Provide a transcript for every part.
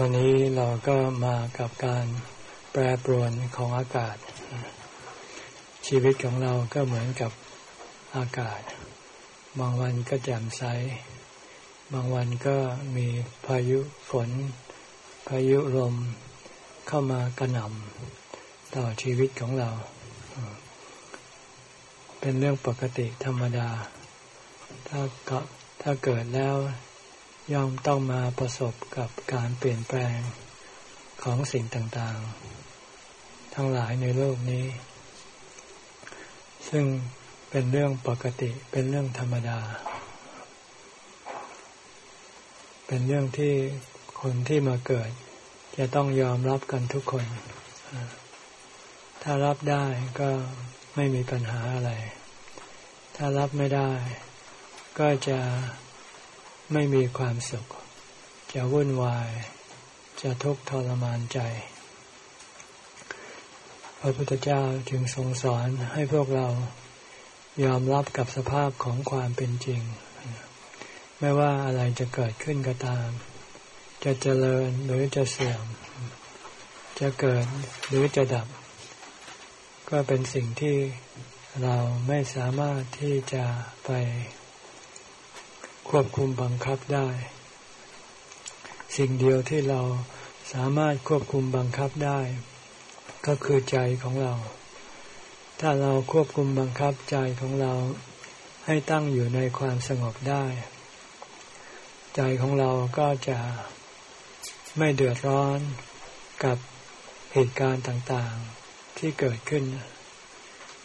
วันนี้เราก็มากับการแปรปรวนของอากาศ ชีวิตของเราก็เหมือนกับอากาศ บางวันก็แจ่มใส บางวันก็มีพายุฝน พายุลมเข้ามากระหน่ำต่อชีวิตของเรา เป็นเรื่องปกติธรรมดา ถ้าถ้าเกิดแล้ว ย่อมต้องมาประสบกับการเปลี่ยนแปลงของสิ่งต่างๆ ทั้งหลายในโลกนี้ ซึ่งเป็นเรื่องปกติเป็นเรื่องธรรมดา เป็นเรื่องที่คนที่มาเกิด จะต้องยอมรับกันทุกคน ถ้ารับได้ก็ไม่มีปัญหาอะไร ถ้ารับไม่ได้ ก็จะ ไม่มีความสุข จะวุ่นวาย จะทุกข์ทรมานใจ พระพุทธเจ้าจึงทรงสอนให้พวกเรายอมรับกับสภาพของความเป็นจริง ไม่ว่าอะไรจะเกิดขึ้นก็ตาม จะเจริญหรือจะเสื่อม จะเกิดหรือจะดับ ก็เป็นสิ่งที่เราไม่สามารถที่จะไป ควบคุมบังคับได้ สิ่งเดียวที่เราสามารถควบคุมบังคับได้ ก็คือใจของเรา ถ้าเราควบคุมบังคับใจของเราให้ตั้งอยู่ในความสงบได้ ใจของเราก็จะไม่เดือดร้อนกับเหตุการณ์ต่างๆที่เกิดขึ้น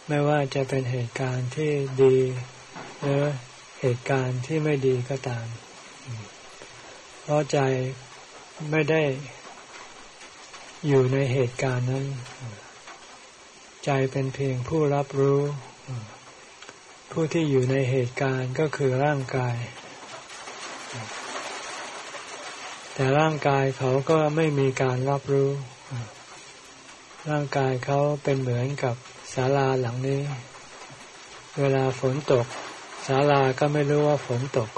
ไม่ว่าจะเป็นเหตุการณ์ที่ดีหรือ เหตุการณ์ที่ไม่ดีก็ตาม เพราะใจไม่ได้อยู่ในเหตุการณ์นั้น ใจเป็นเพียงผู้รับรู้ ผู้ที่อยู่ในเหตุการณ์ก็คือร่างกาย แต่ร่างกายเขาก็ไม่มีการรับรู้ ร่างกายเขาเป็นเหมือนกับศาลาหลังนี้ เวลาฝนตก ศาลาก็ไม่รู้ว่าฝนตก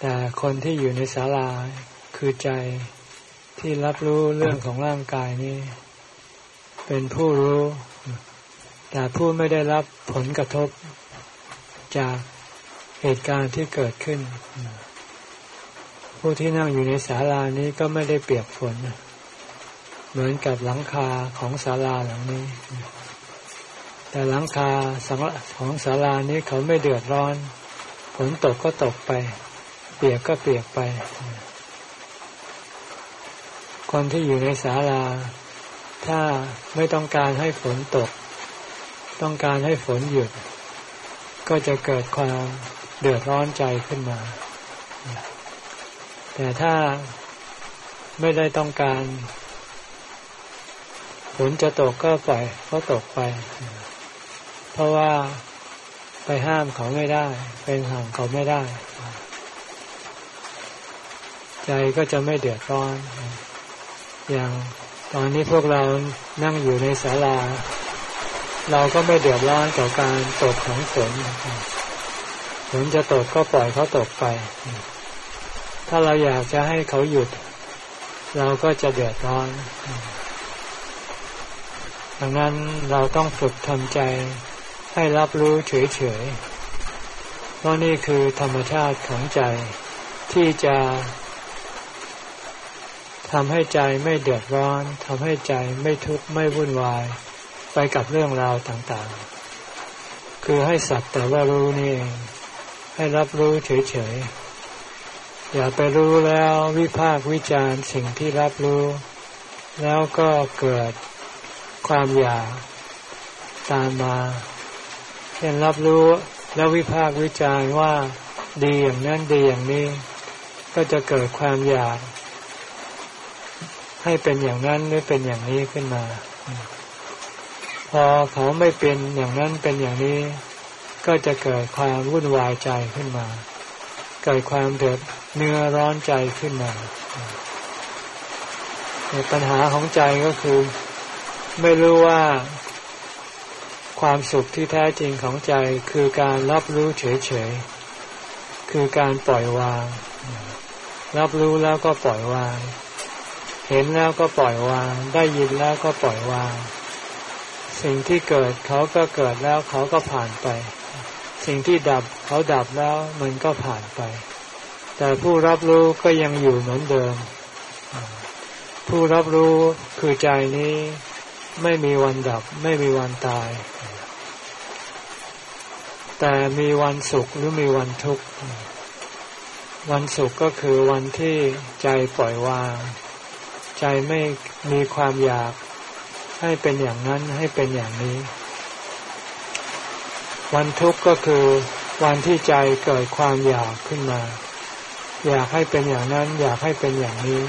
แต่คนที่อยู่ในศาลาคือใจที่รับรู้เรื่องของร่างกายนี้ เป็นผู้รู้ แต่ผู้ไม่ได้รับผลกระทบจากเหตุการณ์ที่เกิดขึ้น ผู้ที่นั่งอยู่ในศาลานี้ก็ไม่ได้เปียกฝน เหมือนกับหลังคาของศาลาหลังนี้ แต่หลังคาสังของศาลานี้เขาไม่เดือดร้อนฝนตกก็ตกไป เปียกก็เปียกไป คนที่อยู่ในศาลา ถ้าไม่ต้องการให้ฝนตก ต้องการให้ฝนหยุด ก็จะเกิดความเดือดร้อนใจขึ้นมา แต่ถ้าไม่ได้ต้องการฝนจะตกก็ปล่อยก็ตกไป เพราะว่าไปห้ามเขาไม่ได้ เป็นห่างเขาไม่ได้ ใจก็จะไม่เดือดร้อน อย่างตอนนี้พวกเรานั่งอยู่ในศาลา เราก็ไม่เดือดร้อนกับการตกของฝนฝนจะตกก็ปล่อยเขาตกไป ถ้าเราอยากจะให้เขาหยุด เราก็จะเดือดร้อน ดังนั้นเราต้องฝึกทำใจ ให้รับรู้เฉยๆ เพราะนี่คือธรรมชาติของใจที่จะทำให้ใจไม่เดือดร้อนทำให้ใจไม่ทุกข์ไม่วุ่นวาย ไปกับเรื่องราวต่างๆ คือให้สักแต่ว่ารู้นี่เองให้รับรู้เฉยๆ อย่าไปรู้แล้ววิพากวิจารสิ่งที่รับรู้ แล้วก็เกิดความอยากตามมา เช่นรับรู้แล้ววิพากษ์วิจารณ์ว่าดีอย่างนั้นดีอย่างนี้ ก็จะเกิดความอยาก ให้เป็นอย่างนั้นหรือเป็นอย่างนี้ขึ้นมา พอเขาไม่เป็นอย่างนั้นเป็นอย่างนี้ ก็จะเกิดความวุ่นวายใจขึ้นมา เกิดความเดือดเนื้อร้อนใจขึ้นมาปัญหาของใจก็คือ ไม่รู้ว่า ความสุขที่แท้จริงของใจคือการรับรู้เฉยๆ คือการปล่อยวาง รับรู้แล้วก็ปล่อยวาง เห็นแล้วก็ปล่อยวาง ได้ยินแล้วก็ปล่อยวาง สิ่งที่เกิดเขาก็เกิดแล้วเขาก็ผ่านไป สิ่งที่ดับเขาดับแล้วมันก็ผ่านไป แต่ผู้รับรู้ก็ยังอยู่เหมือนเดิม ผู้รับรู้คือใจนี้ไม่มีวันดับไม่มีวันตาย แต่มีวันสุขหรือมีวันทุกข์ วันสุขก็คือวันที่ใจปล่อยวาง ใจไม่มีความอยากให้เป็นอย่างนั้นให้เป็นอย่างนี้ วันทุกข์ก็คือวันที่ใจเกิดความอยากขึ้นมา อยากให้เป็นอย่างนั้น อยากให้เป็นอย่างนี้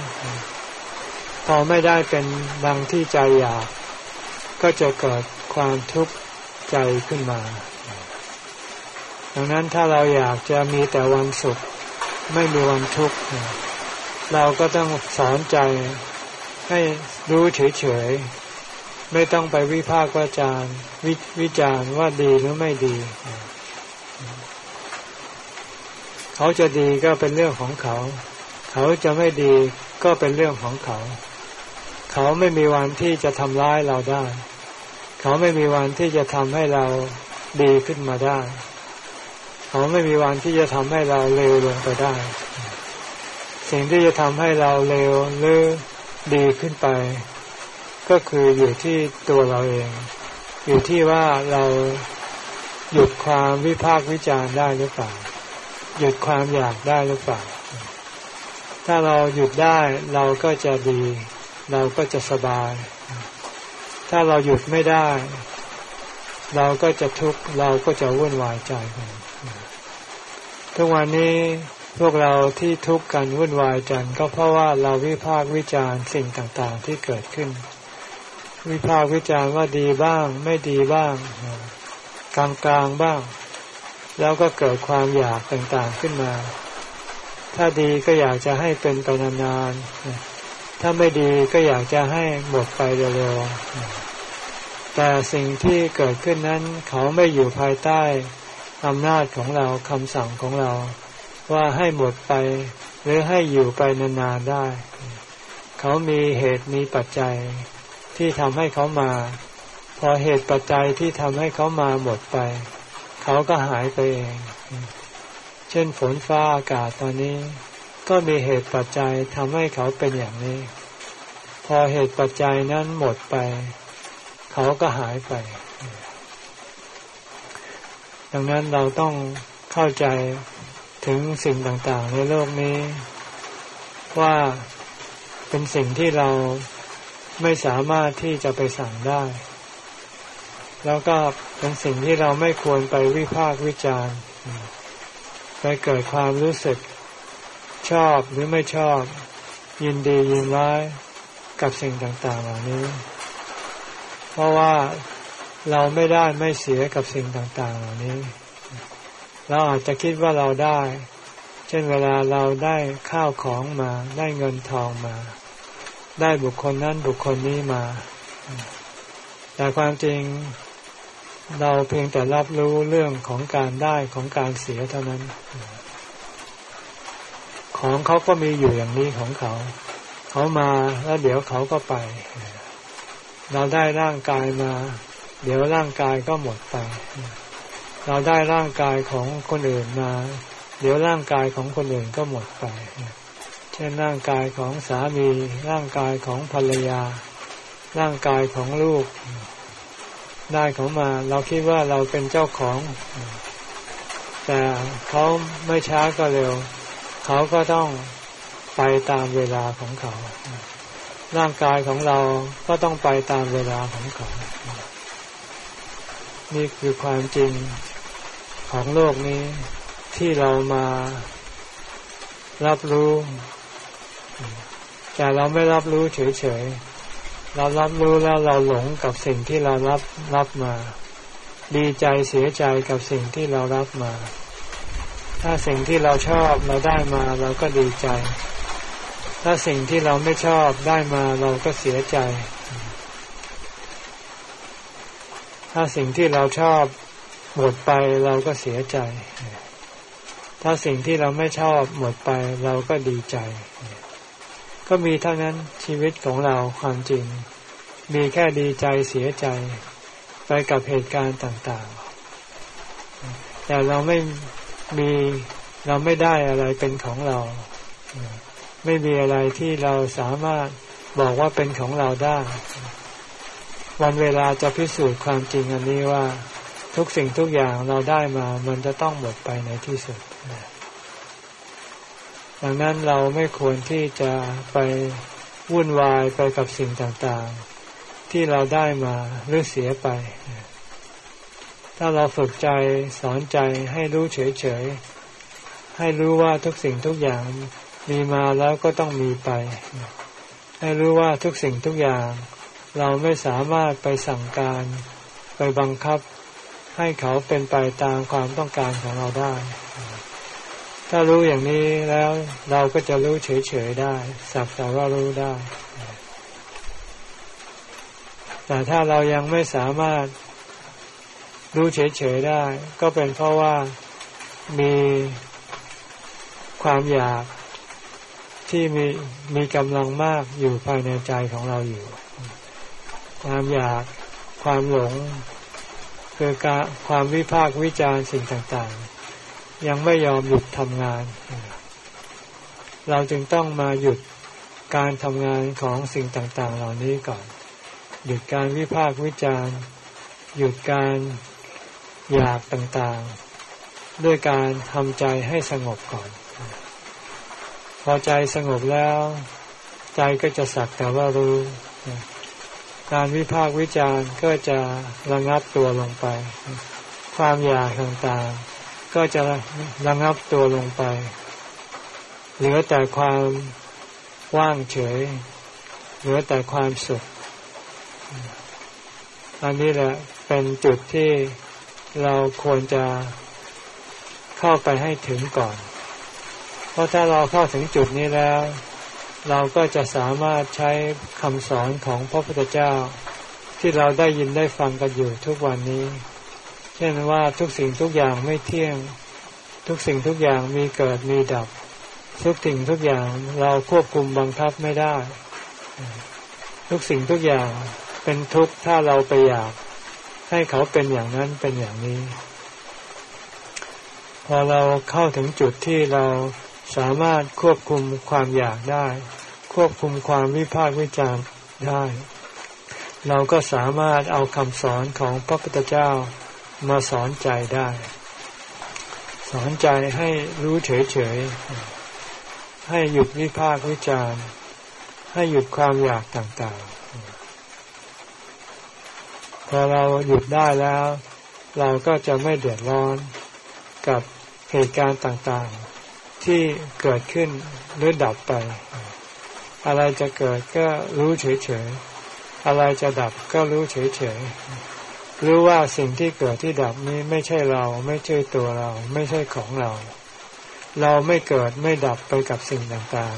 พอไม่ได้เป็นดังที่ใจอยาก ก็จะเกิดความทุกข์ใจขึ้นมา ดังนั้นถ้าเราอยากจะมีแต่วันสุข ไม่มีวันทุกข์เราก็ต้องสอนใจให้รู้เฉยๆ ไม่ต้องไปวิพากษ์วิจารณ์วิจารณ์ว่าดีหรือไม่ดี เขาจะดีก็เป็นเรื่องของเขา เขาจะไม่ดีก็เป็นเรื่องของเขา เขาไม่มีวันที่จะทำร้ายเราได้ เขาไม่มีวันที่จะทำให้เราดีขึ้นมาได้ เขาไม่มีวันที่จะทำให้เราเลวลงไปได้ สิ่งที่จะทำให้เราเลวหรือดีขึ้นไป ก็คืออยู่ที่ตัวเราเอง อยู่ที่ว่าเราหยุดความวิพากษ์วิจารณ์ได้หรือเปล่า หยุดความอยากได้หรือเปล่า ถ้าเราหยุดได้เราก็จะดี เราก็จะสบาย ถ้าเราหยุดไม่ได้ เราก็จะทุกข์เราก็จะวุ่นวายใจกัน ทุกวันนี้พวกเราที่ทุกข์กันวุ่นวายกันก็เพราะว่าเราวิพากษ์วิจารณ์สิ่งต่างๆที่เกิดขึ้น วิพากษ์วิจารณ์ว่าดีบ้าง ไม่ดีบ้างกลางๆบ้าง แล้วก็เกิดความอยากต่างๆขึ้นมา ถ้าดีก็อยากจะให้เป็นไปนานๆถ้าไม่ดีก็อยากจะให้หมดไปเร็วๆแต่สิ่งที่เกิดขึ้นนั้นเขาไม่อยู่ภายใต้ อำนาจของเราคำสั่งของเรา ว่าให้หมดไป หรือให้อยู่ไปนานๆได้ เขามีเหตุมีปัจจัยที่ทำให้เขามา พอเหตุปัจจัยที่ทำให้เขามาหมดไป เขาก็หายไปเอง เช่นฝนฟ้าอากาศตอนนี้ ก็มีเหตุปัจจัยทำให้เขาเป็นอย่างนี้ พอเหตุปัจจัยนั้นหมดไป เขาก็หายไป ดังนั้นเราต้องเข้าใจถึงสิ่งต่างๆ ในโลกนี้ ว่าเป็นสิ่งที่เราไม่สามารถที่จะไปสั่งได้ แล้วก็เป็นสิ่งที่เราไม่ควรไปวิพากษ์วิจารณ์ไปเกิดความรู้สึกชอบหรือไม่ชอบ ยินดียินร้ายกับสิ่งต่างๆ เหล่านี้ เพราะว่า เราไม่ได้ไม่เสียกับสิ่งต่างๆ เหล่านี้ เราอาจจะคิดว่าเราได้ เช่นเวลาเราได้ข้าวของมาได้เงินทองมา ได้บุคคลนั้นบุคคลนี้มา แต่ความจริงเราเพียงแต่รับรู้เรื่องของการได้ของการเสียเท่านั้น ของเขาก็มีอยู่อย่างนี้ของเขา เขามาแล้วเดี๋ยวเขาก็ไป เราได้ร่างกายมา เดี๋ยวร่างกายก็หมดไป เราได้ร่างกายของคนอื่นมา เดี๋ยวร่างกายของคนอื่นก็หมดไป เช่นร่างกายของสามี ร่างกายของภรรยา ร่างกายของลูก ได้เขามา เราคิดว่าเราเป็นเจ้าของ แต่เขาไม่ช้าก็เร็ว เขาก็ต้องไปตามเวลาของเขา ร่างกายของเราก็ต้องไปตามเวลาของเขา นี่คือความจริงของโลกนี้ที่เรามารับรู้ แต่เราไม่รับรู้เฉยๆ เรารับรู้แล้วเราหลงกับสิ่งที่เรารับรับมา ดีใจเสียใจกับสิ่งที่เรารับมา ถ้าสิ่งที่เราชอบเราได้มาเราก็ดีใจ ถ้าสิ่งที่เราไม่ชอบได้มาเราก็เสียใจ ถ้าสิ่งที่เราชอบหมดไปเราก็เสียใจ ถ้าสิ่งที่เราไม่ชอบหมดไปเราก็ดีใจ ก็มีเท่านั้นชีวิตของเราความจริง มีแค่ดีใจเสียใจ ไปกับเหตุการณ์ต่างๆ แต่เราไม่มีเราไม่ได้อะไรเป็นของเรา ไม่มีอะไรที่เราสามารถบอกว่าเป็นของเราได้ วันเวลาจะพิสูจน์ความจริงอันนี้ว่าทุกสิ่งทุกอย่างเราได้มา มันจะต้องหมดไปในที่สุดดังนั้นเราไม่ควรที่จะไปวุ่นวายไปกับสิ่งต่างๆ ที่เราได้มาหรือเสียไป ถ้าเราฝึกใจสอนใจให้รู้เฉยๆ ให้รู้ว่าทุกสิ่งทุกอย่างมีมาแล้วก็ต้องมีไป ให้รู้ว่าทุกสิ่งทุกอย่าง เราไม่สามารถไปสั่งการไปบังคับให้เขาเป็นไปตามความต้องการของเราได้ ถ้ารู้อย่างนี้แล้วเราก็จะรู้เฉยๆได้ สักแต่ว่ารู้ได้ แต่ถ้าเรายังไม่สามารถรู้เฉยๆได้ ก็เป็นเพราะว่ามีความอยากที่มีมีกำลังมากอยู่ภายในใจของเราอยู่ ความอยากความหลง คือการความวิพากษ์วิจารณ์สิ่งต่างๆ ยังไม่ยอมหยุดทำงาน เราจึงต้องมาหยุดการทำงานของสิ่งต่างๆ เหล่านี้ก่อน หยุดการวิพากษ์วิจารณ์หยุดการอยากต่างๆ ด้วยการทำใจให้สงบก่อน พอใจสงบแล้ว ใจก็จะสักแต่ว่ารู้ การวิพากษ์วิจารณ์ก็จะระงับตัวลงไป ความอยากต่างๆ ก็จะระงับตัวลงไป เหลือแต่ความว่างเฉย เหลือแต่ความสุข อันนี้แหละเป็นจุดที่เราควรจะเข้าไปให้ถึงก่อน เพราะถ้าเราเข้าถึงจุดนี้แล้ว เราก็จะสามารถใช้คำสอนของพระพุทธเจ้า ที่เราได้ยินได้ฟังกันอยู่ทุกวันนี้ เช่นว่าทุกสิ่งทุกอย่างไม่เที่ยง ทุกสิ่งทุกอย่างมีเกิดมีดับ ทุกสิ่งทุกอย่างเราควบคุมบังคับไม่ได้ ทุกสิ่งทุกอย่างเป็นทุกข์ถ้าเราไปอยาก ให้เขาเป็นอย่างนั้นเป็นอย่างนี้ พอเราเข้าถึงจุดที่เรา สามารถควบคุมความอยากได้ ควบคุมความวิพากษ์วิจารณ์ได้ เราก็สามารถเอาคำสอนของพระพุทธเจ้ามาสอนใจได้ สอนใจให้รู้เฉยๆ ให้หยุดวิพากษ์วิจารณ์ ให้หยุดความอยากต่างๆ พอเราหยุดได้แล้ว เราก็จะไม่เดือดร้อนกับเหตุการณ์ต่างๆ ที่เกิดขึ้นหรือดับไป อะไรจะเกิดก็รู้เฉยๆ อะไรจะดับก็รู้เฉยๆ รู้ว่าสิ่งที่เกิดที่ดับนี้ไม่ใช่เรา ไม่ใช่ตัวเรา ไม่ใช่ของเรา เราไม่เกิดไม่ดับไปกับสิ่งต่าง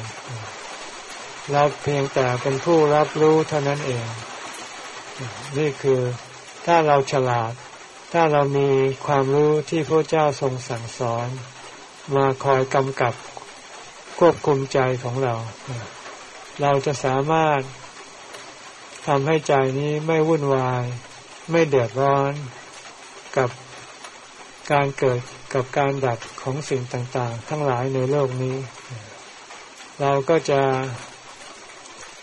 ๆ เราเพียงแต่เป็นผู้รับรู้เท่านั้นเอง นี่คือถ้าเราฉลาด ถ้าเรามีความรู้ที่พระเจ้าทรงสั่งสอน มาคอยกำกับควบคุมใจของเรา เราจะสามารถทำให้ใจนี้ไม่วุ่นวาย ไม่เดือดร้อนกับการเกิดกับการดับของสิ่งต่างๆ ทั้งหลายในโลกนี้ เราก็จะ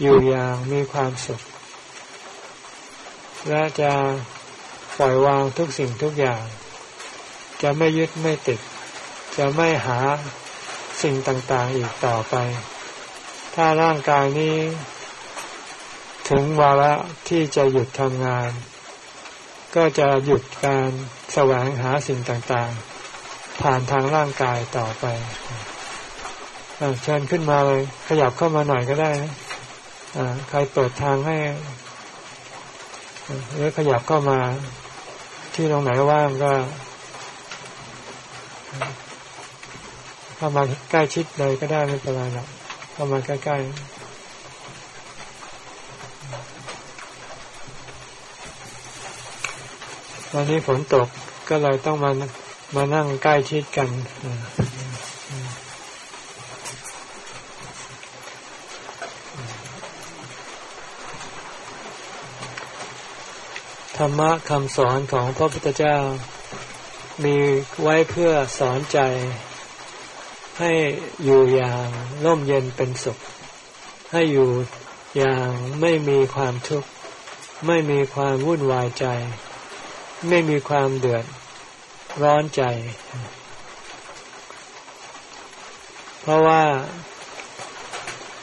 อยู่อย่างมีความสุข และจะปล่อยวางทุกสิ่งทุกอย่าง จะไม่ยึดไม่ติด จะไม่หาสิ่งต่างๆอีกต่อไป ถ้าร่างกายนี้ ถึงวาระที่จะหยุดทำงาน ก็จะหยุดการแสวงหาสิ่งต่างๆ ผ่านทางร่างกายต่อไปเชิญขึ้นมาเลย ขยับเข้ามาหน่อยก็ได้นะใครเปิดทางให้หรือขยับเข้ามา ที่ตรงไหนว่างก็ ถ้ามาใกล้ชิดเลยก็ได้ไม่เป็นไรหรอกเข้ามาใกล้ๆวันนี้ฝนตกก็เลยต้องมามานั่งใกล้ชิดกันธรรมะคำสอนของพระพุทธเจ้า มีไว้เพื่อสอนใจ ให้อยู่อย่างร่มเย็นเป็นสุข ให้อยู่อย่างไม่มีความทุกข์ ไม่มีความวุ่นวายใจ ไม่มีความเดือดร้อนใจ เพราะว่า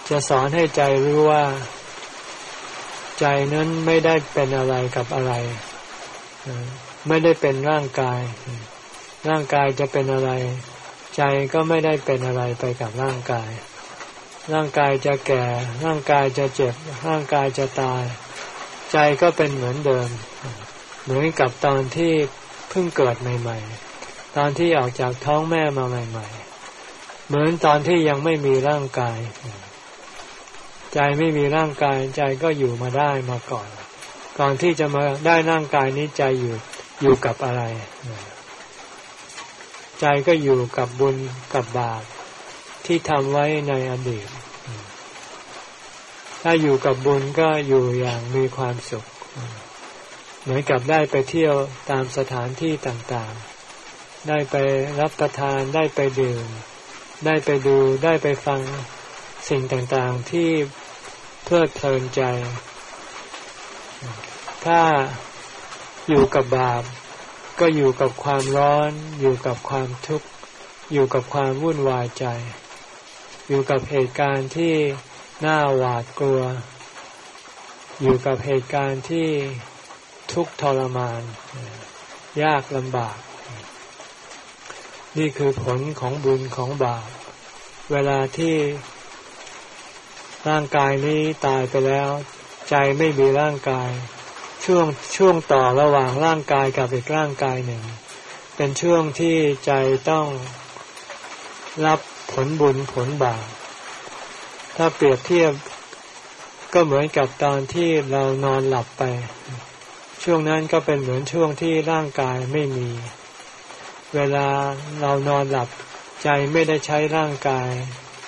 จะสอนให้ใจรู้ว่า ใจนั้นไม่ได้เป็นอะไรกับอะไร ไม่ได้เป็นร่างกาย ร่างกายจะเป็นอะไร ใจก็ไม่ได้เป็นอะไรไปกับร่างกาย ร่างกายจะแก่ ร่างกายจะเจ็บ ร่างกายจะตาย ใจก็เป็นเหมือนเดิม เหมือนกับตอนที่เพิ่งเกิดใหม่ ๆ ตอนที่ออกจากท้องแม่มาใหม่ ๆ เหมือนตอนที่ยังไม่มีร่างกาย ใจไม่มีร่างกายใจก็อยู่มาได้มาก่อน ก่อนที่จะมาได้ร่างกายนี้ใจอยู่อยู่กับอะไร ใจก็อยู่กับบุญกับบาปที่ทำไว้ในอดีต ถ้าอยู่กับบุญก็อยู่อย่างมีความสุข เหมือนกับได้ไปเที่ยวตามสถานที่ต่างๆ ได้ไปรับประทานได้ไปดื่ม ได้ไปดูได้ไปฟังสิ่งต่างๆที่เพลิดเพลินใจ ถ้าอยู่กับบาป ก็อยู่กับความร้อน อยู่กับความทุกข์อยู่กับความวุ่นวายใจ อยู่กับเหตุการณ์ที่น่าหวาดกลัว อยู่กับเหตุการณ์ที่ทุกข์ทรมาน ยากลำบาก นี่คือผลของบุญของบาป เวลาที่ร่างกายนี้ตายไปแล้ว ใจไม่มีร่างกาย ช่วงช่วงต่อระหว่างร่างกายกับอีกร่างกายหนึ่ง เป็นช่วงที่ใจต้องรับผลบุญผลบาปถ้าเปรียบเทียบก็เหมือนกับตอนที่เรานอนหลับไป ช่วงนั้นก็เป็นเหมือนช่วงที่ร่างกายไม่มี เวลาเรานอนหลับใจไม่ได้ใช้ร่างกาย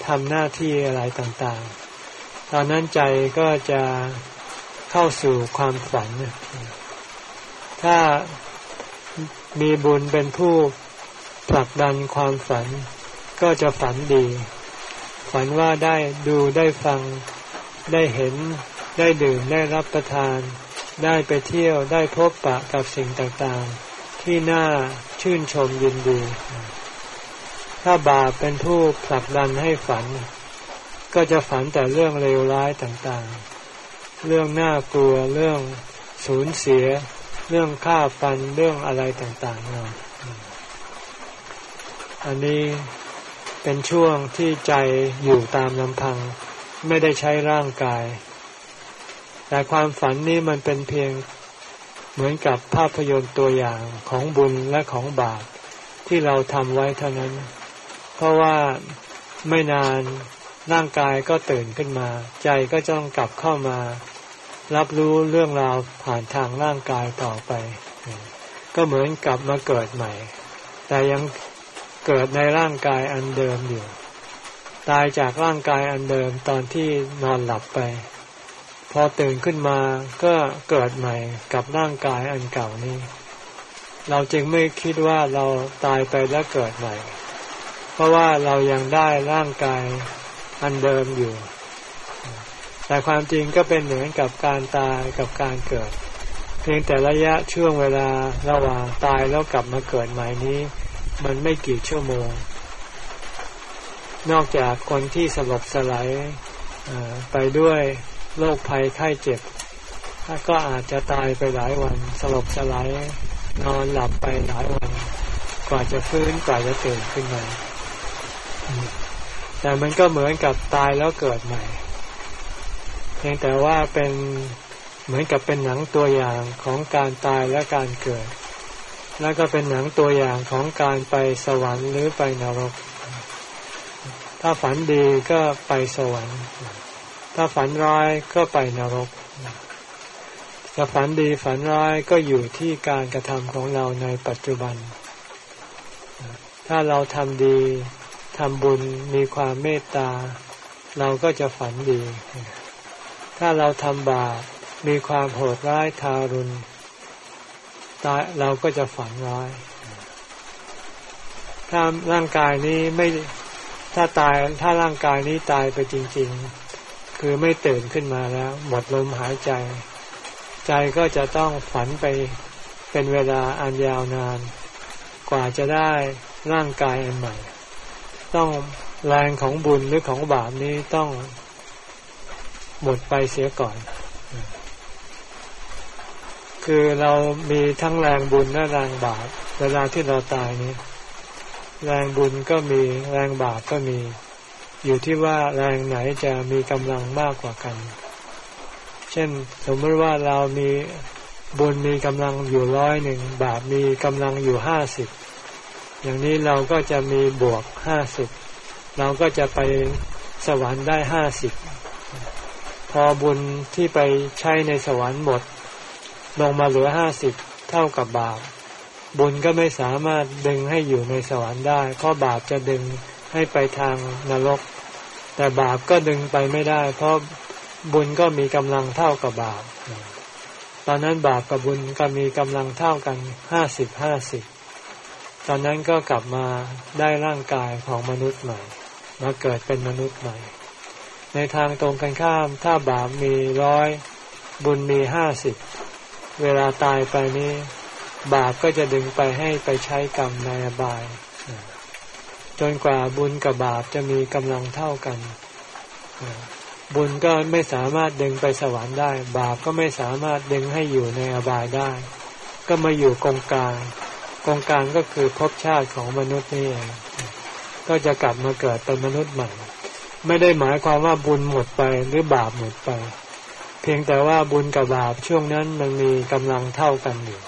ทำหน้าที่อะไรต่างๆ ตอนนั้นใจก็จะ เข้าสู่ความฝัน ถ้ามีบุญเป็นผู้ผลักดันความฝัน ก็จะฝันดี ฝันว่าได้ดูได้ฟังได้เห็นได้ดื่มได้รับประทาน ได้ไปเที่ยวได้พบปะกับสิ่งต่างๆ ที่น่าชื่นชมยินดี ถ้าบาปเป็นผู้ผลักดันให้ฝัน ก็จะฝันแต่เรื่องเลวร้ายต่างๆ เรื่องน่ากลัวเรื่องสูญเสีย เรื่องฆ่าฟันเรื่องอะไรต่างๆเราอันนี้เป็นช่วงที่ใจอยู่ตามลำพัง ไม่ได้ใช้ร่างกาย แต่ความฝันนี้มันเป็นเพียงเหมือนกับภาพยนตร์ตัวอย่างของบุญและของบาปที่เราทำไว้เท่านั้น เพราะว่าไม่นาน ร่างกายก็ตื่นขึ้นมา ใจก็จะต้องกลับเข้ามา รับรู้เรื่องราวผ่านทางร่างกายต่อไป ก็เหมือนกลับมาเกิดใหม่ แต่ยังเกิดในร่างกายอันเดิมอยู่ ตายจากร่างกายอันเดิมตอนที่นอนหลับไป พอตื่นขึ้นมาก็เกิดใหม่กับร่างกายอันเก่านี้ เราจึงไม่คิดว่าเราตายไปแล้วเกิดใหม่ เพราะว่าเรายังได้ร่างกาย อันเดิมอยู่ แต่ความจริงก็เป็นเหมือนกับการตายกับการเกิด เพียงแต่ระยะช่วงเวลาระหว่างตายแล้วกลับมาเกิดใหม่นี้ มันไม่กี่ชั่วโมง นอกจากคนที่สลบสลายไปด้วยโรคภัยไข้เจ็บก็อาจจะตายไปหลายวัน สลบสลายนอนหลับไปหลายวัน กว่าจะฟื้นกว่าจะตื่นขึ้นมา แต่มันก็เหมือนกับตายแล้วเกิดใหม่ เพียงแต่ว่าเป็นเหมือนกับเป็นหนังตัวอย่างของการตายและการเกิด แล้วก็เป็นหนังตัวอย่างของการไปสวรรค์หรือไปนรก ถ้าฝันดีก็ไปสวรรค์ ถ้าฝันร้ายก็ไปนรกจะฝันดีฝันร้ายก็อยู่ที่การกระทำของเราในปัจจุบัน ถ้าเราทำดี ทำบุญมีความเมตตา เราก็จะฝันดี ถ้าเราทำบาปมีความโหดร้ายทารุณตายเราก็จะฝันร้าย ถ้าร่างกายนี้ไม่ถ้าตายถ้าร่างกายนี้ตายไปจริง ๆ คือไม่ตื่นขึ้นมาแล้ว หมดลมหายใจ ใจก็จะต้องฝันไปเป็นเวลาอันยาวนาน กว่าจะได้ร่างกายอันใหม่ ต้องแรงของบุญหรือของบาปนี้ต้องหมดไปเสียก่อน คือเรามีทั้งแรงบุญและแรงบาป เวลาที่เราตายนี้ แรงบุญก็มีแรงบาปก็มี อยู่ที่ว่าแรงไหนจะมีกำลังมากกว่ากัน เช่น สมมติว่าเรามีบุญมีกำลังอยู่ร้อยหนึ่งบาปมีกำลังอยู่ห้าสิบ อย่างนี้เราก็จะมีบวกห้าสิบเราก็จะไปสวรรค์ได้ห้าสิบพอบุญที่ไปใช้ในสวรรค์หมด ลงมาเหลือห้าสิบเท่ากับบาป บุญก็ไม่สามารถดึงให้อยู่ในสวรรค์ได้ เพราะบาปจะดึงให้ไปทางนรก แต่บาปก็ดึงไปไม่ได้ เพราะบุญก็มีกำลังเท่ากับบาป ตอนนั้นบาปกับบุญก็มีกำลังเท่ากันห้าสิบห้าสิบ ตอนนั้นก็กลับมาได้ร่างกายของมนุษย์ใหม่ มาเกิดเป็นมนุษย์ใหม่ ในทางตรงกันข้าม ถ้าบาปมีร้อยบุญมีห้าสิบ เวลาตายไปนี้ บาปก็จะดึงไปให้ไปใช้กรรมในอบาย จนกว่าบุญกับบาปจะมีกำลังเท่ากัน บุญก็ไม่สามารถดึงไปสวรรค์ได้ บาปก็ไม่สามารถดึงให้อยู่ในอบายได้ ก็มาอยู่กองกลาง กองกลางก็คือภพชาติของมนุษย์นี่เองก็จะกลับมาเกิดเป็นมนุษย์ใหม่ ไม่ได้หมายความว่าบุญหมดไปหรือบาปหมดไป เพียงแต่ว่าบุญกับบาปช่วงนั้นมันมีกำลังเท่ากันอยู่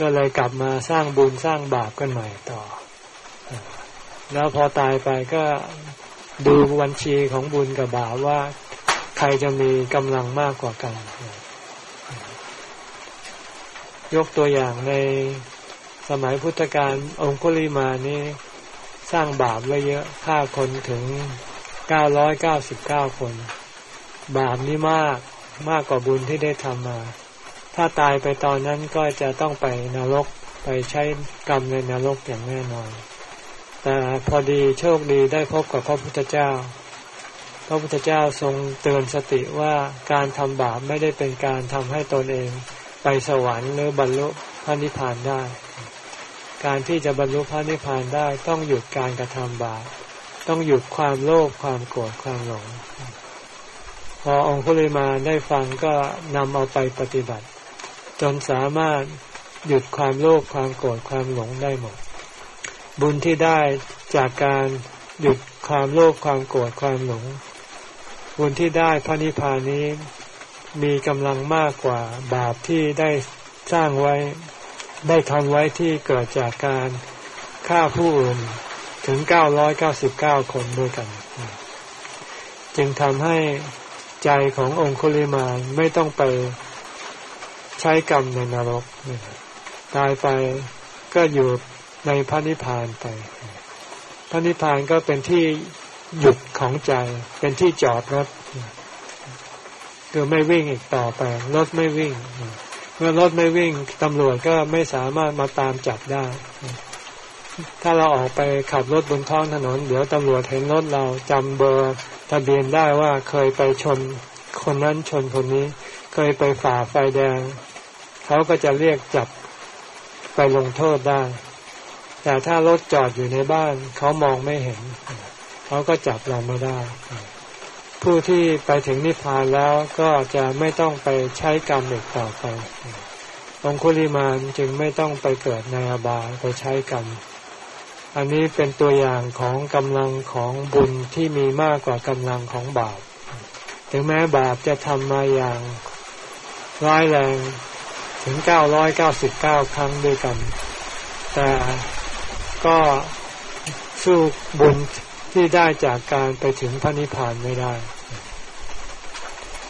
ก็เลยกลับมาสร้างบุญสร้างบาปกันใหม่ต่อ แล้วพอตายไปก็ดูบัญชีของบุญกับบาปว่าใครจะมีกำลังมากกว่ากัน ยกตัวอย่างใน สมัยพุทธกาลองคุลิมานี่สร้างบาปไว้เยอะฆ่าคนถึงเก้าร้อยเก้าสิบเก้าคน บาปนี่มากมากกว่าบุญที่ได้ทำมา ถ้าตายไปตอนนั้นก็จะต้องไปนรกไปใช้กรรมในนรกอย่างแน่นอน แต่พอดีโชคดีได้พบกับพระพุทธเจ้า พระพุทธเจ้าทรงเตือนสติว่าการทำบาปไม่ได้เป็นการทำให้ตนเอง ไปสวรรค์หรือบรรลุพระนิพพานได้ การที่จะบรรลุพระนิพพานได้ต้องหยุดการกระทำบาปต้องหยุดความโลภความโกรธความหลง พอองคุลิมาได้ฟังก็นำเอาไปปฏิบัติ จนสามารถหยุดความโลภความโกรธความหลงได้หมด บุญที่ได้จากการหยุดความโลภความโกรธความหลง บุญที่ได้พระนิพพานนี้มีกำลังมากกว่าบาปที่ได้สร้างไว้ ได้ทำไว้ที่เกิดจากการฆ่าผู้อื่นถึง 999 คนด้วยกัน จึงทำให้ใจขององคุลิมานไม่ต้องไปใช้กรรมในนรก ตายไปก็อยู่ในพระนิพพานไป พระนิพพานก็เป็นที่หยุดของใจ เป็นที่จอดรถ คือไม่วิ่งอีกต่อไป รถไม่วิ่ง เมื่อรถไม่วิ่งตำรวจก็ไม่สามารถมาตามจับได้ ถ้าเราออกไปขับรถบนท้องถนน เดี๋ยวตำรวจเห็นรถเราจำเบอร์ทะเบียนได้ว่าเคยไปชนคนนั้นชนคนนี้ เคยไปฝ่าไฟแดง เขาก็จะเรียกจับไปลงโทษได้ แต่ถ้ารถจอดอยู่ในบ้าน เขามองไม่เห็น เขาก็จับเราไม่ได้ ผู้ที่ไปถึงนิพพานแล้วก็จะไม่ต้องไปใช้กรรมอีกต่อไปองคุลิมานจึงไม่ต้องไปเกิดในอบายไปใช้กรรม อันนี้เป็นตัวอย่างของกำลังของบุญที่มีมากกว่ากำลังของบาป ถึงแม้บาปจะทำมาอย่างร้ายแรงถึงเก้าร้อยเก้าสิบเก้าครั้งด้วยกัน แต่ก็สู้บุญที่ได้จากการไปถึงพระนิพพานไม่ได้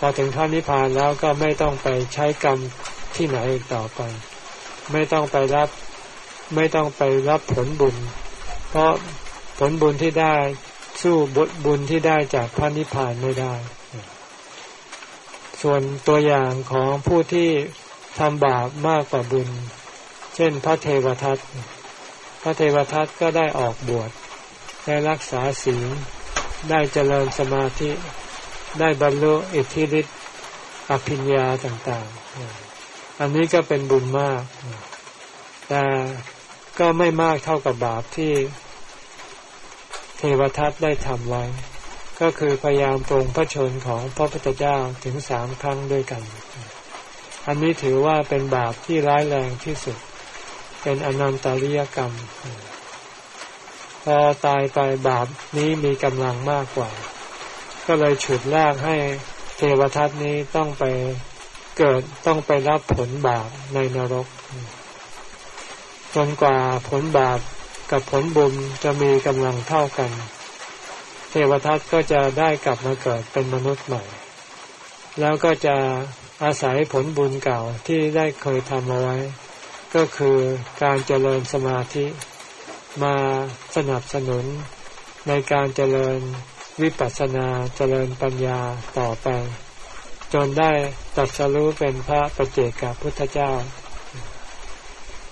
อถึงพระนิพพานแล้วก็ไม่ต้องไปใช้กรรมที่ไหนอีกต่อไป ไม่ต้องไปรับ ไม่ต้องไปรับผลบุญ เพราะผลบุญที่ได้สู้บบุญที่ได้จากพระนิพพานไม่ได้ ส่วนตัวอย่างของผู้ที่ทำบาปมากกว่าบุญ เช่นพระเทวทัต พระเทวทัตก็ได้ออกบวช ได้รักษาศีล ได้เจริญสมาธิ ได้บรรลุอิทธิฤทธิอภิญญาต่างๆ อันนี้ก็เป็นบุญมาก แต่ก็ไม่มากเท่ากับบาปที่เทวทัตได้ทำไว้ ก็คือพยายามปรงพระชนของพระพุทธเจ้าถึงสามครั้งด้วยกัน อันนี้ถือว่าเป็นบาปที่ร้ายแรงที่สุด เป็นอนันตริยกรรม พอตายไปบาปนี้มีกำลังมากกว่า ก็เลยฉุดลากให้เทวทัตนี้ต้องไปเกิดต้องไปรับผลบาปในนรก จนกว่าผลบาปกับผลบุญจะมีกำลังเท่ากัน เทวทัตก็จะได้กลับมาเกิดเป็นมนุษย์ใหม่ แล้วก็จะอาศัยผลบุญเก่าที่ได้เคยทำเอาไว้ ก็คือการเจริญสมาธิมาสนับสนุนในการเจริญ วิปัสสนาเจริญปัญญาต่อไป จนได้ตัดสรู้เป็นพระประเจกับพุทธเจ้า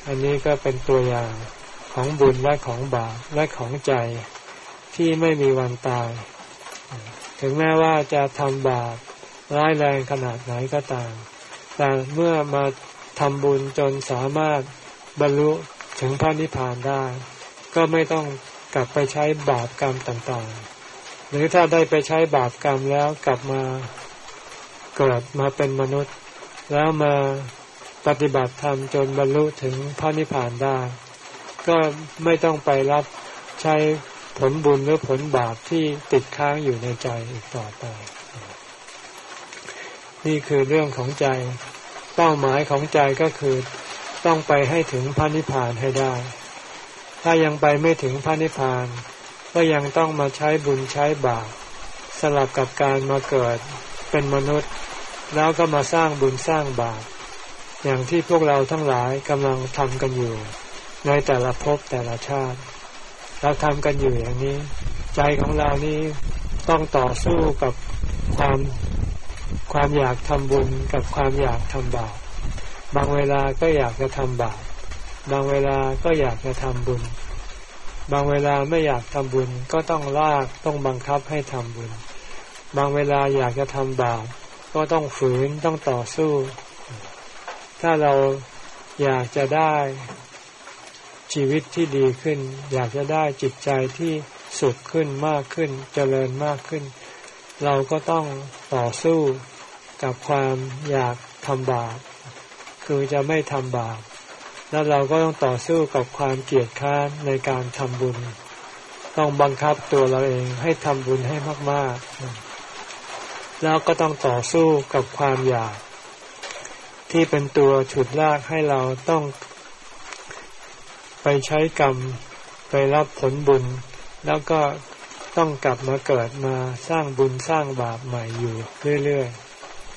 อันนี้ก็เป็นตัวอย่างของบุญและของบาปและของใจที่ไม่มีวันตาย ถึงแม้ว่าจะทำบาปร้ายแรงขนาดไหนก็ตาม แต่เมื่อมาทำบุญจนสามารถบรรลุถึงพระนิพพานได้ ก็ไม่ต้องกลับไปใช้บาปกรรมต่างๆ หรือถ้าได้ไปใช้บาปกรรมแล้วกลับมาเกิดมาเป็นมนุษย์ แล้วมาปฏิบัติธรรมจนบรรลุถึงพระนิพพานได้ ก็ไม่ต้องไปรับใช้ผลบุญหรือผลบาปที่ติดค้างอยู่ในใจอีกต่อไป นี่คือเรื่องของใจ เป้าหมายของใจก็คือต้องไปให้ถึงพระนิพพานให้ได้ ถ้ายังไปไม่ถึงพระนิพพาน ก็ยังต้องมาใช้บุญใช้บาปสลับกับการมาเกิดเป็นมนุษย์ แล้วก็มาสร้างบุญสร้างบาปอย่างที่พวกเราทั้งหลายกำลังทำกันอยู่ ในแต่ละภพแต่ละชาติ เราทำกันอยู่อย่างนี้ ใจของเรานี้ต้องต่อสู้กับความความอยากทำบุญกับความอยากทำบาปบางเวลาก็อยากจะทำบาปบางเวลาก็อยากจะทำบุญ บางเวลาไม่อยากทำบุญก็ต้องลากต้องบังคับให้ทำบุญ บางเวลาอยากจะทำบาปก็ต้องฝืนต้องต่อสู้ ถ้าเราอยากจะได้ชีวิตที่ดีขึ้น อยากจะได้จิตใจที่สุขขึ้นมากขึ้นเจริญมากขึ้น เราก็ต้องต่อสู้กับความอยากทำบาปคือจะไม่ทำบาป แล้วเราก็ต้องต่อสู้กับความเกลียดค้านในการทำบุญ ต้องบังคับตัวเราเองให้ทำบุญให้มากๆ แล้วก็ต้องต่อสู้กับความอยาก ที่เป็นตัวฉุดลากให้เราต้อง ไปใช้กรรมไปรับผลบุญ แล้วก็ต้องกลับมาเกิดมาสร้างบุญสร้างบาปใหม่อยู่เรื่อย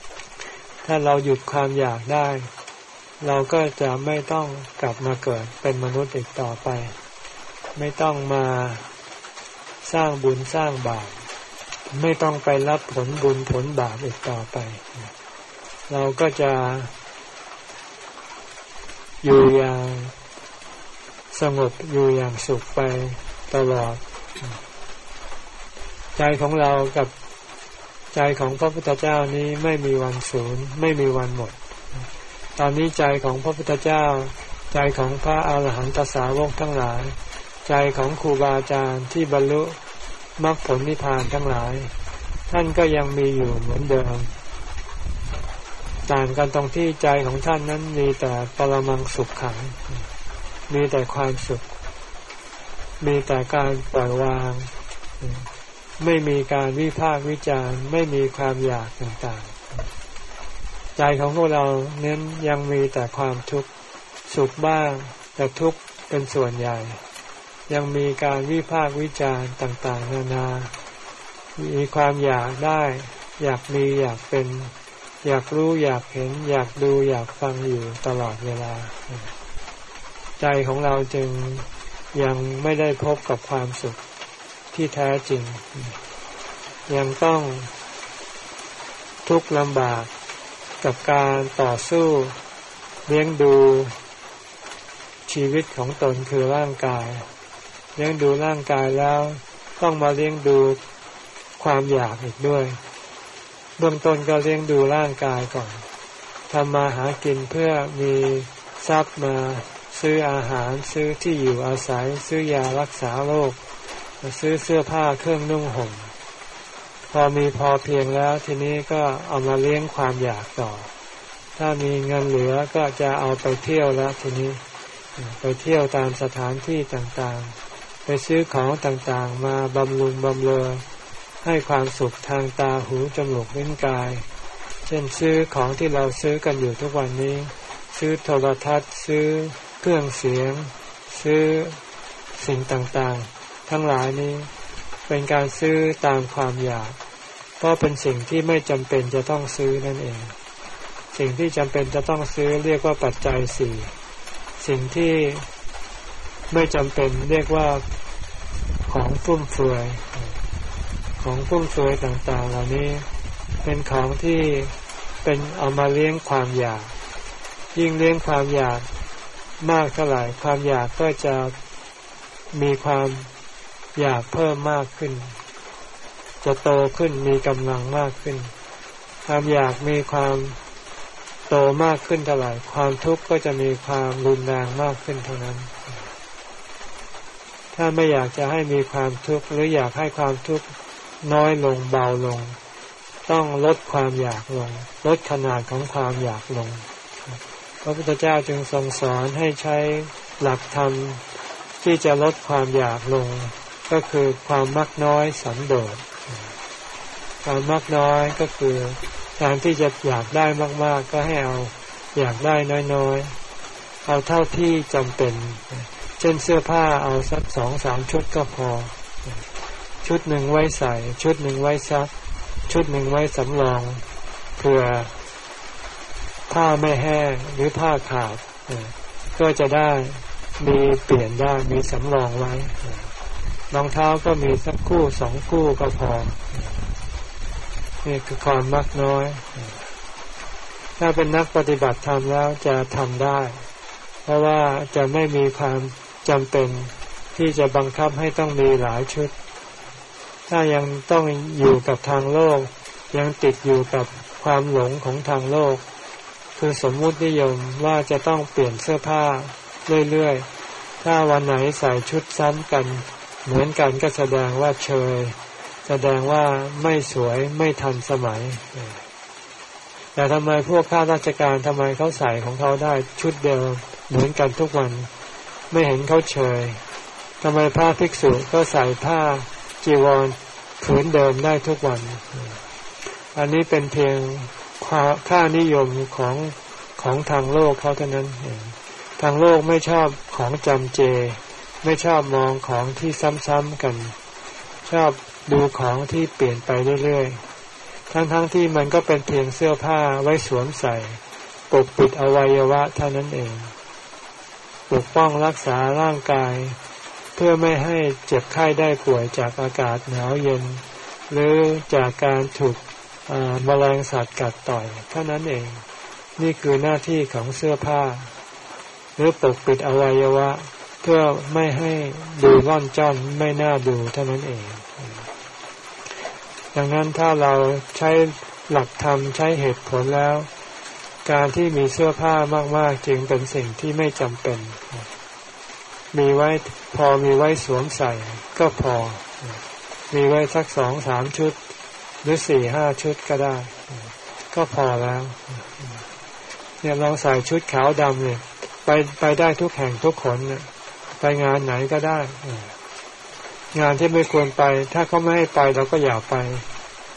ๆ ถ้าเราหยุดความอยากได้ เราก็จะไม่ต้องกลับมาเกิดเป็นมนุษย์อีกต่อไป ไม่ต้องมาสร้างบุญสร้างบาปไม่ต้องไปรับผลบุญผลบาปอีกต่อไป เราก็จะ อยู่อย่างสงบอยู่อย่างสุขไปตลอด ใจของเรากับใจของพระพุทธเจ้านี้ไม่มีวันสูญไม่มีวันหมด ตอนนี้ใจของพระพุทธเจ้า ใจของพระอาหารหันตสาวกทั้งหลาย ใจของครูบาอาจารย์ที่บรรลุมรรคผลนิพพานทั้งหลาย ท่านก็ยังมีอยู่เหมือนเดิม ต่างกันตรงที่ใจของท่านนั้นมีแต่ปรมังสุขขัง มีแต่ความสุข มีแต่การปล่อยวาง ไม่มีการวิพากษ์วิจารณ์ ไม่มีความอยากต่างๆ ใจของพวกเราเน้นยังมีแต่ความทุกข์สุขบ้างแต่ทุกข์เป็นส่วนใหญ่ ยังมีการวิพากษ์วิจารณ์ต่าง ๆ นานา มีความอยากได้ อยากมีอยากเป็น อยากรู้อยากเห็น อยากดูอยากฟังอยู่ตลอดเวลา ใจของเราจึงยังไม่ได้พบกับความสุขที่แท้จริง ยังต้องทุกข์ลำบาก กับการต่อสู้เลี้ยงดูชีวิตของตนคือร่างกาย เลี้ยงดูร่างกายแล้ว ต้องมาเลี้ยงดูความอยากอีกด้วย เบื้องต้นก็เลี้ยงดูร่างกายก่อนทำมาหากินเพื่อมีทรัพย์มาซื้ออาหารซื้อที่อยู่อาศัย ซื้อยารักษาโรคซื้อเสื้อผ้าเครื่องนุ่งห่ม อมีพอเพียงแล้วทีนี้ก็เอามาเลี้ยงความอยากต่อ ถ้ามีเงินเหลือก็จะเอาไปเที่ยวแล้วทีนี้ ไปเที่ยวตามสถานที่ต่างๆ ไปซื้อของต่างๆ มาบำรุงบำเรอให้ความสุขทางตาหูจมูกลิ้นกาย เช่นซื้อของที่เราซื้อกันอยู่ทุกวันนี้ ซื้อโทรทัศน์ ซื้อเครื่องเสียง ซื้อสิ่งต่างๆ ทั้งหลายนี้ เป็นการซื้อตามความอยาก เพราะเป็นสิ่งที่ไม่จำเป็นจะต้องซื้อนั่นเอง สิ่งที่จำเป็นจะต้องซื้อเรียกว่าปัจจัยสี่สิ่งที่ไม่จำเป็นเรียกว่าของฟุ่มเฟือยของฟุ่มเฟือยต่าง ๆ เหล่านี้เป็นของที่เป็นเอามาเลี้ยงความอยาก ยิ่งเลี้ยงความอยากมากเท่าไหร่ความอยากก็จะมีความ อยากเพิ่มมากขึ้น จะโตขึ้นมีกำลังมากขึ้น ความอยากมีความโตมากขึ้นเท่าไหร่ความทุกข์ก็จะมีความรุนแรงมากขึ้นเท่านั้น ถ้าไม่อยากจะให้มีความทุกข์หรืออยากให้ความทุกข์น้อยลงเบาลง ต้องลดความอยากลง ลดขนาดของความอยากลง พระพุทธเจ้าจึงทรงสอนให้ใช้หลักธรรมที่จะลดความอยากลง ก็คือความมักน้อยสันโดษความมักน้อยก็คือการที่จะอยากได้มาก ๆ ก็ให้เอาอยากได้น้อยๆ เอาเท่าที่จำเป็น เช่นเสื้อผ้าเอาสักสองสามชุดก็พอ ชุดหนึ่งไว้ใส่ ชุดหนึ่งไว้ซัก ชุดหนึ่งไว้สำรองเผื่อผ้าไม่แห้งหรือผ้าขาดก็จะได้มีเปลี่ยนได้มีสำรองไว้ รองเท้าก็มีสักคู่สองคู่ก็พอ นี่คือความมักน้อย ถ้าเป็นนักปฏิบัติธรรมแล้วจะทำได้ เพราะว่าจะไม่มีความจำเป็นที่จะบังคับให้ต้องมีหลายชุด ถ้ายังต้องอยู่กับทางโลก ยังติดอยู่กับความหลงของทางโลก คือสมมุตินิยมว่าจะต้องเปลี่ยนเสื้อผ้าเรื่อยๆ ถ้าวันไหนใส่ชุดซ้ำกัน เหมือนกันก็แสดงว่าเชย แสดงว่าไม่สวยไม่ทันสมัย แต่ทำไมพวกข้าราชการทำไมเขาใส่ของเขาได้ชุดเดิมเหมือนกันทุกวัน ไม่เห็นเขาเฉยทำไมผ้าภิกษุก็ใส่ผ้าจีวรผืนเดิมได้ทุกวัน อันนี้เป็นเพียงค่านิยมของของทางโลกเขาเท่านั้น ทางโลกไม่ชอบของจำเจ ไม่ชอบมองของที่ซ้ำๆกัน ชอบดูของที่เปลี่ยนไปเรื่อยๆ ทั้งๆทที่มันก็เป็นเพียงเสื้อผ้าไว้สวมใส่ปกปิดอวัยวะเท่านั้นเอง ปกป้องรักษาร่างกาย เพื่อไม่ให้เจ็บไข้ได้ป่วยจากอากาศหนาวเย็น หรือจากการถูกมแมลงสัตว์กัดต่อยเท่านั้นเอง นี่คือหน้าที่ของเสื้อผ้า หรือปกปิดอวัยวะ เพื่อไม่ให้ดูร่อนจ้อนไม่น่าดูเท่านั้นเอง ดังนั้นถ้าเราใช้หลักธรรมใช้เหตุผลแล้ว การที่มีเสื้อผ้ามาก ๆ จึงเป็นสิ่งที่ไม่จำเป็น มีไว้พอมีไว้สวมใส่ก็พอ มีไว้สักสองสามชุด หรือสี่ห้าชุดก็ได้ ก็พอแล้ว เนี่ยลองใส่ชุดขาวดำเนี่ยไปไปได้ทุกแห่งทุกคนเนี่ย ไปงานไหนก็ได้ งานที่ไม่ควรไป ถ้าเขาไม่ให้ไปเราก็อย่าไป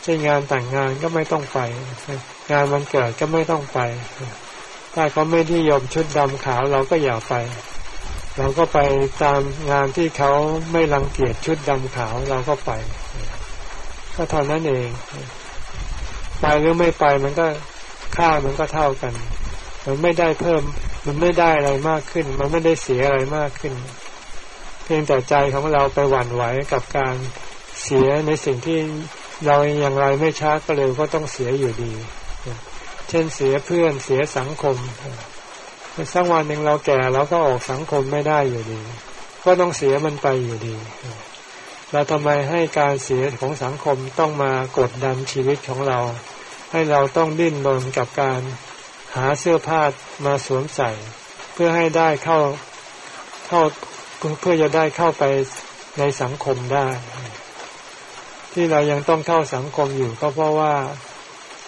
เช่นงานแต่งงานก็ไม่ต้องไป งานวันเกิดก็ไม่ต้องไป ถ้าเขาไม่ที่ยมชุดดำขาวเราก็อย่าไป เราก็ไปตามงานที่เขาไม่รังเกียจชุดดำขาวเราก็ไป ก็เท่านั้นเอง ไปหรือไม่ไปมันก็ค่ามันก็เท่ากัน มันไม่ได้เพิ่ม มันไม่ได้อะไรมากขึ้น มันไม่ได้เสียอะไรมากขึ้น เพียงแต่ใจของเราไปหวั่นไหวกับการเสียในสิ่งที่เราอย่างไรไม่ช้าก็เร็วก็ต้องเสียอยู่ดี เช่นเสียเพื่อนเสียสังคมสักวันหนึ่งเราแก่เราก็ออกสังคมไม่ได้อยู่ดี ก็ต้องเสียมันไปอยู่ดี เราทำไมให้การเสียของสังคมต้องมากดดันชีวิตของเรา ให้เราต้องดิ้นรนกับการ หาเสื้อผ้ามาสวมใส่ เพื่อให้ได้เข้าเข้าเพื่อจะได้เข้าไปในสังคมได้ ที่เรายังต้องเข้าสังคมอยู่ก็เพราะว่า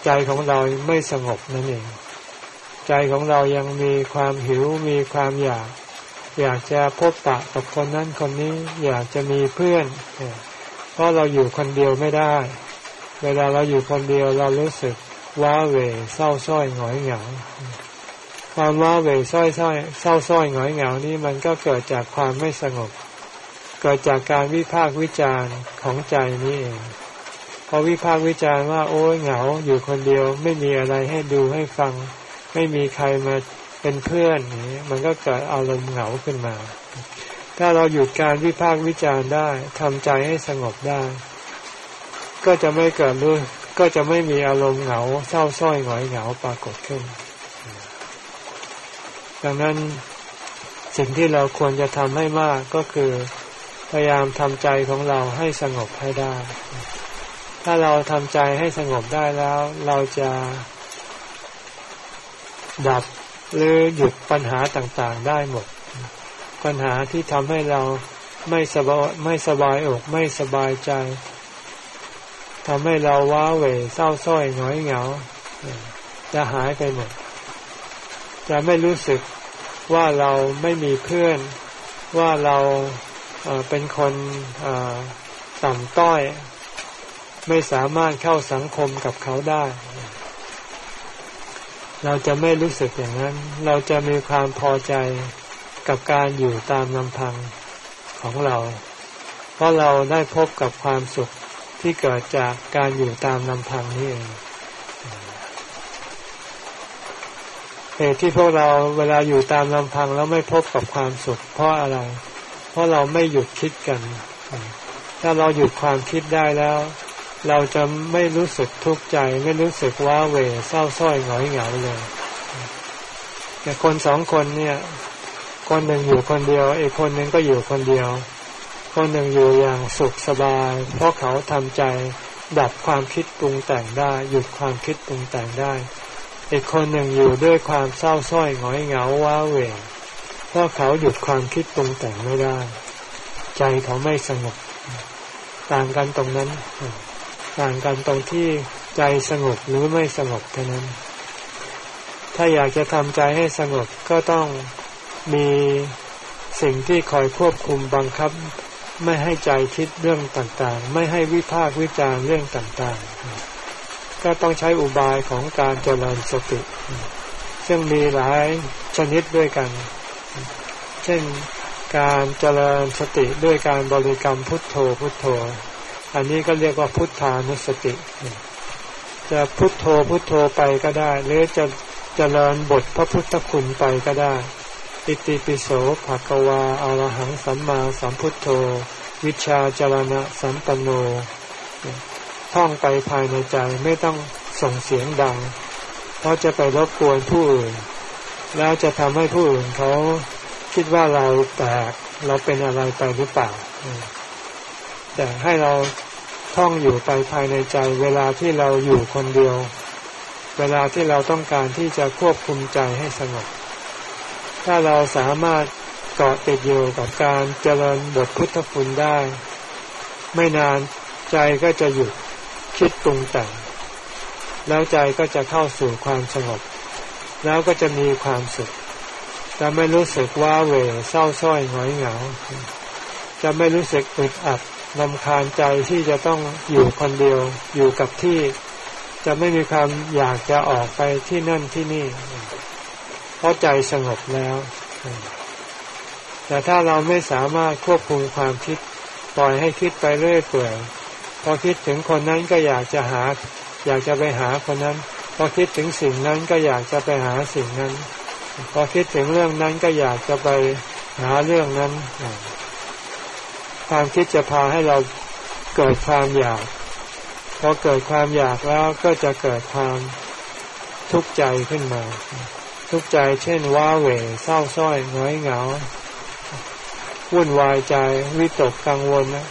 ใจของเราไม่สงบนั่นเอง ใจของเรายังมีความหิวมีความอยาก อยากจะพบปะกับคนนั้นคนนี้อยากจะมีเพื่อน เพราะเราอยู่คนเดียวไม่ได้ เวลาเราอยู่คนเดียวเรารู้สึก ว้าเวเศร้าส้อยหงอยเหงา ความว้าเวส้อยส้อยเศร้าส้อยหงอยเหงานี่มันก็เกิดจากความไม่สงบ เกิดจากการวิพากษ์วิจารณ์ของใจนี่เองพอวิพากษ์วิจารณ์ว่าโอ้ยเหงาอยู่คนเดียวไม่มีอะไรให้ดูให้ฟัง ไม่มีใครมาเป็นเพื่อนนี้มันก็เกิดอารมณ์เหงาขึ้นมา ถ้าเราหยุดการวิพากษ์วิจารณ์ได้ทำใจให้สงบได้ ก็จะไม่เกิดรู้ ก็จะไม่มีอารมณ์เหงาเศร้าส้อยหงอยเหงาปรากฏขึ้น ดังนั้นสิ่งที่เราควรจะทำให้มากก็คือ พยายามทำใจของเราให้สงบให้ได้ ถ้าเราทำใจให้สงบได้แล้ว เราจะดับหรือหยุดปัญหาต่างๆได้หมด ปัญหาที่ทำให้เราไม่สบายไม่สบายอกไม่สบายใจ ทำให้เราว้าเหวเศร้าส้อยหงอยเหงา จะหายไปหมด จะไม่รู้สึกว่าเราไม่มีเพื่อน ว่าเราเป็นคนต่ำต้อย ไม่สามารถเข้าสังคมกับเขาได้ เราจะไม่รู้สึกอย่างนั้น เราจะมีความพอใจกับการอยู่ตามลำพังของเรา เพราะเราได้พบกับความสุข ที่เกิดจากการอยู่ตามลำพังนี่เองเหตุที่พวกเราเวลาอยู่ตามลำพังแล้วไม่พบกับความสุขเพราะอะไร เพราะเราไม่หยุดคิดกัน ถ้าเราหยุดความคิดได้แล้ว เราจะไม่รู้สึกทุกข์ใจ ไม่รู้สึกว้าเหวเศร้าส้อยหงอยเหงาเลยแต่คนสองคนเนี่ย คนหนึ่งอยู่คนเดียวอีกคนหนึ่งก็อยู่คนเดียว คนหนึ่งอยู่อย่างสุขสบาย เพราะเขาทำใจดับความคิดปรุงแต่งได้ หยุดความคิดปรุงแต่งได้ อีกคนหนึ่งอยู่ด้วยความเศร้าส้อยหงอยเหงาว้าเหวเพราะเขาหยุดความคิดปรุงแต่งไม่ได้ ใจเขาไม่สงบ ต่างกันตรงนั้น ต่างกันตรงที่ใจสงบหรือไม่สงบเท่านั้น ถ้าอยากจะทำใจให้สงบก็ต้องมีสิ่งที่คอยควบคุมบังคับ ไม่ให้ใจคิดเรื่องต่างๆ ไม่ให้วิพากวิจารเรื่องต่างๆ ก็ต้องใช้อุบายของการเจริญสติ ซึ่งมีหลายชนิดด้วยกัน เช่นการเจริญสติด้วยการบริกรรมพุทโธพุทโธ อันนี้ก็เรียกว่าพุทธานุสติ จะพุทโธพุทโธไปก็ได้ หรือจะเจริญบทพระพุทธคุณไปก็ได้ อิติปิโสภะกวาอารหังสัมมาสัมพุทโธ วิชาจารณะสัมปันโนท่องไปภายในใจไม่ต้องส่งเสียงดัง เพราะจะไปรบกวนผู้อื่น แล้วจะทำให้ผู้อื่นเขาคิดว่าเราแตกเราเป็นอะไรไปหรือเปล่า แต่ให้เราท่องอยู่ไปภายในใจ เวลาที่เราอยู่คนเดียว เวลาที่เราต้องการที่จะควบคุมใจให้สงบ ถ้าเราสามารถเกาะติดอยู่กับการเจริญบทพุทธคุณได้ ไม่นานใจก็จะหยุดคิดปรุงแต่งแล้วใจก็จะเข้าสู่ความสงบ แล้วก็จะมีความสุข จะไม่รู้สึกว่าเวเศร้าส้อยหงอยเหงา จะไม่รู้สึกอึดอัดลำคาญใจที่จะต้องอยู่คนเดียวอยู่กับที่ จะไม่มีความอยากจะออกไปที่นั่นที่นี่ เพราะใจสงบแล้ว แต่ถ้าเราไม่สามารถควบคุมความคิด ปล่อยให้คิดไปเรื่อยเปื่อยพอคิดถึงคนนั้นก็อยากจะหา อยากจะไปหาคนนั้น พอคิดถึงสิ่งนั้นก็อยากจะไปหาสิ่งนั้น พอคิดถึงเรื่องนั้นก็อยากจะไปหาเรื่องนั้น ความคิดจะพาให้เราเกิดความอยาก พอเกิดความอยากแล้วก็จะเกิดความทุกข์ใจขึ้นมา ทุกข์ใจเช่นว้าเหวเศร้าส้อยน้อยเหงา วุ่นวายใจวิตกกังวลนะ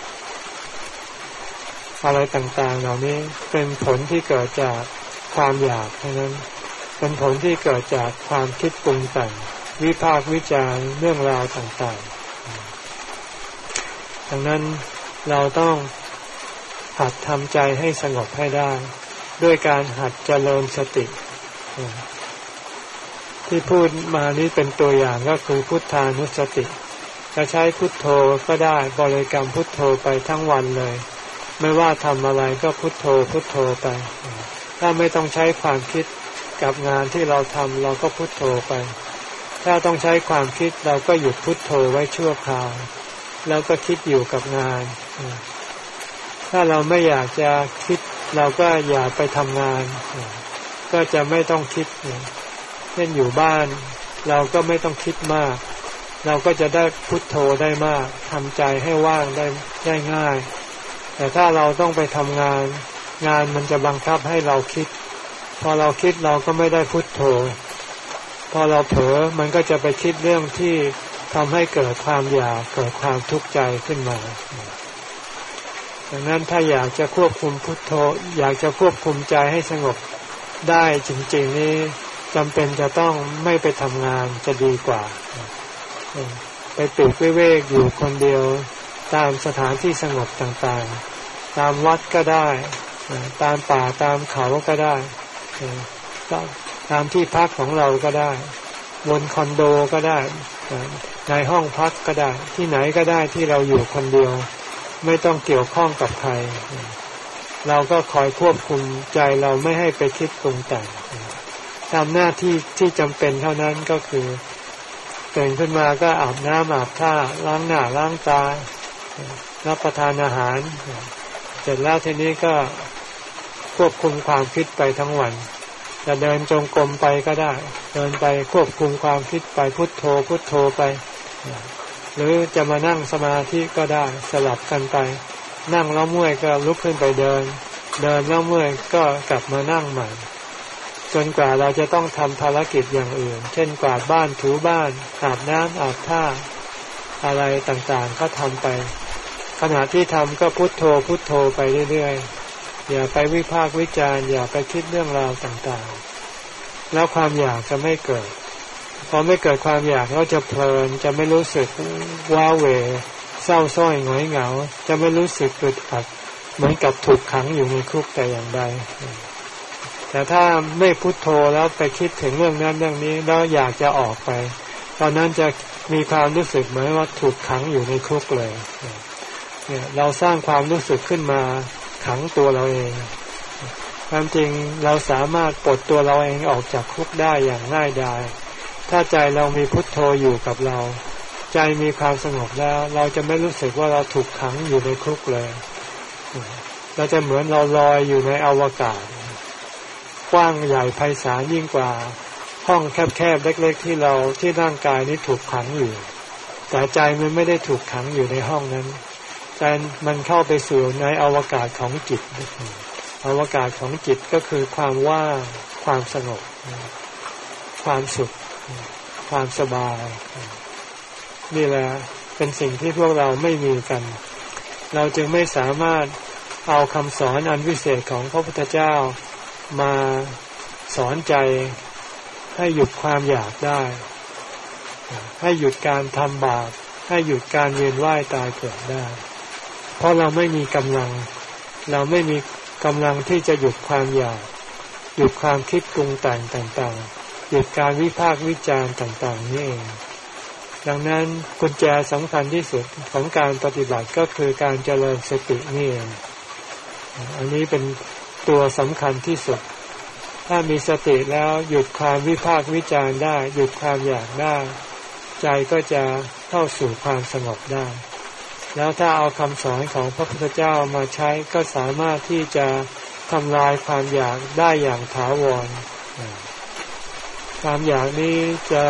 อะไรต่างๆ เหล่านี้เป็นผลที่เกิดจากความอยากเท่านั้น เป็นผลที่เกิดจากความคิดปรุงแต่งวิพากวิจารเรื่องราวต่างๆ ดังนั้นเราต้องหัดทำใจให้สงบให้ได้ ด้วยการหัดเจริญสติ ที่พูดมานี้เป็นตัวอย่างก็คือพุทธานุสติ จะใช้พุทโธก็ได้บริกรรมพุทโธไปทั้งวันเลย ไม่ว่าทำอะไรก็พุทโธพุทโธไป ถ้าไม่ต้องใช้ความคิดกับงานที่เราทำเราก็พุทโธไป ถ้าต้องใช้ความคิดเราก็หยุดพุทโธไว้ชั่วคราว แล้วก็คิดอยู่กับงาน ถ้าเราไม่อยากจะคิดเราก็อย่าไปทำงาน ก็จะไม่ต้องคิด เช่นอยู่บ้าน เราก็ไม่ต้องคิดมาก เราก็จะได้พุทโธได้มากทำใจให้ว่างได้ได้ง่าย แต่ถ้าเราต้องไปทำงาน งานมันจะบังคับให้เราคิด พอเราคิดเราก็ไม่ได้พุทโธ พอเราเผลอมันก็จะไปคิดเรื่องที่ทำให้เกิดความอยากเกิดความทุกข์ใจขึ้นมาดังนั้นถ้าอยากจะควบคุมพุทโธ อยากจะควบคุมใจให้สงบได้จริง ๆ นี่ จำเป็นจะต้องไม่ไปทำงานจะดีกว่า ไปปีกเวกอยู่คนเดียวตามสถานที่สงบต่างๆ ตามวัดก็ได้ ตามป่าตามเขาก็ได้ ตามที่พักของเราก็ได้ บนคอนโดก็ได้ ในห้องพักก็ได้ ที่ไหนก็ได้ที่เราอยู่คนเดียว ไม่ต้องเกี่ยวข้องกับใคร เราก็คอยควบคุมใจเราไม่ให้ไปคิดปรุงแต่ง ทำหน้าที่ที่จำเป็นเท่านั้นก็คือตื่นขึ้นมาก็อาบน้ำอาบท่าล้างหน้าล้างตา รับประทานอาหาร เสร็จแล้วทีนี้ก็ควบคุมความคิดไปทั้งวัน จะเดินจงกรมไปก็ได้ เดินไปควบคุมความคิดไปพุทโธพุทโธไป หรือจะมานั่งสมาธิก็ได้สลับกันไป นั่งแล้วเมื่อยก็ลุกขึ้นไปเดิน เดินแล้วเมื่อยก็กลับมานั่งใหม่ จนกว่าเราจะต้องทำภารกิจอย่างอื่น เช่นกวาดบ้านถูบ้านอาบน้ำอาบท่าอะไรต่างๆก็ทำไป ขณะที่ทำก็พุโทโธพุโทโธไปเรื่อยๆ อย่าไปวิพากษ์วิจารณ์อย่าไปคิดเรื่องราวต่างๆ แล้วความอยากจะไม่เกิด พอไม่เกิดความอยากเราจะเพลินจะไม่รู้สึกว้าเหวเศร้าส้อยหงอยเหงา จะไม่รู้สึกอึดอัดเหมือนกับถูกขังอยู่ในคุกแต่อย่างใด แต่ถ้าไม่พุโทโธแล้วไปคิดถึงเรื่องนั้นเรื่องนี้แล้วอยากจะออกไป ตอนนั้นจะมีความรู้สึกเหมือนว่าถูกขังอยู่ในคุกเลย เนี่ยเราสร้างความรู้สึกขึ้นมาขังตัวเราเองความจริงเราสามารถปลดตัวเราเองออกจากคุกได้อย่างง่ายดาย ถ้าใจเรามีพุทโธอยู่กับเรา ใจมีความสงบแล้ว เราจะไม่รู้สึกว่าเราถูกขังอยู่ในคุกเลย เราจะเหมือนเราลอยอยู่ในอวกาศ กว้างใหญ่ไพศาลยิ่งกว่าห้องแคบๆเล็ก ๆ ที่เราที่ร่างกายนี้ถูกขังอยู่ แต่ใจมันไม่ได้ถูกขังอยู่ในห้องนั้นใจมันเข้าไปสู่ในอวกาศของจิต อวกาศของจิตก็คือความว่างความสงบ ความสุข ความสบาย นี่แหละเป็นสิ่งที่พวกเราไม่มีกัน เราจึงไม่สามารถเอาคำสอนอันวิเศษของพระพุทธเจ้า มาสอนใจให้หยุดความอยากได้ ให้หยุดการทำบาป ให้หยุดการเวียนว่ายตายเกิดได้ เพราะเราไม่มีกำลัง เราไม่มีกำลังที่จะหยุดความอยาก หยุดความคิดปรุงแต่งต่างๆ หยุดการวิพากษ์วิจารณ์ต่างๆนี่เอง ดังนั้นกุญแจสำคัญที่สุดของการปฏิบัติก็คือการเจริญสตินี่เอง อันนี้เป็น ตัวสำคัญที่สุด ถ้ามีสติแล้วหยุดความวิพากษ์วิจารได้ หยุดความอยากได้ ใจก็จะเข้าสู่ความสงบได้ แล้วถ้าเอาคำสอนของพระพุทธเจ้ามาใช้ก็สามารถที่จะทำลายความอยากได้อย่างถาวร ความอยากนี้จะ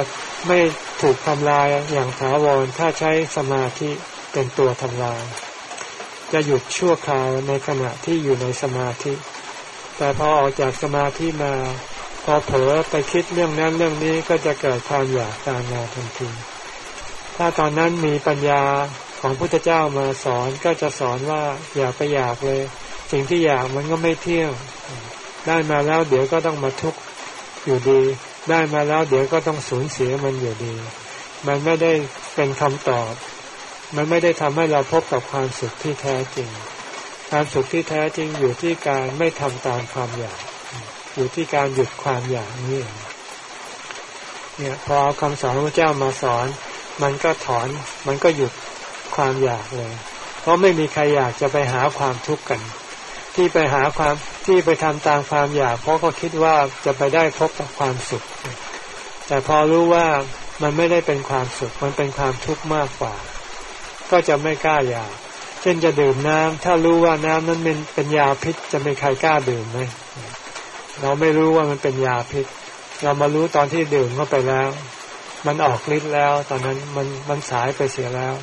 ไม่ถูกทำลายอย่างถาวรถ้าใช้สมาธิเป็นตัวทำลาย จะหยุดชั่วคราวในขณะที่อยู่ในสมาธิ แต่พอออกจากสมาธิมาพอเผลอไปคิดเรื่องนั้นเรื่องนี้ก็จะเกิดความอยากตามมาทันทีถ้าตอนนั้นมีปัญญาของพุทธเจ้ามาสอนก็จะสอนว่าอย่าไปอยากเลย สิ่งที่อยากมันก็ไม่เที่ยงได้มาแล้วเดี๋ยวก็ต้องมาทุกข์อยู่ดี ได้มาแล้วเดี๋ยวก็ต้องสูญเสียมันอยู่ดี มันไม่ได้เป็นคำตอบ มันไม่ได้ทำให้เราพบกับความสุขที่แท้จริง ความสุขที่แท้จริงอยู่ที่การไม่ทำตามความอยาก อยู่ที่การหยุดความอยากนี่เนี่ยพอเอาคำสอนพระเจ้ามาสอน มันก็ถอน มันก็หยุดความอยากเลย เพราะไม่มีใครอยากจะไปหาความทุกข์กัน ที่ไปหาความที่ไปทำตามความอยาก เพราะเขาคิดว่าจะไปได้พบกับความสุข แต่พอรู้ว่ามันไม่ได้เป็นความสุข มันเป็นความทุกข์มากกว่า ก็จะไม่กล้าอยาก เช่นจะดื่มน้ำถ้ารู้ว่าน้ำนั้นเป็นเป็นยาพิษจะไม่ใครกล้าดื่มไหมเราไม่รู้ว่ามันเป็นยาพิษ เรามารู้ตอนที่ดื่มเข้าไปแล้ว มันออกฤทธิ์แล้ว ตอนนั้นมันมันสายไปเสียแล้ว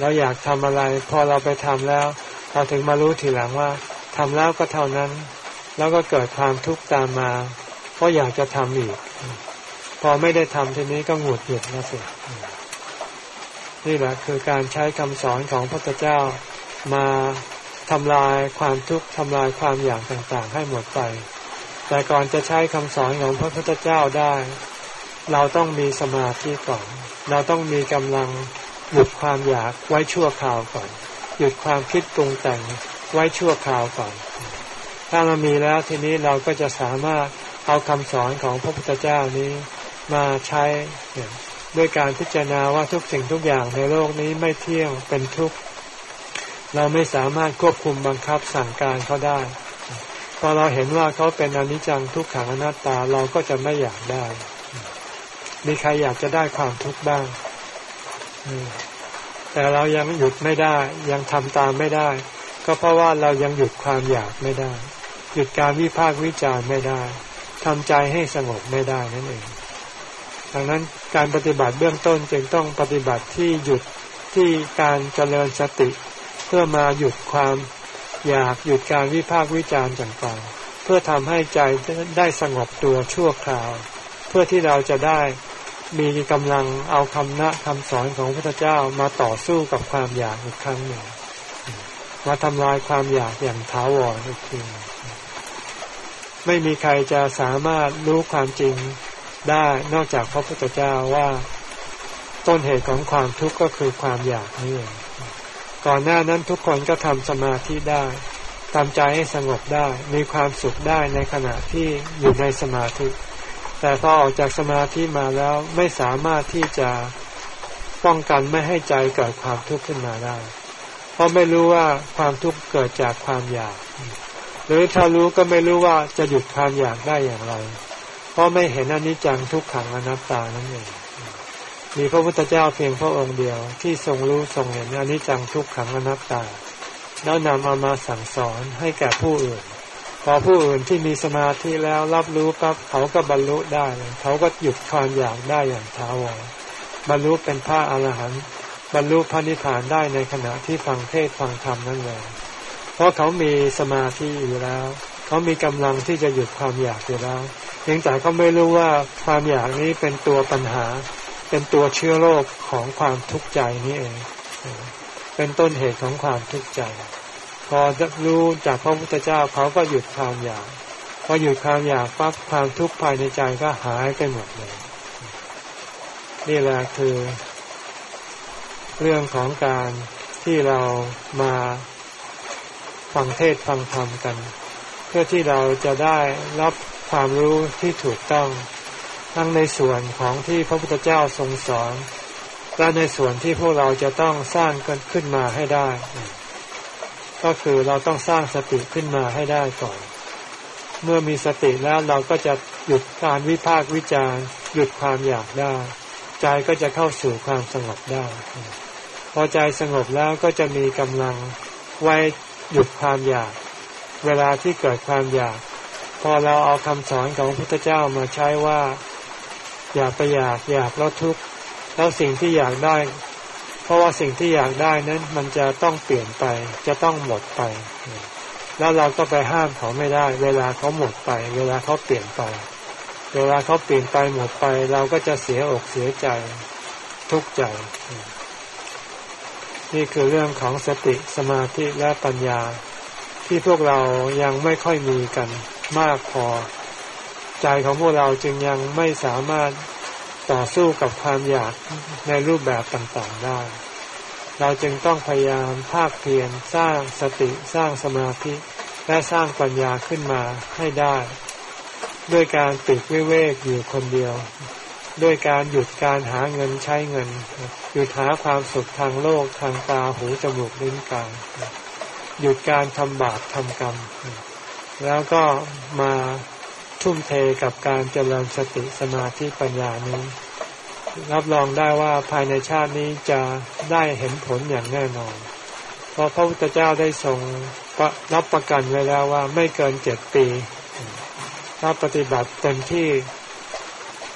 เราอยากทำอะไร พอเราไปทำแล้วเราถึงมารู้ทีหลังว่าทำแล้วก็เท่านั้น แล้วก็เกิดความทุกข์ตามมา เพราะอยากจะทำอีก พอไม่ได้ทำทีนี้ก็หงุดหงิดนะสิ นี่แหละคือการใช้คำสอนของพระพุทธเจ้ามาทำลายความทุกข์ทำลายความอยากต่างๆ ให้หมดไป แต่ก่อนจะใช้คำสอนของพระพุทธเจ้าได้ เราต้องมีสมาธิก่อน เราต้องมีกำลังหยุดความอยากไว้ชั่วคราวก่อน หยุดความคิดปรุงแต่งไว้ชั่วคราวก่อน ถ้าเรามีแล้วทีนี้เราก็จะสามารถเอาคำสอนของพระพุทธเจ้านี้มาใช้ ด้วยการพิจารณาว่าทุกสิ่งทุกอย่างในโลกนี้ไม่เที่ยงเป็นทุกข์เราไม่สามารถควบคุมบังคับสั่งการเขาได้ พอเราเห็นว่าเขาเป็นอนิจจังทุกขังอนัตตาเราก็จะไม่อยากได้ มีใครอยากจะได้ความทุกข์บ้างแต่เรายังหยุดไม่ได้ ยังทำตามไม่ได้ ก็เพราะว่าเรายังหยุดความอยากไม่ได้ หยุดการวิพากษ์วิจารณ์ไม่ได้ทำใจให้สงบไม่ได้นั่นเองดังนั้น การปฏิบัติเบื้องต้นจึงต้องปฏิบัติที่หยุดที่การเจริญสติ เพื่อมาหยุดความอยากหยุดการวิพากษ์วิจารณ์ต่างๆ เพื่อทำให้ใจได้สงบตัวชั่วคราว เพื่อที่เราจะได้มีกำลังเอาคำนะคำสอนของพระพุทธเจ้ามาต่อสู้กับความอยากอีกครั้งหนึ่งมาทำลายความอยากอย่างท้าวรอีกทีไม่มีใครจะสามารถรู้ความจริง ได้นอกจากพระพุทธเจ้าว่าต้นเหตุของความทุกข์ก็คือความอยากนี่เองก่อนหน้านั้นทุกคนก็ทำสมาธิได้ทำใจให้สงบได้ มีความสุขได้ในขณะที่อยู่ในสมาธิ แต่พอออกจากสมาธิมาแล้วไม่สามารถที่จะป้องกันไม่ให้ใจเกิดความทุกข์ขึ้นมาได้ เพราะไม่รู้ว่าความทุกข์เกิดจากความอยาก หรือถ้ารู้ก็ไม่รู้ว่าจะหยุดความอยากได้อย่างไร เพราะไม่เห็นอนิจจังทุกขังอนัตตานั่นเองมีพระพุทธเจ้าเพียงพระองค์เดียวที่ทรงรู้ทรงเห็นอนิจจังทุกขังอนัตตา แล้วนำเอามาสั่งสอนให้แก่ผู้อื่น พอผู้อื่นที่มีสมาธิแล้วรับรู้ปั๊บเขาก็บรรลุได้เขาก็หยุดความอยากได้อย่างท้าวรบรรลุเป็นพระอรหันต์บรรลุพระนิพพานได้ในขณะที่ฟังเทศฟังธรรมนั่นเองเพราะเขามีสมาธิอยู่แล้ว เขามีกำลังที่จะหยุดความอยากอยู่แล้ว เพียงแต่เขาไม่รู้ว่าความอยากนี้เป็นตัวปัญหา เป็นตัวเชื้อโรคของความทุกข์ใจนี่เอง เป็นต้นเหตุของความทุกข์ใจ พอรู้จากพระพุทธเจ้าเขาก็หยุดความอยากพอหยุดความอยากปั๊บความทุกข์ภายในใจก็หายไปหมดเลย นี่แหละคือ เรื่องของการที่เรามาฟังเทศฟังธรรมกัน เพื่อที่เราจะได้รับ ความรู้ที่ถูกต้อง ทั้งในส่วนของที่พระพุทธเจ้าทรงสอนและในส่วนที่พวกเราจะต้องสร้างกันขึ้นมาให้ได้ ก็คือเราต้องสร้างสติขึ้นมาให้ได้ก่อน เมื่อมีสติแล้วเราก็จะหยุดการวิพากษ์วิจารณ์หยุดความอยากได้ ใจก็จะเข้าสู่ความสงบได้ พอใจสงบแล้วก็จะมีกำลังไว้หยุดความอยาก เวลาที่เกิดความอยาก พอเราเอาคำสอนของพระพุทธเจ้ามาใช้ว่า อยากไปอยากอยากแล้วทุกข์แล้วสิ่งที่อยากได้ เพราะว่าสิ่งที่อยากได้นั้นมันจะต้องเปลี่ยนไป จะต้องหมดไป แล้วเราก็ไปห้ามเขาไม่ได้ เวลาเขาหมดไป เวลาเขาเปลี่ยนไป เวลาเขาเปลี่ยนไปหมดไป เราก็จะเสียอกเสียใจ ทุกข์ใจ นี่คือเรื่องของสติสมาธิและปัญญาที่พวกเรายังไม่ค่อยมีกัน มากพอ ใจของพวกเราจึงยังไม่สามารถต่อสู้กับความอยากในรูปแบบต่างๆได้ เราจึงต้องพยายามภาคเพียรสร้างสติสร้างสมาธิ และสร้างปัญญาขึ้นมาให้ได้ ด้วยการปิดวิเวกอยู่คนเดียว ด้วยการหยุดการหาเงินใช้เงิน หยุดหาความสุขทางโลกทางตาหูจมูกลิ้นกายหยุดการทำบาปทำกรรม แล้วก็มาทุ่มเทกับการเจริญสติสมาธิปัญญานี้ รับรองได้ว่าภายในชาตินี้จะได้เห็นผลอย่างแน่นอน เพราะพระพุทธเจ้าได้ทรงรับประกันไว้แล้วว่าไม่เกินเจ็ดปี ถ้าปฏิบัติเต็มที่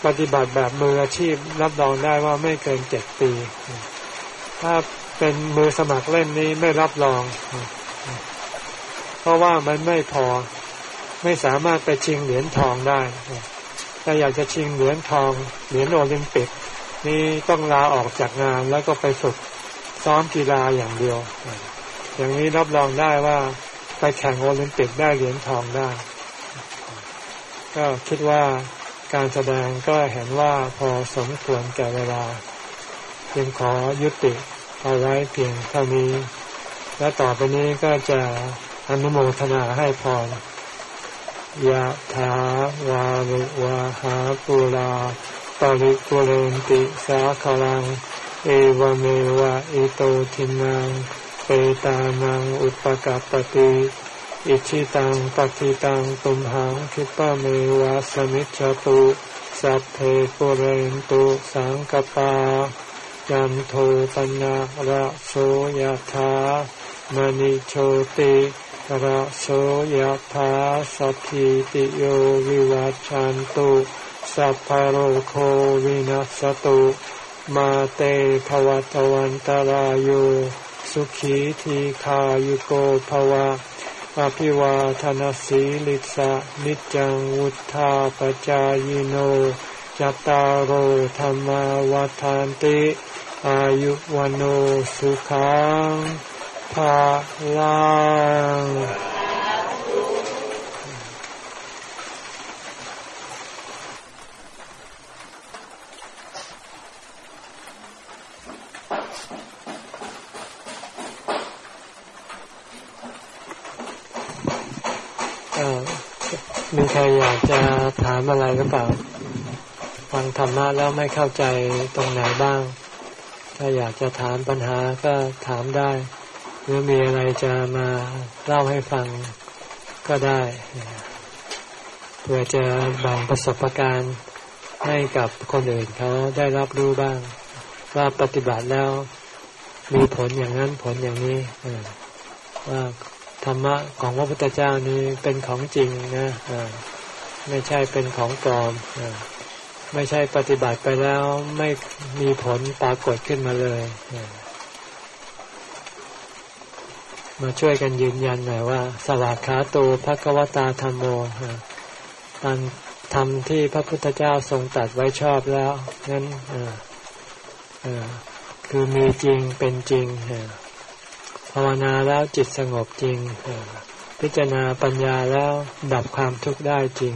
ปฏิบัติแบบมืออาชีพ รับรองได้ว่าไม่เกินเจ็ดปี ถ้าเป็นมือสมัครเล่นนี้ไม่รับรอง เพราะว่ามันไม่พอ ไม่สามารถไปชิงเหรียญทองได้ถ้าอยากจะชิงเหรียญทองเหรียญโอลิมปิก นี่ต้องลาออกจากงานแล้วก็ไปฝึกซ้อมกีฬาอย่างเดียว อย่างนี้รับรองได้ว่าไปแข่งโอลิมปิกได้เหรียญทองได้ ก็คิดว่าการแสดงก็เห็นว่าพอสมควรแก่เวลาจึงขอยุติเอาไว้เพียงเท่านี้ และต่อไปนี้ก็จะอนุโมทนาให้พร ยะถาวาริวาหาปุราปริปุเรนติสาคลัง เอวเมวะอิโตทินังเปตานังอุปกัปติอิชิตังปฏิตังตุมหังคิปะเมวะสมิจจตุสัพเพปุเรนตุสังกปายันโทปัญญาระโสยถามณิโชติ ระโสยธาสัพพิติโยวิวัจจันตุสัพพโรโควินัสตุมาเตภวตวันตารโยสุขีทีขายุโกภวะอภิวาทนสีลิสะนิจังวุธาปจายโนจตารโหธรรมวาทานติ อายุวันโอสุขัง ภาลังมีใครอยากจะถามอะไรหรือเปล่า ฟังธรรมะแล้วไม่เข้าใจตรงไหนบ้าง ถ้าอยากจะถามปัญหาก็ถามได้ หรือมีอะไรจะมาเล่าให้ฟังก็ได้เพื่อจะแบ่งประสบการณ์ให้กับคนอื่นเขาได้รับรู้บ้าง ว่าปฏิบัติแล้วมีผลอย่างนั้นผลอย่างนี้ว่าธรรมะของพระพุทธเจ้านี้เป็นของจริงนะไม่ใช่เป็นของปลอมไม่ใช่ปฏิบัติไปแล้วไม่มีผลปรากฏขึ้นมาเลย มาช่วยกันยืนยันหน่อยว่า สวากขาโตภควตาธรรมโมการทำที่พระพุทธเจ้าทรงตัดไว้ชอบแล้วนั้นคือมีจริงเป็นจริงภาวนาแล้วจิตสงบจริงพิจารณาปัญญาแล้วดับความทุกข์ได้จริง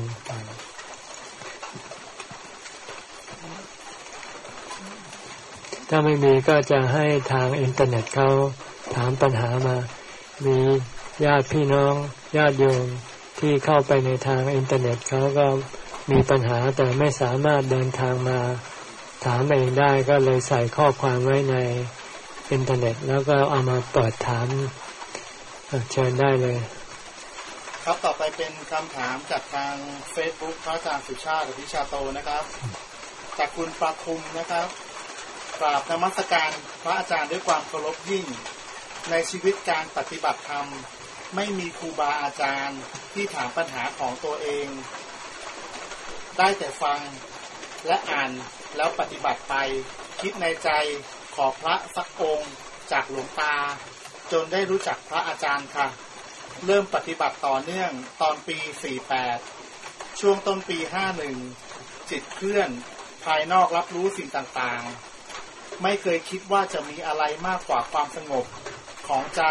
ถ้าไม่มีก็จะให้ทางอินเทอร์เน็ตเขาถามปัญหามา มีญาติพี่น้องญาติโยมที่เข้าไปในทางอินเทอร์เน็ตเขาก็มีปัญหาแต่ไม่สามารถเดินทางมาถามเองได้ก็เลยใส่ข้อความไว้ในอินเทอร์เน็ต แล้วก็เอามาเปิดถามเชิญได้เลย ครับต่อไปเป็นคำถามจากทางเฟซบุ๊กพระอาจารย์สุชาติ อภิชาโตนะครับ จากคุณปราคุมนะครับกราบนมัสการพระอาจารย์ด้วยความเคารพยิ่ง ในชีวิตการปฏิบัติธรรม ไม่มีครูบาอาจารย์ที่ถามปัญหาของตัวเอง ได้แต่ฟังและอ่านแล้วปฏิบัติไป คิดในใจขอพระสักองค์จากหลวงตา จนได้รู้จักพระอาจารย์ค่ะ เริ่มปฏิบัติต่อเนื่องตอนปี 48 ช่วงต้นปีห้าหนึ่งจิตเคลื่อน ภายนอกรับรู้สิ่งต่างๆ ไม่เคยคิดว่าจะมีอะไรมากกว่าความสงบ ของใจ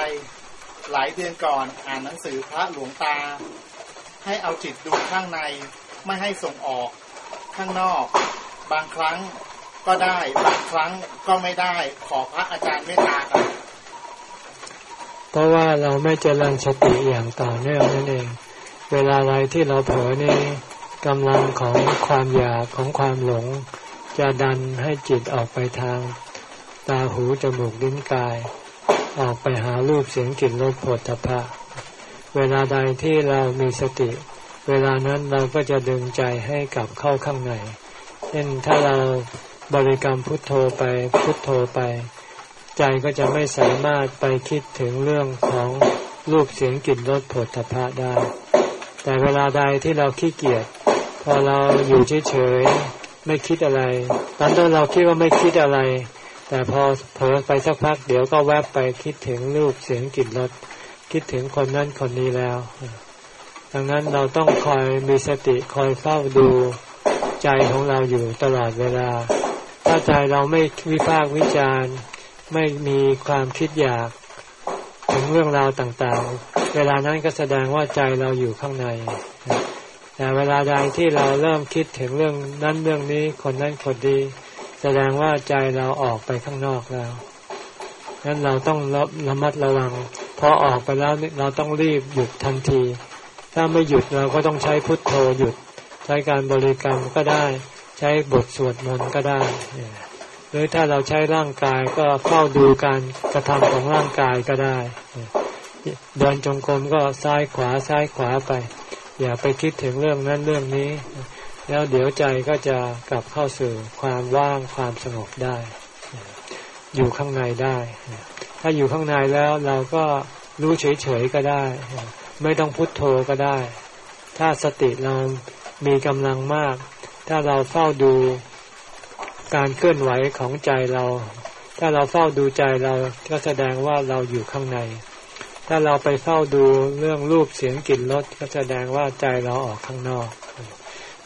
หลายเดือนก่อนอ่านหนังสือพระหลวงตา ให้เอาจิตดูข้างในไม่ให้ส่งออก ข้างนอก บางครั้งก็ได้บางครั้งก็ไม่ได้ขอพระอาจารย์เมตตาครับเพราะว่าเราไม่เจริญสติอย่างต่อเนื่องนั่นเอง เวลาอะไรที่เราเผลอนี่กำลังของความอยากของความหลง จะดันให้จิตออกไปทาง ตาหูจมูกลิ้นกาย ออกไปหารูปเสียงกลิ่นรสผลทพะเวลาใดที่เรามีสติ เวลานั้นเราก็จะดึงใจให้กลับเข้าข้างในเช่นถ้าเราบริกรรมพุทโธไปพุทโธไป ใจก็จะไม่สามารถไปคิดถึงเรื่องของรูปเสียงกลิ่นรสผลทพะได้ แต่เวลาใดที่เราขี้เกียจพอเราอยู่เฉยๆไม่คิดอะไรตอนต้นเราคิดว่าไม่คิดอะไร แต่พอเผลอไปสักพักเดี๋ยวก็แวบไปคิดถึงรูปเสียงกลิ่นรสคิดถึงคนนั้นคนนี้แล้ว ดังนั้นเราต้องคอยมีสติคอยเฝ้าดูใจของเราอยู่ตลอดเวลา ถ้าใจเราไม่วิพากวิจารณ์ไม่มีความคิดอยาก ถึงเรื่องราวต่างๆ เวลานั้นก็แสดงว่าใจเราอยู่ข้างใน แต่เวลาใดที่เราเริ่มคิดถึงเรื่องนั้นเรื่องนี้คนนั้นคนดี แสดงว่าใจเราออกไปข้างนอกแล้วนั้นเราต้องระมัดระวัง พอออกไปแล้วเราต้องรีบหยุดทันที ถ้าไม่หยุดเราก็ต้องใช้พุทโธหยุด ใช้การบริกรรมก็ได้ ใช้บทสวดมนต์ก็ได้ หรือถ้าเราใช้ร่างกายก็เฝ้าดูการกระทำของร่างกายก็ได้ เดินจงกรมก็ซ้ายขวาซ้ายขวาไป อย่าไปคิดถึงเรื่องนั้นเรื่องนี้ แล้วเดี๋ยวใจก็จะกลับเข้าสู่ความว่างความสงบได้ อยู่ข้างในได้ ถ้าอยู่ข้างในแล้วเราก็รู้เฉยๆก็ได้ ไม่ต้องพุทโธก็ได้ ถ้าสติเรามีกำลังมาก ถ้าเราเฝ้าดูการเคลื่อนไหวของใจเรา ถ้าเราเฝ้าดูใจเราก็แสดงว่าเราอยู่ข้างใน ถ้าเราไปเฝ้าดูเรื่องรูปเสียงกลิ่นรสก็แสดงว่าใจเราออกข้างนอก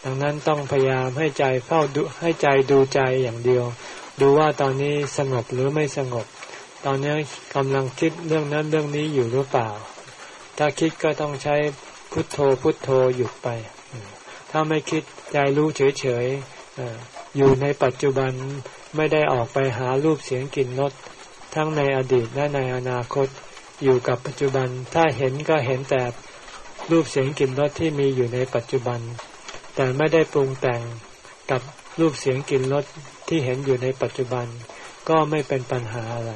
ดังนั้นต้องพยายามให้ใจเฝ้าดูให้ใจดูใจอย่างเดียว ดูว่าตอนนี้สงบหรือไม่สงบ ตอนนี้กำลังคิดเรื่องนั้นเรื่องนี้อยู่หรือเปล่า ถ้าคิดก็ต้องใช้พุทโธพุทโธหยุดไป ถ้าไม่คิดใจรู้เฉยๆอยู่ในปัจจุบันไม่ได้ออกไปหารูปเสียงกลิ่นรสทั้งในอดีตและในอนาคตอยู่กับปัจจุบัน ถ้าเห็นก็เห็นแต่รูปเสียงกลิ่นรสที่มีอยู่ในปัจจุบัน แต่ไม่ได้ปรุงแต่งกับรูปเสียงกลิ่นรสที่เห็นอยู่ในปัจจุบัน ก็ไม่เป็นปัญหาอะไร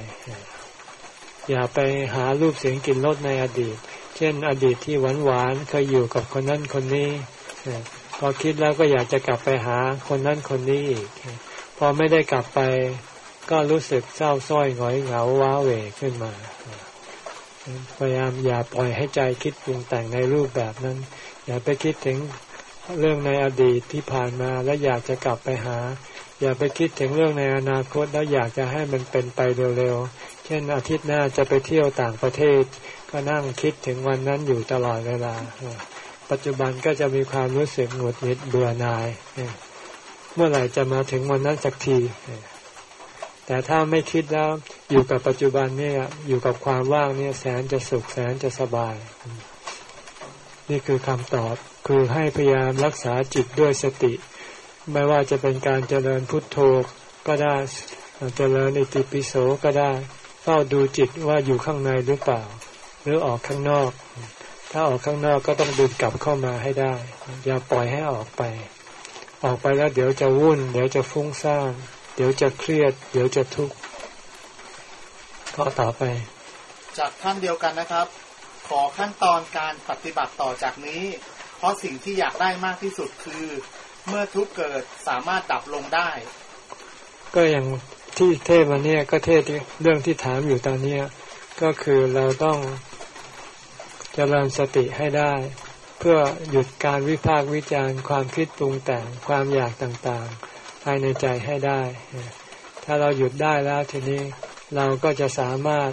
อย่าไปหารูปเสียงกลิ่นรสในอดีต เช่น อดีตที่หวานหวานเคยอยู่กับคนนั้นคนนี้พอคิดแล้วก็อยากจะกลับไปหาคนนั้นคนนี้อีกพอไม่ได้กลับไปก็รู้สึกเศร้าส้อยหงอยเหงาว้าเหวขึ้นมา พยายามอย่าปล่อยให้ใจคิดปรุงแต่งในรูปแบบนั้น อย่าไปคิดถึง เรื่องในอดีตที่ผ่านมาแล้วอยากจะกลับไปหา อย่าไปคิดถึงเรื่องในอนาคตแล้วอยากจะให้มันเป็นไปเร็วๆเช่นอาทิตย์หน้าจะไปเที่ยวต่างประเทศ ก็นั่งคิดถึงวันนั้นอยู่ตลอดเวลา ปัจจุบันก็จะมีความรู้สึกหงุดหงิดเบื่อหน่าย เมื่อไหร่จะมาถึงวันนั้นสักทีแต่ถ้าไม่คิดแล้วอยู่กับปัจจุบันเนี่ยอยู่กับความว่างเนี่ยแสนจะสุขแสนจะสบาย นี่คือคำตอบ คือให้พยายามรักษาจิตด้วยสติ ไม่ว่าจะเป็นการเจริญพุทโธก็ได้เจริญอิติปิโสก็ได้เฝ้าดูจิตว่าอยู่ข้างในหรือเปล่า หรือออกข้างนอก ถ้าออกข้างนอกก็ต้องดึงกลับเข้ามาให้ได้ อย่าปล่อยให้ออกไป ออกไปแล้วเดี๋ยวจะวุ่น เดี๋ยวจะฟุ้งซ่านเดี๋ยวจะเครียด เดี๋ยวจะทุกข์ข้อต่อไป จากท่านเดียวกันนะครับ ขอขั้นตอนการปฏิบัติต่อจากนี้ เพราะสิ่งที่อยากได้มากที่สุดคือ เมื่อทุกเกิดสามารถดับลงได้ ก็อย่างที่เทศวันนี้ก็เทศเรื่องที่ถามอยู่ตอนนี้ก็คือเราต้องเจริญสติให้ได้ เพื่อหยุดการวิพากษ์วิจารณ์ ความคิดปรุงแต่งความอยากต่างๆ ภายในใจให้ได้ ถ้าเราหยุดได้แล้วทีนี้เราก็จะสามารถ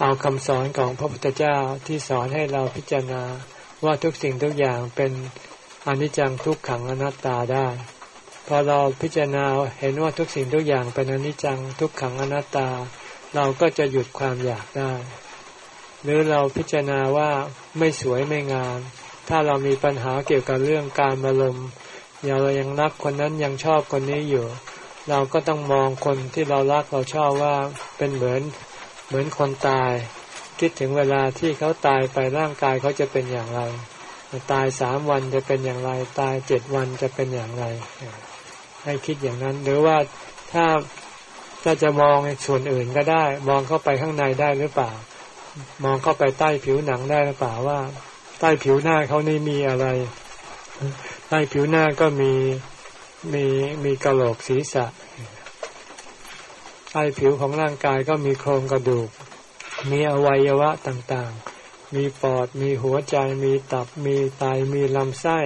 เอาคำสอนของพระพุทธเจ้าที่สอนให้เราพิจารณา ว่าทุกสิ่งทุกอย่างเป็นอนิจจังทุกขังอนัตตาได้ พอเราพิจารณาเห็นว่าทุกสิ่งทุกอย่างเป็นอนิจจังทุกขังอนัตตา เราก็จะหยุดความอยากได้ หรือเราพิจารณาว่าไม่สวยไม่งาม ถ้าเรามีปัญหาเกี่ยวกับเรื่องการอารมณ์เรายังรักคนนั้นยังชอบคนนี้อยู่ เราก็ต้องมองคนที่เรารักเราชอบว่าเป็นเหมือนเหมือนคนตาย คิดถึงเวลาที่เขาตายไปร่างกายเขาจะเป็นอย่างไร ตายสามวันจะเป็นอย่างไร ตายเจ็ดวันจะเป็นอย่างไร ให้คิดอย่างนั้น หรือว่าถ้าถ้าจะมองส่วนอื่นก็ได้ มองเข้าไปข้างในได้หรือเปล่า มองเข้าไปใต้ผิวหนังได้หรือเปล่าว่า ใต้ผิวหน้าเขานี่มีอะไร ใต้ผิวหน้าก็มีมีมีกระโหลกศีรษะใต้ผิวของร่างกายก็มีโครงกระดูก มีอวัยวะต่างๆ มีปอด มีหัวใจ มีตับ มีไต มีลำไส้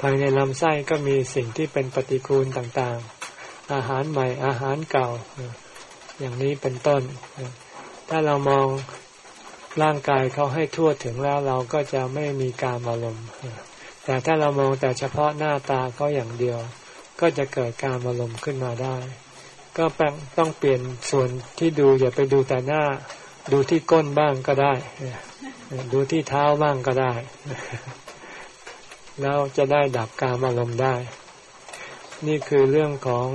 ภายในลำไส้ก็มีสิ่งที่เป็นปฏิกูลต่างๆ อาหารใหม่ อาหารเก่า อย่างนี้เป็นต้น ถ้าเรามองร่างกายเขาให้ทั่วถึงแล้วเราก็จะไม่มีการอารมณ์ แต่ถ้าเรามองแต่เฉพาะหน้าตาเขาอย่างเดียว ก็จะเกิดการอารมณ์ขึ้นมาได้ ก็ต้องเปลี่ยนส่วนที่ดูอย่าไปดูแต่หน้า ดูที่ก้นบ้างก็ได้ ดูที่เท้าบ้างก็ได้ แล้วจะได้ดับการอารมณ์ได้ นี่คือเรื่องของ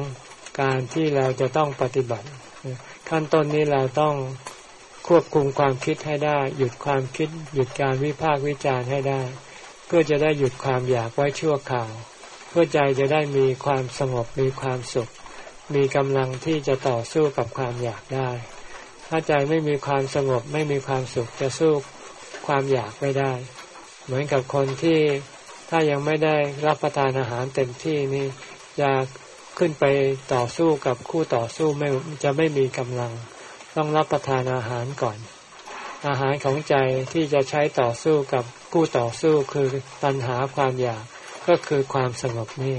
การที่เราจะต้องปฏิบัติ ขั้นต้นนี้เราต้องควบคุมความคิดให้ได้ หยุดความคิด หยุดการวิพากษ์วิจารณ์ให้ได้ เพื่อจะได้หยุดความอยากไว้ชั่วข่าว เพื่อใจจะได้มีความสงบมีความสุข มีกำลังที่จะต่อสู้กับความอยากได้ ถ้าใจไม่มีความสงบไม่มีความสุขจะสู้ความอยากไม่ได้ เหมือนกับคนที่ถ้ายังไม่ได้รับประทานอาหารเต็มที่นี่จะขึ้นไปต่อสู้กับคู่ต่อสู้ไม่จะไม่มีกำลัง ต้องรับประทานอาหารก่อน อาหารของใจที่จะใช้ต่อสู้กับคู่ต่อสู้คือตัณหาความอยากก็คือความสงบนี่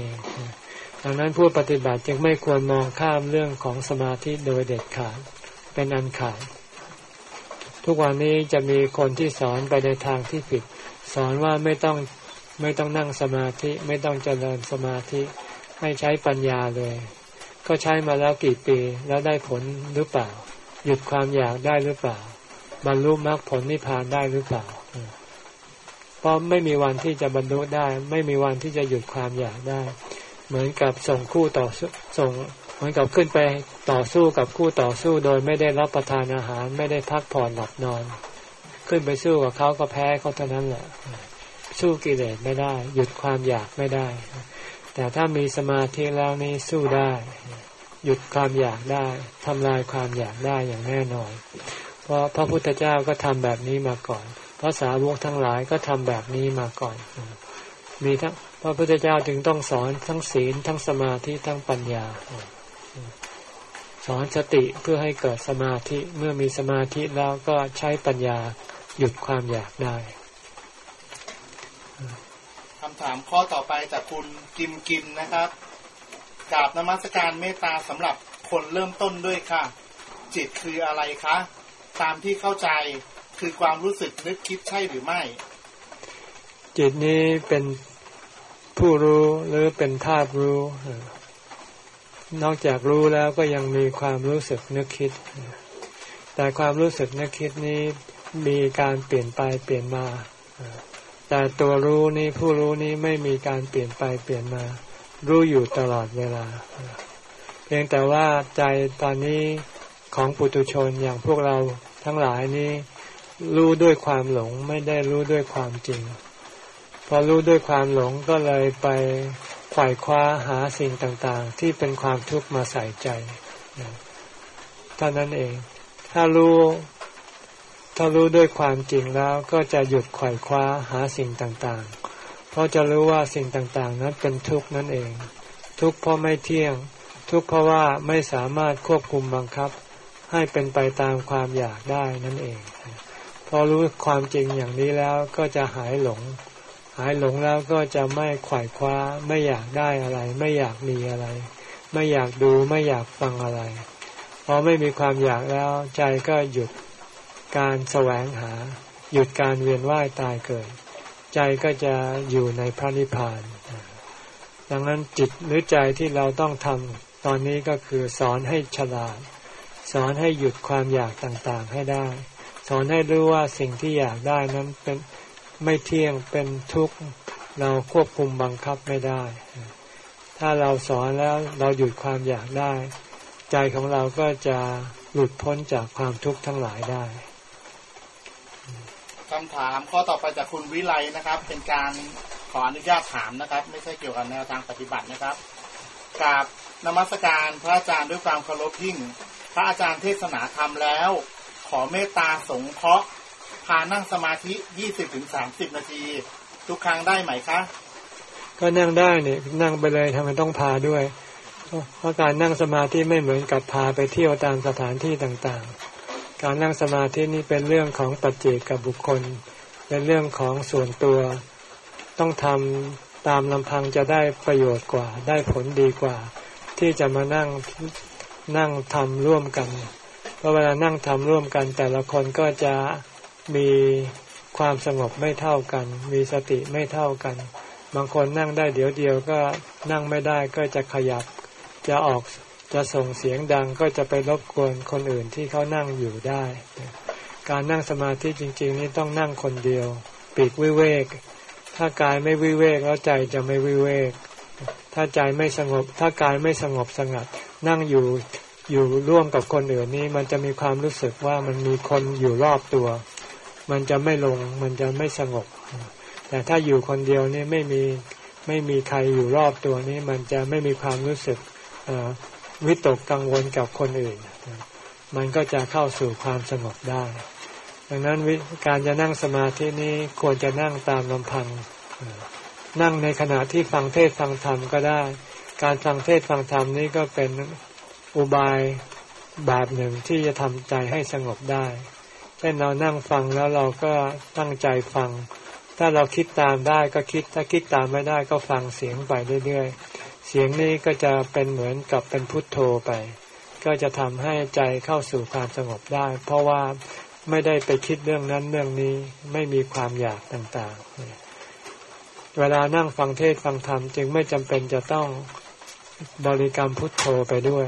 ดังนั้นผู้ปฏิบัติจึงไม่ควรมองข้ามเรื่องของสมาธิโดยเด็ดขาดเป็นอันขาด ทุกวันนี้จะมีคนที่สอนไปในทางที่ผิด สอนว่าไม่ต้องไม่ต้องนั่งสมาธิไม่ต้องเจริญสมาธิให้ใช้ปัญญาเลย ก็ใช้มาแล้วกี่ปีแล้วได้ผลหรือเปล่า หยุดความอยากได้หรือเปล่า บรรลุมรรคผลนิพพานได้หรือเปล่าเพราะไม่มีวันที่จะบรรลุได้ ไม่มีวันที่จะหยุดความอยากได้ เหมือนกับส่งคู่ต่อส่งเหมือนกับขึ้นไปต่อสู้กับคู่ต่อสู้โดยไม่ได้รับประทานอาหารไม่ได้พักผ่อนหลับนอน ขึ้นไปสู้กับเขาก็แพ้เขาเท่านั้นแหละสู้กิเลสไม่ได้ หยุดความอยากไม่ได้ แต่ถ้ามีสมาธิแล้วนี่สู้ได้ หยุดความอยากได้ทำลายความอยากได้อย่างแน่นอน เพราะพระพุทธเจ้าก็ทำแบบนี้มาก่อนพระสาวกทั้งหลายก็ทำแบบนี้มาก่อน มีทั้ง พระพุทธเจ้าจึงต้องสอนทั้งศีลทั้งสมาธิทั้งปัญญา สอนสติเพื่อให้เกิดสมาธิเมื่อมีสมาธิแล้วก็ใช้ปัญญาหยุดความอยากได้คำถามข้อต่อไปจากคุณกิมกินนะครับกราบนมัสการเมตตาสำหรับคนเริ่มต้นด้วยค่ะ จิตคืออะไรคะ ตามที่เข้าใจคือความรู้สึกนึกคิดใช่หรือไม่ จิตนี้เป็น ผู้รู้หรือเป็นธาตุรู้ นอกจากรู้แล้วก็ยังมีความรู้สึกนึกคิด แต่ความรู้สึกนึกคิดนี้มีการเปลี่ยนไปเปลี่ยนมา แต่ตัวรู้นี้ผู้รู้นี้ไม่มีการเปลี่ยนไปเปลี่ยนมา รู้อยู่ตลอดเวลา เพียงแต่ว่าใจตอนนี้ของปุถุชนอย่างพวกเราทั้งหลายนี้ รู้ด้วยความหลงไม่ได้รู้ด้วยความจริง พอรู้ด้วยความหลงก็เลยไปไขว่คว้าหาสิ่งต่างๆ ที่เป็นความทุกข์มาใส่ใจเท่านั้นเอง ถ้ารู้ ถ้ารู้ด้วยความจริงแล้วก็จะหยุดไขว่คว้าหาสิ่งต่างๆ เพราะจะรู้ว่าสิ่งต่างๆ นั้นเป็นทุกข์นั่นเอง ทุกข์เพราะไม่เที่ยง ทุกข์เพราะว่าไม่สามารถควบคุมบังคับ ให้เป็นไปตามความอยากได้นั่นเอง พอรู้ความจริงอย่างนี้แล้วก็จะหายหลง หายหลงแล้วก็จะไม่ขวายคว้าไม่อยากได้อะไร ไม่อยากมีอะไร ไม่อยากดูไม่อยากฟังอะไรพอไม่มีความอยากแล้วใจก็หยุดการแสวงหา หยุดการเวียนว่ายตายเกิด ใจใจก็จะอยู่ในพระนิพพาน ดังนั้นจิตหรือใจที่เราต้องทำตอนนี้ก็คือสอนให้ฉลาด สอนให้หยุดความอยากต่างๆให้ได้ สอนให้รู้ว่าสิ่งที่อยากได้นั้นเป็น ไม่เที่ยงเป็นทุกข์เราควบคุมบังคับไม่ได้ ถ้าเราสอนแล้วเราหยุดความอยากได้ ใจของเราก็จะหลุดพ้นจากความทุกข์ทั้งหลายได้คำถามข้อต่อไปจากคุณวิไลนะครับ เป็นการขออนุญาตถามนะครับ ไม่ใช่เกี่ยวกับแนวทางปฏิบัตินะครับกราบนมัสการพระอาจารย์ด้วยความเคารพยิ่ง พระอาจารย์เทศนาธรรมแล้ว ขอเมตตาสงเคราะห์ พานั่งสมาธิยี่สิบถึงสามสิบนาที ทุกครั้งได้ไหมคะ ก็นั่งได้เนี่ยนั่งไปเลยทำไมต้องพาด้วย เพราะการนั่งสมาธิไม่เหมือนกับพาไปเที่ยวตามสถานที่ต่างๆ การนั่งสมาธินี่เป็นเรื่องของปัจเจกกับบุคคล เป็นเรื่องของส่วนตัว ต้องทำตามลำพังจะได้ประโยชน์กว่า ได้ผลดีกว่า ที่จะมานั่งนั่งทำร่วมกัน เพราะเวลานั่งทำร่วมกันแต่ละคนก็จะ มีความสงบไม่เท่ากัน มีสติไม่เท่ากัน บางคนนั่งได้เดี๋ยวเดียวก็นั่งไม่ได้ก็จะขยับ จะออกจะส่งเสียงดังก็จะไปรบกวนคนอื่นที่เขานั่งอยู่ได้ การนั่งสมาธิจริง ๆ นี่ต้องนั่งคนเดียว ปีกวิเวก ถ้ากายไม่วิเวกแล้วใจจะไม่วิเวก ถ้าใจไม่สงบ ถ้ากายไม่สงบสงัด นั่งอยู่อยู่ร่วมกับคนอื่นนี้มันจะมีความรู้สึกว่ามันมีคนอยู่รอบตัว มันจะไม่ลง มันจะไม่สงบ แต่ถ้าอยู่คนเดียวนี่ไม่มีไม่มีใครอยู่รอบตัวนี้มันจะไม่มีความรู้สึกวิตกกังวลกับคนอื่น มันก็จะเข้าสู่ความสงบได้ ดังนั้นการจะนั่งสมาธินี้ควรจะนั่งตามลำพัง นั่งในขณะที่ฟังเทศฟังธรรมก็ได้ การฟังเทศฟังธรรมนี้ก็เป็นอุบายแบบหนึ่งที่จะทำใจให้สงบได้ เช่นเรานั่งฟังแล้วเราก็ตั้งใจฟัง ถ้าเราคิดตามได้ก็คิด ถ้าคิดตามไม่ได้ก็ฟังเสียงไปเรื่อยๆ เสียงนี้ก็จะเป็นเหมือนกับเป็นพุทโธไป ก็จะทำให้ใจเข้าสู่ความสงบได้ เพราะว่าไม่ได้ไปคิดเรื่องนั้นเรื่องนี้ไม่มีความอยากต่างๆ เวลานั่งฟังเทศฟังธรรมจึงไม่จำเป็นจะต้องบริกรรมพุทโธไปด้วย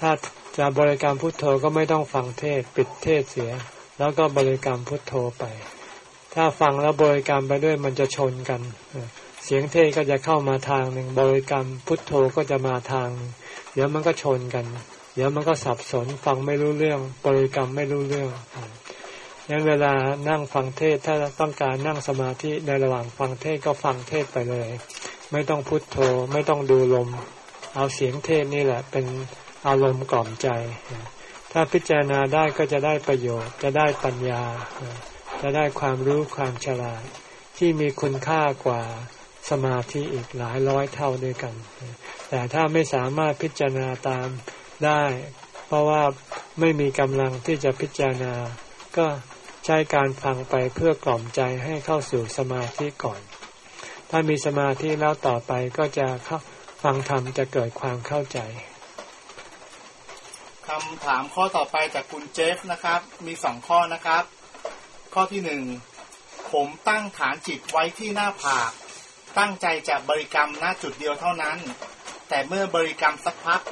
ถ้า จะบริกรรมพุทโธก็ไม่ต้องฟังเทศปิดเทศเสีย แล้วก็บริกรรมพุทโธไป ถ้าฟังแล้วบริกรรมไปด้วยมันจะชนกัน เสียงเทศก็จะเข้ามาทางหนึ่งบริกรรมพุทโธก็จะมาทาง เดี๋ยวมันก็ชนกัน เดี๋ยวมันก็สับสนฟังไม่รู้เรื่อง บริกรรมไม่รู้เรื่องยันเวลานั่งฟังเทศถ้าต้องการนั่งสมาธิในระหว่างฟังเทศก็ฟังเทศไปเลย ไม่ต้องพุทโธไม่ต้องดูลม เอาเสียงเทศนี่แหละเป็น อารมณ์กล่อมใจ ถ้าพิจารณาได้ก็จะได้ประโยชน์ จะได้ปัญญา จะได้ความรู้ความฉลาด ที่มีคุณค่ากว่าสมาธิอีกหลายร้อยเท่าด้วยกัน แต่ถ้าไม่สามารถพิจารณาตามได้ เพราะว่าไม่มีกำลังที่จะพิจารณา ก็ใช้การฟังไปเพื่อกล่อมใจให้เข้าสู่สมาธิก่อน ถ้ามีสมาธิแล้วต่อไปก็จะฟังธรรมจะเกิดความเข้าใจ คำถามข้อต่อไปจากคุณเจฟนะครับ มีสองข้อนะครับ ข้อที่หนึ่งผมตั้งฐานจิตไว้ที่หน้าผาก ตั้งใจจะบริกรรมณจุดเดียวเท่านั้น แต่เมื่อบริกรรมสักพัก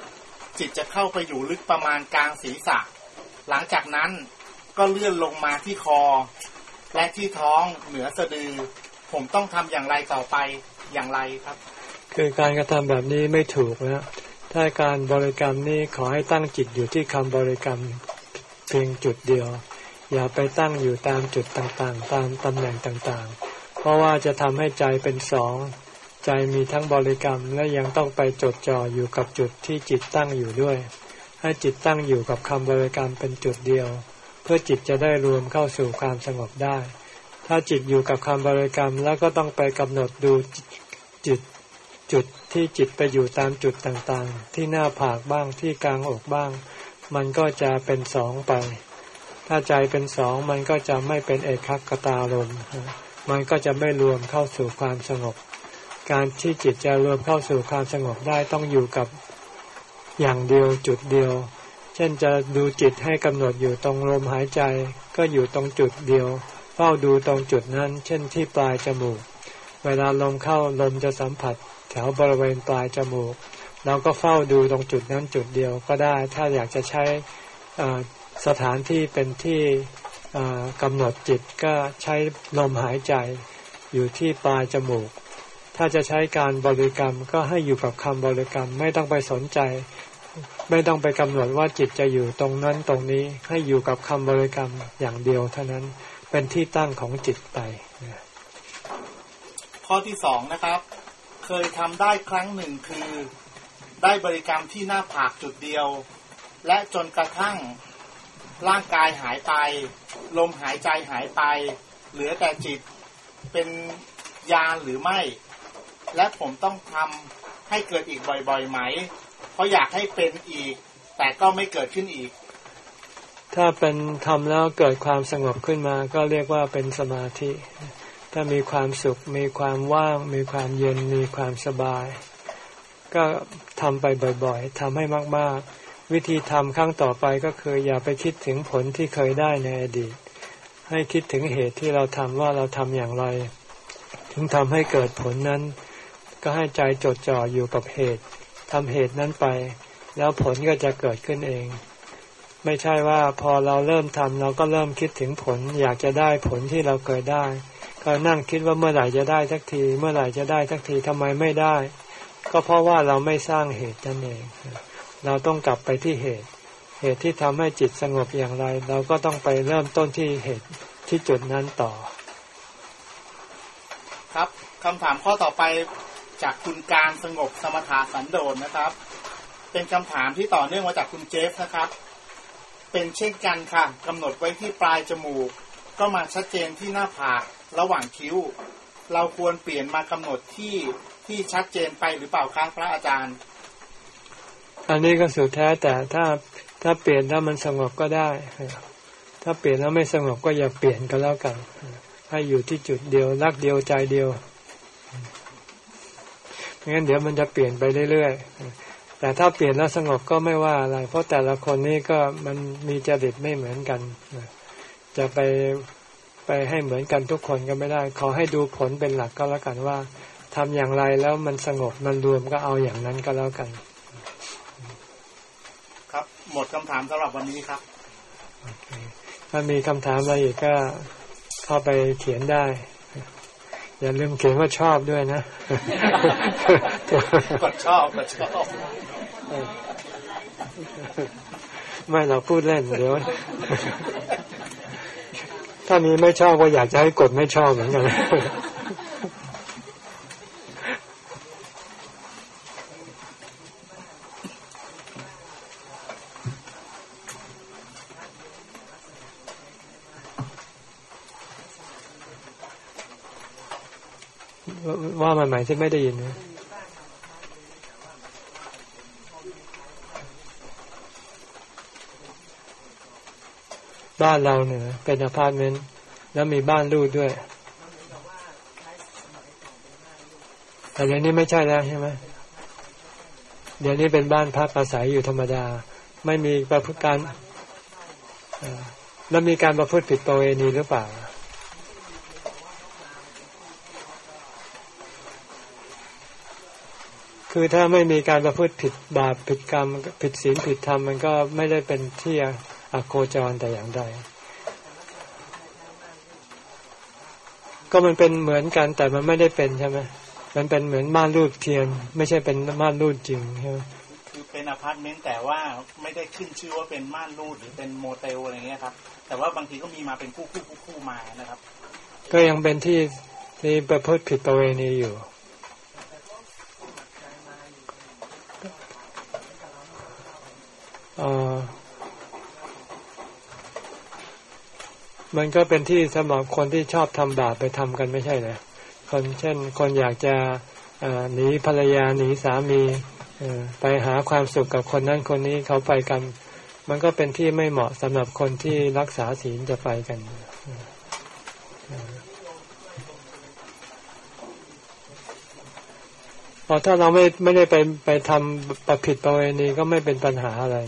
จิตจะเข้าไปอยู่ลึกประมาณกลางศีรษะ หลังจากนั้นก็เลื่อนลงมาที่คอ และที่ท้องเหนือสะดือ ผมต้องทำอย่างไรต่อไปอย่างไรครับ คือการกระทำแบบนี้ไม่ถูกนะ ถ้าการบริกรรมนี้ขอให้ตั้งจิตอยู่ที่คำบริกรรมเพียงจุดเดียว อย่าไปตั้งอยู่ตามจุดต่างๆ ตามตำแหน่งต่างๆ เพราะว่าจะทำให้ใจเป็นสอง ใจมีทั้งบริกรรมและยังต้องไปจดจ่ออยู่กับจุดที่จิตตั้งอยู่ด้วย ให้จิตตั้งอยู่กับคำบริกรรมเป็นจุดเดียว เพื่อจิตจะได้รวมเข้าสู่ความสงบได้ ถ้าจิตอยู่กับคำบริกรรมแล้วก็ต้องไปกำหนดดูจิตจุด ที่จิตไปอยู่ตามจุดต่างๆ ที่หน้าผากบ้างที่กลางอกบ้าง มันก็จะเป็นสองไป ถ้าใจเป็นสองมันก็จะไม่เป็นเอกขักตาลมมันก็จะไม่รวมเข้าสู่ความสงบ การที่จิตจะรวมเข้าสู่ความสงบได้ต้องอยู่กับอย่างเดียวจุดเดียว เช่นจะดูจิตให้กำหนดอยู่ตรงลมหายใจ ก็อยู่ตรงจุดเดียว เฝ้าดูตรงจุดนั้น เช่นที่ปลายจมูก เวลาลมเข้าลมจะสัมผัส แถวบริเวณปลายจมูก เราก็เฝ้าดูตรงจุดนั้นจุดเดียวก็ได้ ถ้าอยากจะใช้สถานที่เป็นที่กำหนดจิตก็ใช้ลมหายใจอยู่ที่ปลายจมูก ถ้าจะใช้การบริกรรมก็ให้อยู่กับคำบริกรรมไม่ต้องไปสนใจ ไม่ต้องไปกำหนดว่าจิตจะอยู่ตรงนั้นตรงนี้ให้อยู่กับคำบริกรรมอย่างเดียวเท่านั้นเป็นที่ตั้งของจิตไป ข้อที่สองนะครับ เคยทำได้ครั้งหนึ่งคือ ได้บริกรรมที่หน้าผากจุดเดียว และจนกระทั่งร่างกายหายไป ลมหายใจหายไป เหลือแต่จิตเป็นยาหรือไม่ และผมต้องทำให้เกิดอีกบ่อยๆไหม เพราะอยากให้เป็นอีก แต่ก็ไม่เกิดขึ้นอีก ถ้าเป็นทำแล้วเกิดความสงบขึ้นมา ก็เรียกว่าเป็นสมาธิ ถ้ามีความสุข มีความว่าง มีความเย็น มีความสบาย ก็ทำไปบ่อยๆทำให้มากๆ วิธีทำครั้งต่อไปก็คือ อย่าไปคิดถึงผลที่เคยได้ในอดีต ให้คิดถึงเหตุที่เราทำว่าเราทำอย่างไร ถึงทำให้เกิดผลนั้น ก็ให้ใจจดจ่ออยู่กับเหตุทำเหตุนั้นไป แล้วผลก็จะเกิดขึ้นเองไม่ใช่ว่าพอเราเริ่มทำเราก็เริ่มคิดถึงผล อยากจะได้ผลที่เราเคยได้ ก็นั่งคิดว่าเมื่อไหร่จะได้สักที เมื่อไหร่จะได้สักทีทำไมไม่ได้ ก็เพราะว่าเราไม่สร้างเหตุนั่นเอง เราต้องกลับไปที่เหตุ เหตุที่ทำให้จิตสงบอย่างไร เราก็ต้องไปเริ่มต้นที่เหตุที่จุดนั้นต่อ ครับคำถามข้อต่อไปจากคุณการสงบสมถะสันโดษนะครับ เป็นคำถามที่ต่อเนื่องมาจากคุณเจฟนะครับ เป็นเช่นกันค่ะกำหนดไว้ที่ปลายจมูก ก็มาชัดเจนที่หน้าผาก ระหว่างคิ้ว เราควรเปลี่ยนมากำหนดที่ที่ชัดเจนไปหรือเปล่าครับพระอาจารย์ อันนี้ก็สุดแท้แต่ถ้าถ้าเปลี่ยนถ้ามันสงบก็ได้ ถ้าเปลี่ยนแล้วไม่สงบก็อย่าเปลี่ยนก็แล้วกัน ให้อยู่ที่จุดเดียวรักเดียวใจเดียวงั้นเดี๋ยวมันจะเปลี่ยนไปเรื่อยๆ แต่ถ้าเปลี่ยนแล้วสงบก็ไม่ว่าอะไร เพราะแต่ละคนนี่ก็มันมีจริตไม่เหมือนกัน จะไป ไปให้เหมือนกันทุกคนก็ไม่ได้ ขอให้ดูผลเป็นหลักก็แล้วกันว่าทำอย่างไรแล้วมันสงบมันรวมก็เอาอย่างนั้นก็แล้วกันหมดคำถามสำหรับวันนี้ครับ ถ้ามีคำถามอะไรอีกก็เข้าไปเขียนได้ อย่าลืมเขียนว่าชอบด้วยนะกดชอบกดชอบไม่เราพูดเล่นเดี๋ยว ถ้ามีไม่ชอบก็อยากจะให้กดไม่ชอบเหมือนกันว่ามันหมายที่ไม่ได้ยินนะ บ้านเราเนี่ยเป็นอพาร์ตเมนต์แล้วมีม่านรูดด้วยแต่เดี๋ยวนี้ไม่ใช่แล้วใช่ไหมเดี๋ยวนี้เป็นบ้านพักอาศัยอยู่ธรรมดา ไม่มีประพฤติการแล้วมีการประพฤติผิดประเวณีหรือเปล่าคือถ้าไม่มีการประพฤติผิดบาปผิดกรรม ผิดศีลผิดธรรมมันก็ไม่ได้เป็นที่ อโคจรแต่อย่างใดก็มันเป็นเหมือนกันแต่มันไม่ได้เป็นใช่ไหมมันเป็นเหมือนม่านรูดเทียมไม่ใช่เป็นม่านรูดจริงใช่ไหมคือเป็นอพาร์ตเมนต์แต่ว่าไม่ได้ขึ้นชื่อว่าเป็นม่านรูดหรือเป็นโมเตลอะไรเงี้ยครับ แต่ว่าบางทีก็มีมาเป็นคู่คู่คู่มานะครับ ก็ยังเป็นที่ที่ประพฤติผิดประเวณีอยู่ มันก็เป็นที่สำหรับคนที่ชอบทำบาปไปทำกันไม่ใช่เหรอคนเช่น คนอยากจะหนีภรรยาหนีสามีไปหาความสุขกับคนนั้นคนนี้เขาไปกัน มันก็เป็นที่ไม่เหมาะสำหรับคนที่รักษาศีลจะไปกันพอถ้าเราไม่ไม่ได้ไปไปทำประผิดประเวณีก็ไม่เป็นปัญหาอะไร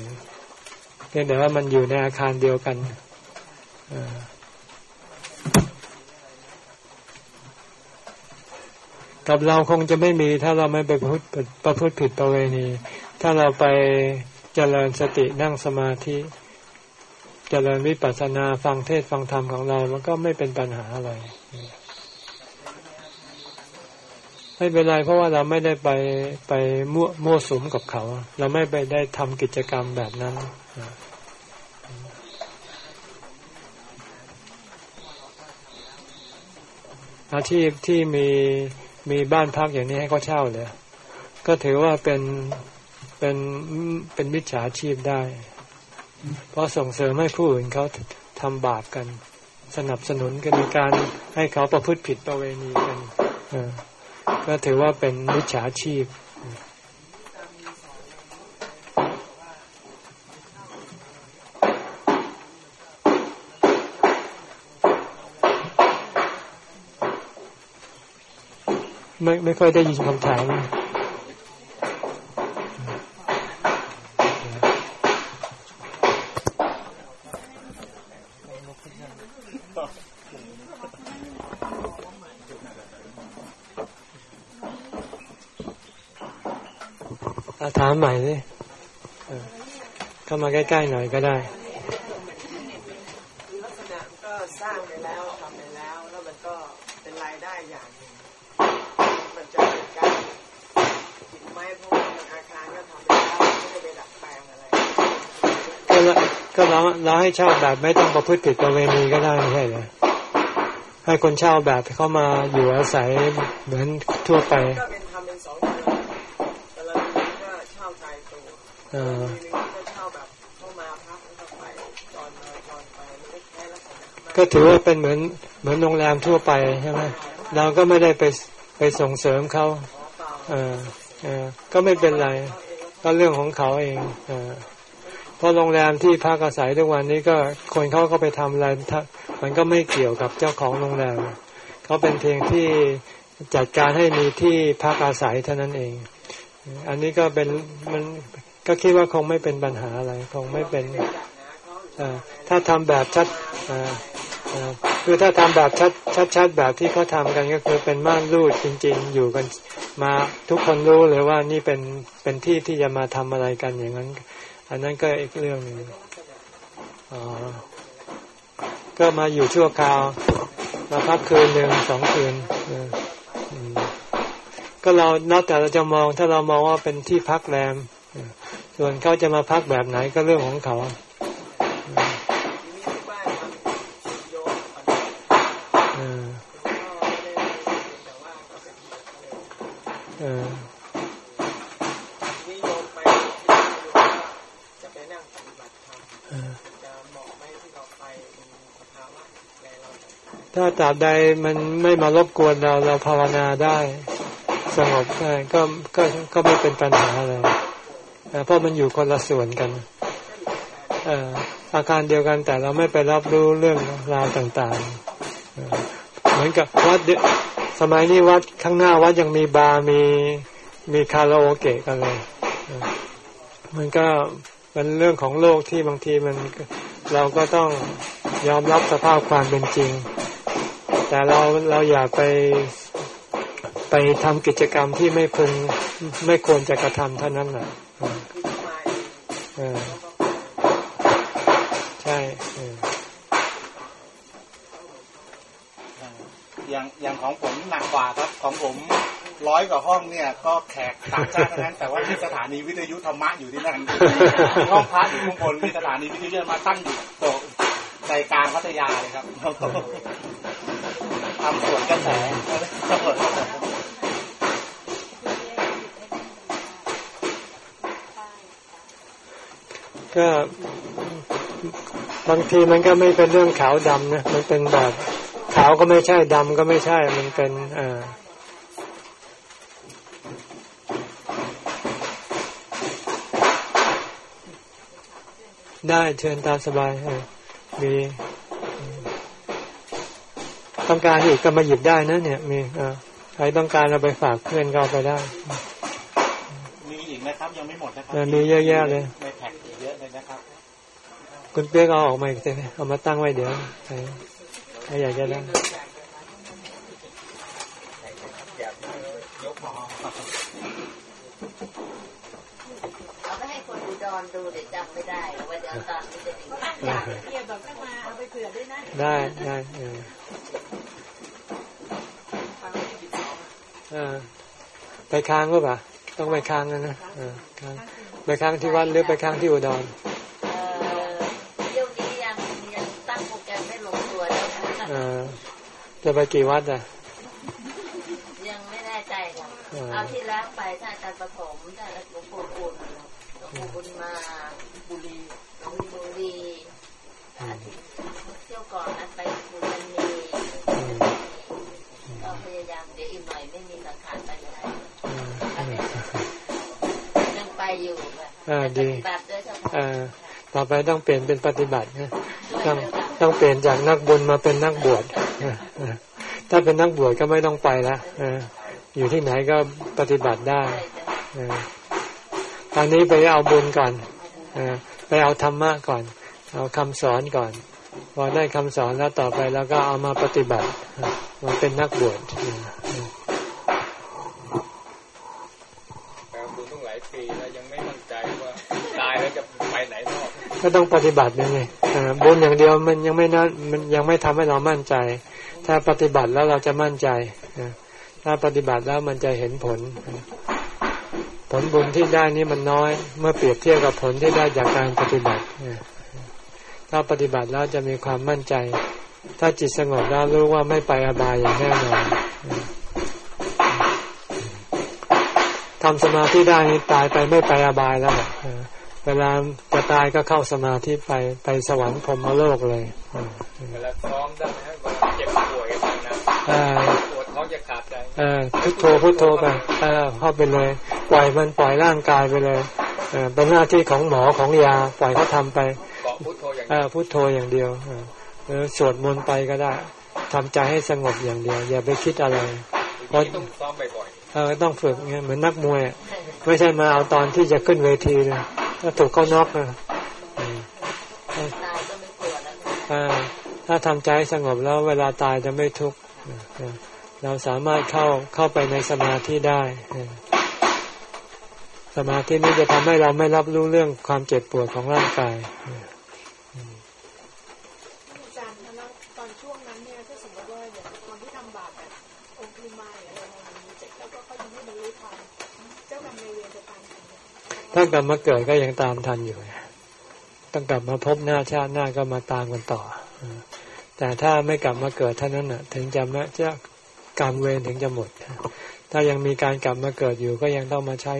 เพียงแต่ว่ามันอยู่ในอาคารเดียวกันอ กับเราคงจะไม่มีถ้าเราไม่ไปพูดประพฤติผิดประเวณี ถ้าเราไปเจริญสตินั่งสมาธิเจริญวิปัสสนาฟังเทศฟังธรรมของเรา มันก็ไม่เป็นปัญหาอะไรไม่เป็นไรเพราะว่าเราไม่ได้ไปไปมั่วมั่วสุมกับเขา เราไม่ไปได้ทำกิจกรรมแบบนั้น อาชีพที่มีมีบ้านพักอย่างนี้ให้เขาเช่าเลยก็ถือว่าเป็นเป็นเป็นมิจฉาชีพได้ เพราะส่งเสริมให้ผู้อื่นเขาทำบาปกัน สนับสนุนกันในการให้เขาประพฤติผิดประเวณีกันก็ถือว่าเป็นมิจฉาชีพ ไม่ไม่ค่อยได้ยินคำถามอาถามใหม่สิเออเข้ามาใกล้ ๆ หน่อยก็ได้ ลักษณะก็สร้างไปแล้วทำไปแล้ว แล้วมันก็เป็นรายได้อย่างหนึ่งมันจะเป็นการผิดไหมเพราะว่ามันอาคารก็ทำไปแล้วไม่ได้ไปดัดแปลงอะไร ก็เราก็ เราเราให้เช่าแบบไม่ต้องประพฤติผิดประเวณีก็ได้ไม่ใช่เหรอให้คนเช่าแบบเข้ามาอยู่อาศัยเหมือนทั่วไปก็เป็นทำเป็นสองเดือนแต่ละทีก็เช่าตายตัวเออทีนึงก็เช่าแบบเข้ามาพักแล้วก็ไปตอนมาตอนไปมันก็แค่ลักษณะมันก็ถือว่าเป็นเหมือนเหมือนโรงแรมทั่วไปใช่ไหมเราก็ไม่ได้ไปไปส่งเสริมเขาขอเปล่าเออเออก็ไม่เป็นไร ก็เรื่องของเขาเอง เออเพ ราะโรงแรมที่พักอาศัยทุกวันนี้ก็คนเขาก็ไปทำอะไรมันก็ไม่เกี่ยวกับเจ้าของโรงแรมเขาเป็นเพียงที่จัดการให้มีที่พักอาศัยเท่านั้นเอง อันนี้ก็เป็นมันก็คิดว่าคงไม่เป็นปัญหาอะไร คงไม่เป็นถ้าทำแบบชัดคือถ้าทำแบบชัดชัดชดแบบที่เขาทำกันก็คือเป็นม่านรูดจริง ๆ อยู่กันมาทุกคนรู้เลยว่านี่เป็นเป็นที่ที่จะมาทำอะไรกันอย่างนั้น อันนั้นก็อีกเรื่องหนึ่งอ๋อก็มาอยู่ชั่วคราวมาพักคืนหนึ่งสองคืนก็เรานอกจากเราจะมองถ้าเรามองว่าเป็นที่พักแรม ส่วนเขาจะมาพักแบบไหนก็เรื่องของเขา ตราบใดมันไม่มารบกวนเราเราภาวนาได้สงบได้ก็ก็ก็ไม่เป็นปัญหาอะไรเออเพราะมันอยู่คนละส่วนกันเอ่ออาการเดียวกันแต่เราไม่ไปรับรู้เรื่องราวต่างๆ เหมือนกับวัดสมัยนี้วัดข้างหน้าวัดยังมีบาร์มีมีคาราโอเกะกันเลยมันก็เป็นเรื่องของโลกที่บางทีมันเราก็ต้องยอมรับสภาพความเป็นจริง แต่เราเราอย่าไปไปทำกิจกรรมที่ไม่พึงไม่ควรจะกระทำเท่านั้นแหละเออที่มาเออใช่เอออย่างอย่างของผมหนักกว่าครับของผมร้อยกว่าห้องเนี่ย ก็แขกต่างชาติทั้งนั้น แต่ว่าที่สถานีวิทยุธรรมะอยู่ที่นั่นห้องพักอยู่ข้างบนมีสถานีวิทยุธรรมะตั้งอยู่โตะใจกลางพัทยาเลยครับ ทำสวนกระแสสวนกระแสก็บางทีมันก็ไม่เป็นเรื่องขาวดำนะมันเป็นแบบขาวก็ไม่ใช่ดำก็ไม่ใช่ มันเป็นเอ่อได้เชิญตามสบายเออมี ต้องการอีกก็มาหยิบได้นะ เนี่ย มีเออใครต้องการเราไปฝากเพื่อนก็เอาไปได้ มีอีกนะครับยังไม่หมดนะครัเออมีเยอะแยะเลยในแพ็คอีกเยอะเลยนะครับ คุณเปียกเอาออกมาอีกทีเอามาตั้งไว้เดี๋ยวใครใครอยากจะได้อยากเอาไปให้คนอุดรดูเดี๋ยวจำไม่ได้ว่าเดี๋ยวตอนนี้จะเป็นยัง ไงอยากเกียบแบบไม่มาเอาไปเผื่อด้วยนะ ได้ได้เออฟังไม่ผิดสองเออไปค้างก็ปล่าต้องไปค้างนะนะเออค้างไปค้างที่วัดหรือไปค้างที่อุดรเอ่อเดี๋ยวนี้ยังยังตั้งโปรแกรมไม่ลงตัวแล้วนะเออจะไปกี่วัดอะยังไม่แน่ใจค่ะเออเอาที่แล้วไปท่าอาจารย์ประถมท่านหลวงปู่บุญหลวงปู่บุญมาบุรีหลวงปู่บุรีอาทิตย์ อยู่ค่ะเออดีปฏิบัติด้วยเฉพาะเออต่อไปต้องเปลี่ยนเป็นปฏิบัตินะต้องต้องเปลี่ยนจากนักบุญมาเป็นนักบวชเออเออถ้าเป็นนักบวชก็ไม่ต้องไปละเอออยู่ที่ไหนก็ปฏิบัติได้เออตอนนี้ไปเอาบุญก่อนเออไปเอาธรรมะก่อน เอาคำสอนก่อนพอได้คำสอนแล้วต่อไปแล้วก็เอามาปฏิบัติเออมาเป็นนักบวช ก็ต้องปฏิบัติยังไงบุญอย่างเดียวมันยังไม่นั่นมันยังไม่ทำให้เรามั่นใจ ถ้าปฏิบัติแล้วเราจะมั่นใจถ้าปฏิบัติแล้วมันจะเห็นผล ผลบุญที่ได้นี่มันน้อย เมื่อเปรียบเทียบกับผลที่ได้จากการปฏิบัติถ้าปฏิบัติแล้วจะมีความมั่นใจ ถ้าจิตสงบแล้วรู้ว่าไม่ไปอบายอย่างแน่นอนทำสมาธิได้นี่ตายไปไม่ไปอบายแล้ว เออเวลาจะตายก็เข้าสมาธิไปไปสวรรค์พรหมโลกเลยเออเวลาซ้อมได้ไหมฮะเวลาเจ็บป่วยกันนะเออปวดท้องจะขาดใจเออพุทโธพุทโธไปเออเข้าไปเลย ปล่อยมันปล่อยร่างกายไปเลยเออเป็นหน้าที่ของหมอของยาปล่อยเขาทำไปเกาะพุทโธอย่างเอเดียวอพุทโธอย่างเดียวเออเออสวดมนต์ไปก็ได้ทำใจให้สงบอย่างเดียว อย่าไปคิดอะไรทีนี้ต้องซ้อมบ่อยเออต้องฝึกเงี้ยเหมือนนักมวยอะไม่ใช่มาเอาตอนที่จะขึ้นเวทีเลย ถ้าถูกเขาน็อกนะอืมตายก็ไม่กลัวแล้วค่ะอ่าถ้าทำใจให้สงบแล้วเวลาตายจะไม่ทุกข์เออเราสามารถเข้าเข้าไปในสมาธิได้เออสมาธินี้จะทำให้เราไม่รับรู้เรื่องความเจ็บปวดของร่างกาย ถ้ากลับมาเกิดก็ยังตามทันอยู่ต้องกลับมาพบหน้าชาติหน้าก็มาตามกันต่อ แต่ถ้าไม่กลับมาเกิดเท่านั้นน่ะ ถึงจะไม่จะกรรมเวรถึงจะหมด ถ้ายังมีการกลับมาเกิดอยู่ ก็ยังต้องมาใช้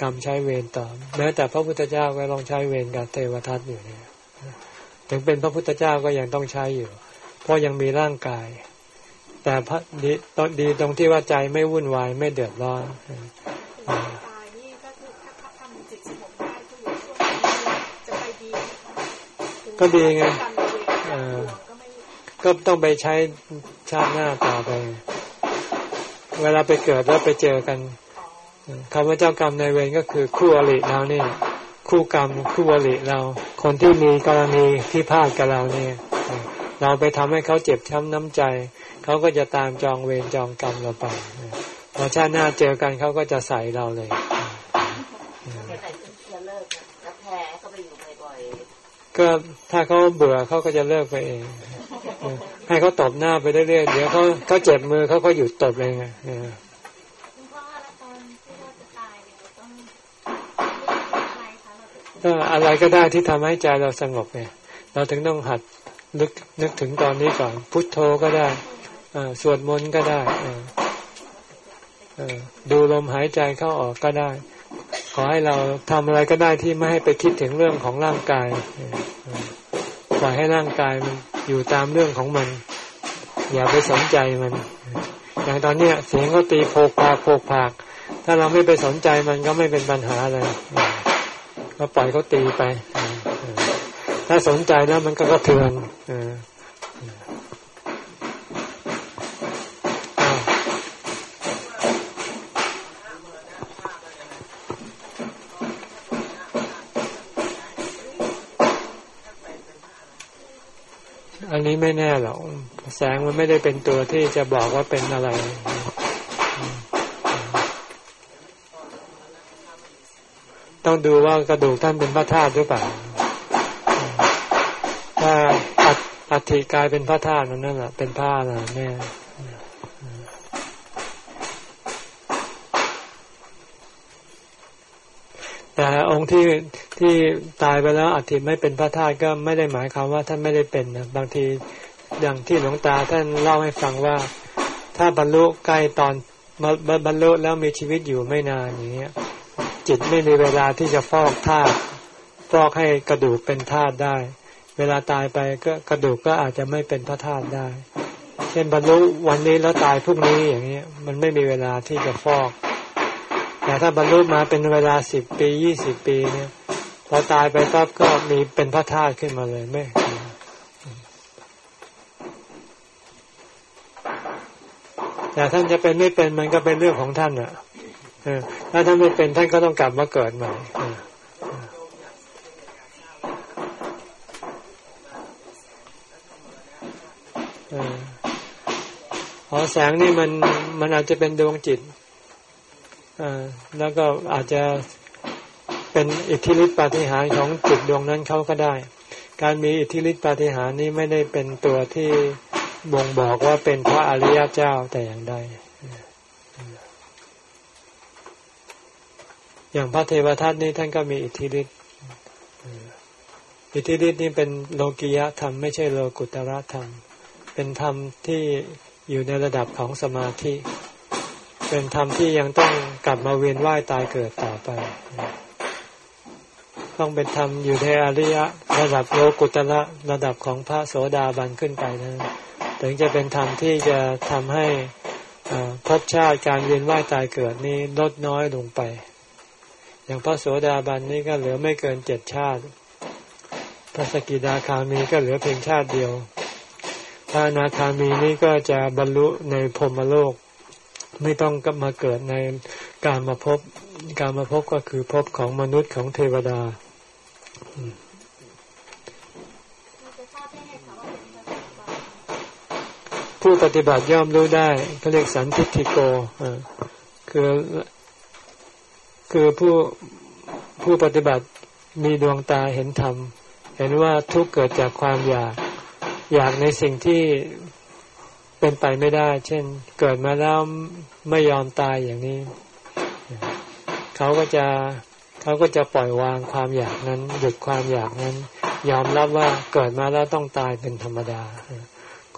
กรรมใช้เวรต่อ แม้แต่พระพุทธเจ้าก็ต้องใช้เวรกับเทวทัตอยู่เนี่ยถึงเป็นพระพุทธเจ้าก็ยังต้องใช้อยู่ เพราะยังมีร่างกาย แต่พระดีตอนดีตรงที่ว่าใจไม่วุ่นวายไม่เดือดร้อน ก็ดีไงกรรมนายเวรเออก็ไม่ก็ต้องไปใช้ชาติหน้าต่อไป เวลาไปเกิดแล้วไปเจอกันคำว่าเจ้ากรรมนายเวรก็คือคู่อริเราเนี่ยคู่กรรมคู่อริเรา คนที่มีกรณีที่พลาดกับเราเนี่ย เราไปทำให้เขาเจ็บช้ำน้ำใจ เขาก็จะตามจองเวรจองกรรมเราไปพอชาติหน้าเจอกันเขาก็จะใส่เราเลย แต่จะเลิกนะแล้วแพ้ก็ไปอยู่บ่อย ก็ถ้าเขาเบื่อเขาก็จะเลิกไปเอง ให้เขาตบหน้าไปเรื่อยๆเดี๋ยวเขาเขาเจ็บมือเขาก็หยุดตบเองไงเลยเนี่ยเราต้องอะไรก็อะไรก็ได้ที่ทำให้ใจเราสงบไงเราถึงต้องหัดนึกนึกถึงตอนนี้ก่อน พุทโธก็ได้อสวดมนต์ก็ได้เอดูลมหายใจเข้าออกก็ได้ ขอให้เราทำอะไรก็ได้ที่ไม่ให้ไปคิดถึงเรื่องของร่างกายเออเออปล่อยให้ร่างกายมันอยู่ตามเรื่องของมัน อย่าไปสนใจมัน อย่างตอนนี้เสียงก็ตีโพกพากโพกพาก ถ้าเราไม่ไปสนใจมันก็ไม่เป็นปัญหาเลยเออก็ปล่อยเขาตีไป ถ้าสนใจแล้วมันก็กระเทือน นี้ไม่แน่หรอกแสงมันไม่ได้เป็นตัวที่จะบอกว่าเป็นอะไรต้องดูว่ากระดูกท่านเป็นพระธาตุหรือเปล่า ถ้าอัฐิกายเป็นพระธาตุนั่นแหละเป็นผ้าน่ะแน่ แต่องค์ที่ที่ตายไปแล้วอัฐิไม่เป็นพระธาตุก็ไม่ได้หมายความว่าท่านไม่ได้เป็นนะบางทีอย่างที่หลวงตาท่านเล่าให้ฟังว่า ถ้าบรรลุใกล้ตอนบรรลุแล้วมีชีวิตอยู่ไม่นานอย่างเงี้ย จิตไม่มีเวลาที่จะฟอกธาตุฟอกให้กระดูกเป็นธาตุได้ เวลาตายไปก็กระดูกก็อาจจะไม่เป็นพระธาตุได้ เช่นบรรลุวันนี้แล้วตายพรุ่งนี้อย่างเงี้ย มันไม่มีเวลาที่จะฟอก แต่ถ้าบรรลุมาเป็นเวลาสิบปียี่สิบปีเนี่ยพอตายไปปั๊บก็มีเป็นพระธาตุขึ้นมาเลยไม่แต่ท่านจะเป็นไม่เป็นมันก็เป็นเรื่องของท่านอะถ้าท่านไม่เป็นท่านก็ต้องกลับมาเกิดใหม่หอแสงนี่มันมันอาจจะเป็นดวงจิต แล้วก็อาจจะเป็นอิทธิฤทธิปาฏิหาริย์ของจิตดวงนั้นเขาก็ได้ การมีอิทธิฤทธิปาฏิหาริย์นี้ไม่ได้เป็นตัวที่บ่งบอกว่าเป็นพระอริยเจ้าแต่อย่างใด อย่างพระเทวทัตนี้ท่านก็มีอิทธิฤทธิ์อิทธิฤทธิ์นี้เป็นโลกิยะธรรมไม่ใช่โลกุตระธรรม เป็นธรรมที่อยู่ในระดับของสมาธิ เป็นธรรมที่ยังต้องกลับมาเวียนว่ายตายเกิดต่อไป ต้องเป็นธรรมอยู่ในอริยะ ระดับโลกุตละระดับของพระโสดาบันขึ้นไปนะถึงจะเป็นธรรมที่จะทำให้ภพชาติการเวียนว่ายตายเกิดนี้ลดน้อยลงไป อย่างพระโสดาบันนี้ก็เหลือไม่เกินเจ็ดชาติ พระสกิดาคามีก็เหลือเพียงชาติเดียวพระนาคามีนี้ก็จะบรรลุในพรมโลก ไม่ต้องกลับมาเกิดในการมาพบการมาพบก็คือพบของมนุษย์ของเทวดาผู้ปฏิบัติย่อมรู้ได้เขาเรียกสันทิฏฐิโกคือคือผู้ผู้ปฏิบัติมีดวงตาเห็นธรรม เห็นว่าทุกเกิดจากความอยาก อยากในสิ่งที่ เป็นไปไม่ได้ เช่น เกิดมาแล้วไม่ยอมตายอย่างนี้ เขาก็จะเขาก็จะปล่อยวางความอยากนั้น หยุดความอยากนั้น ยอมรับว่าเกิดมาแล้วต้องตายเป็นธรรมดา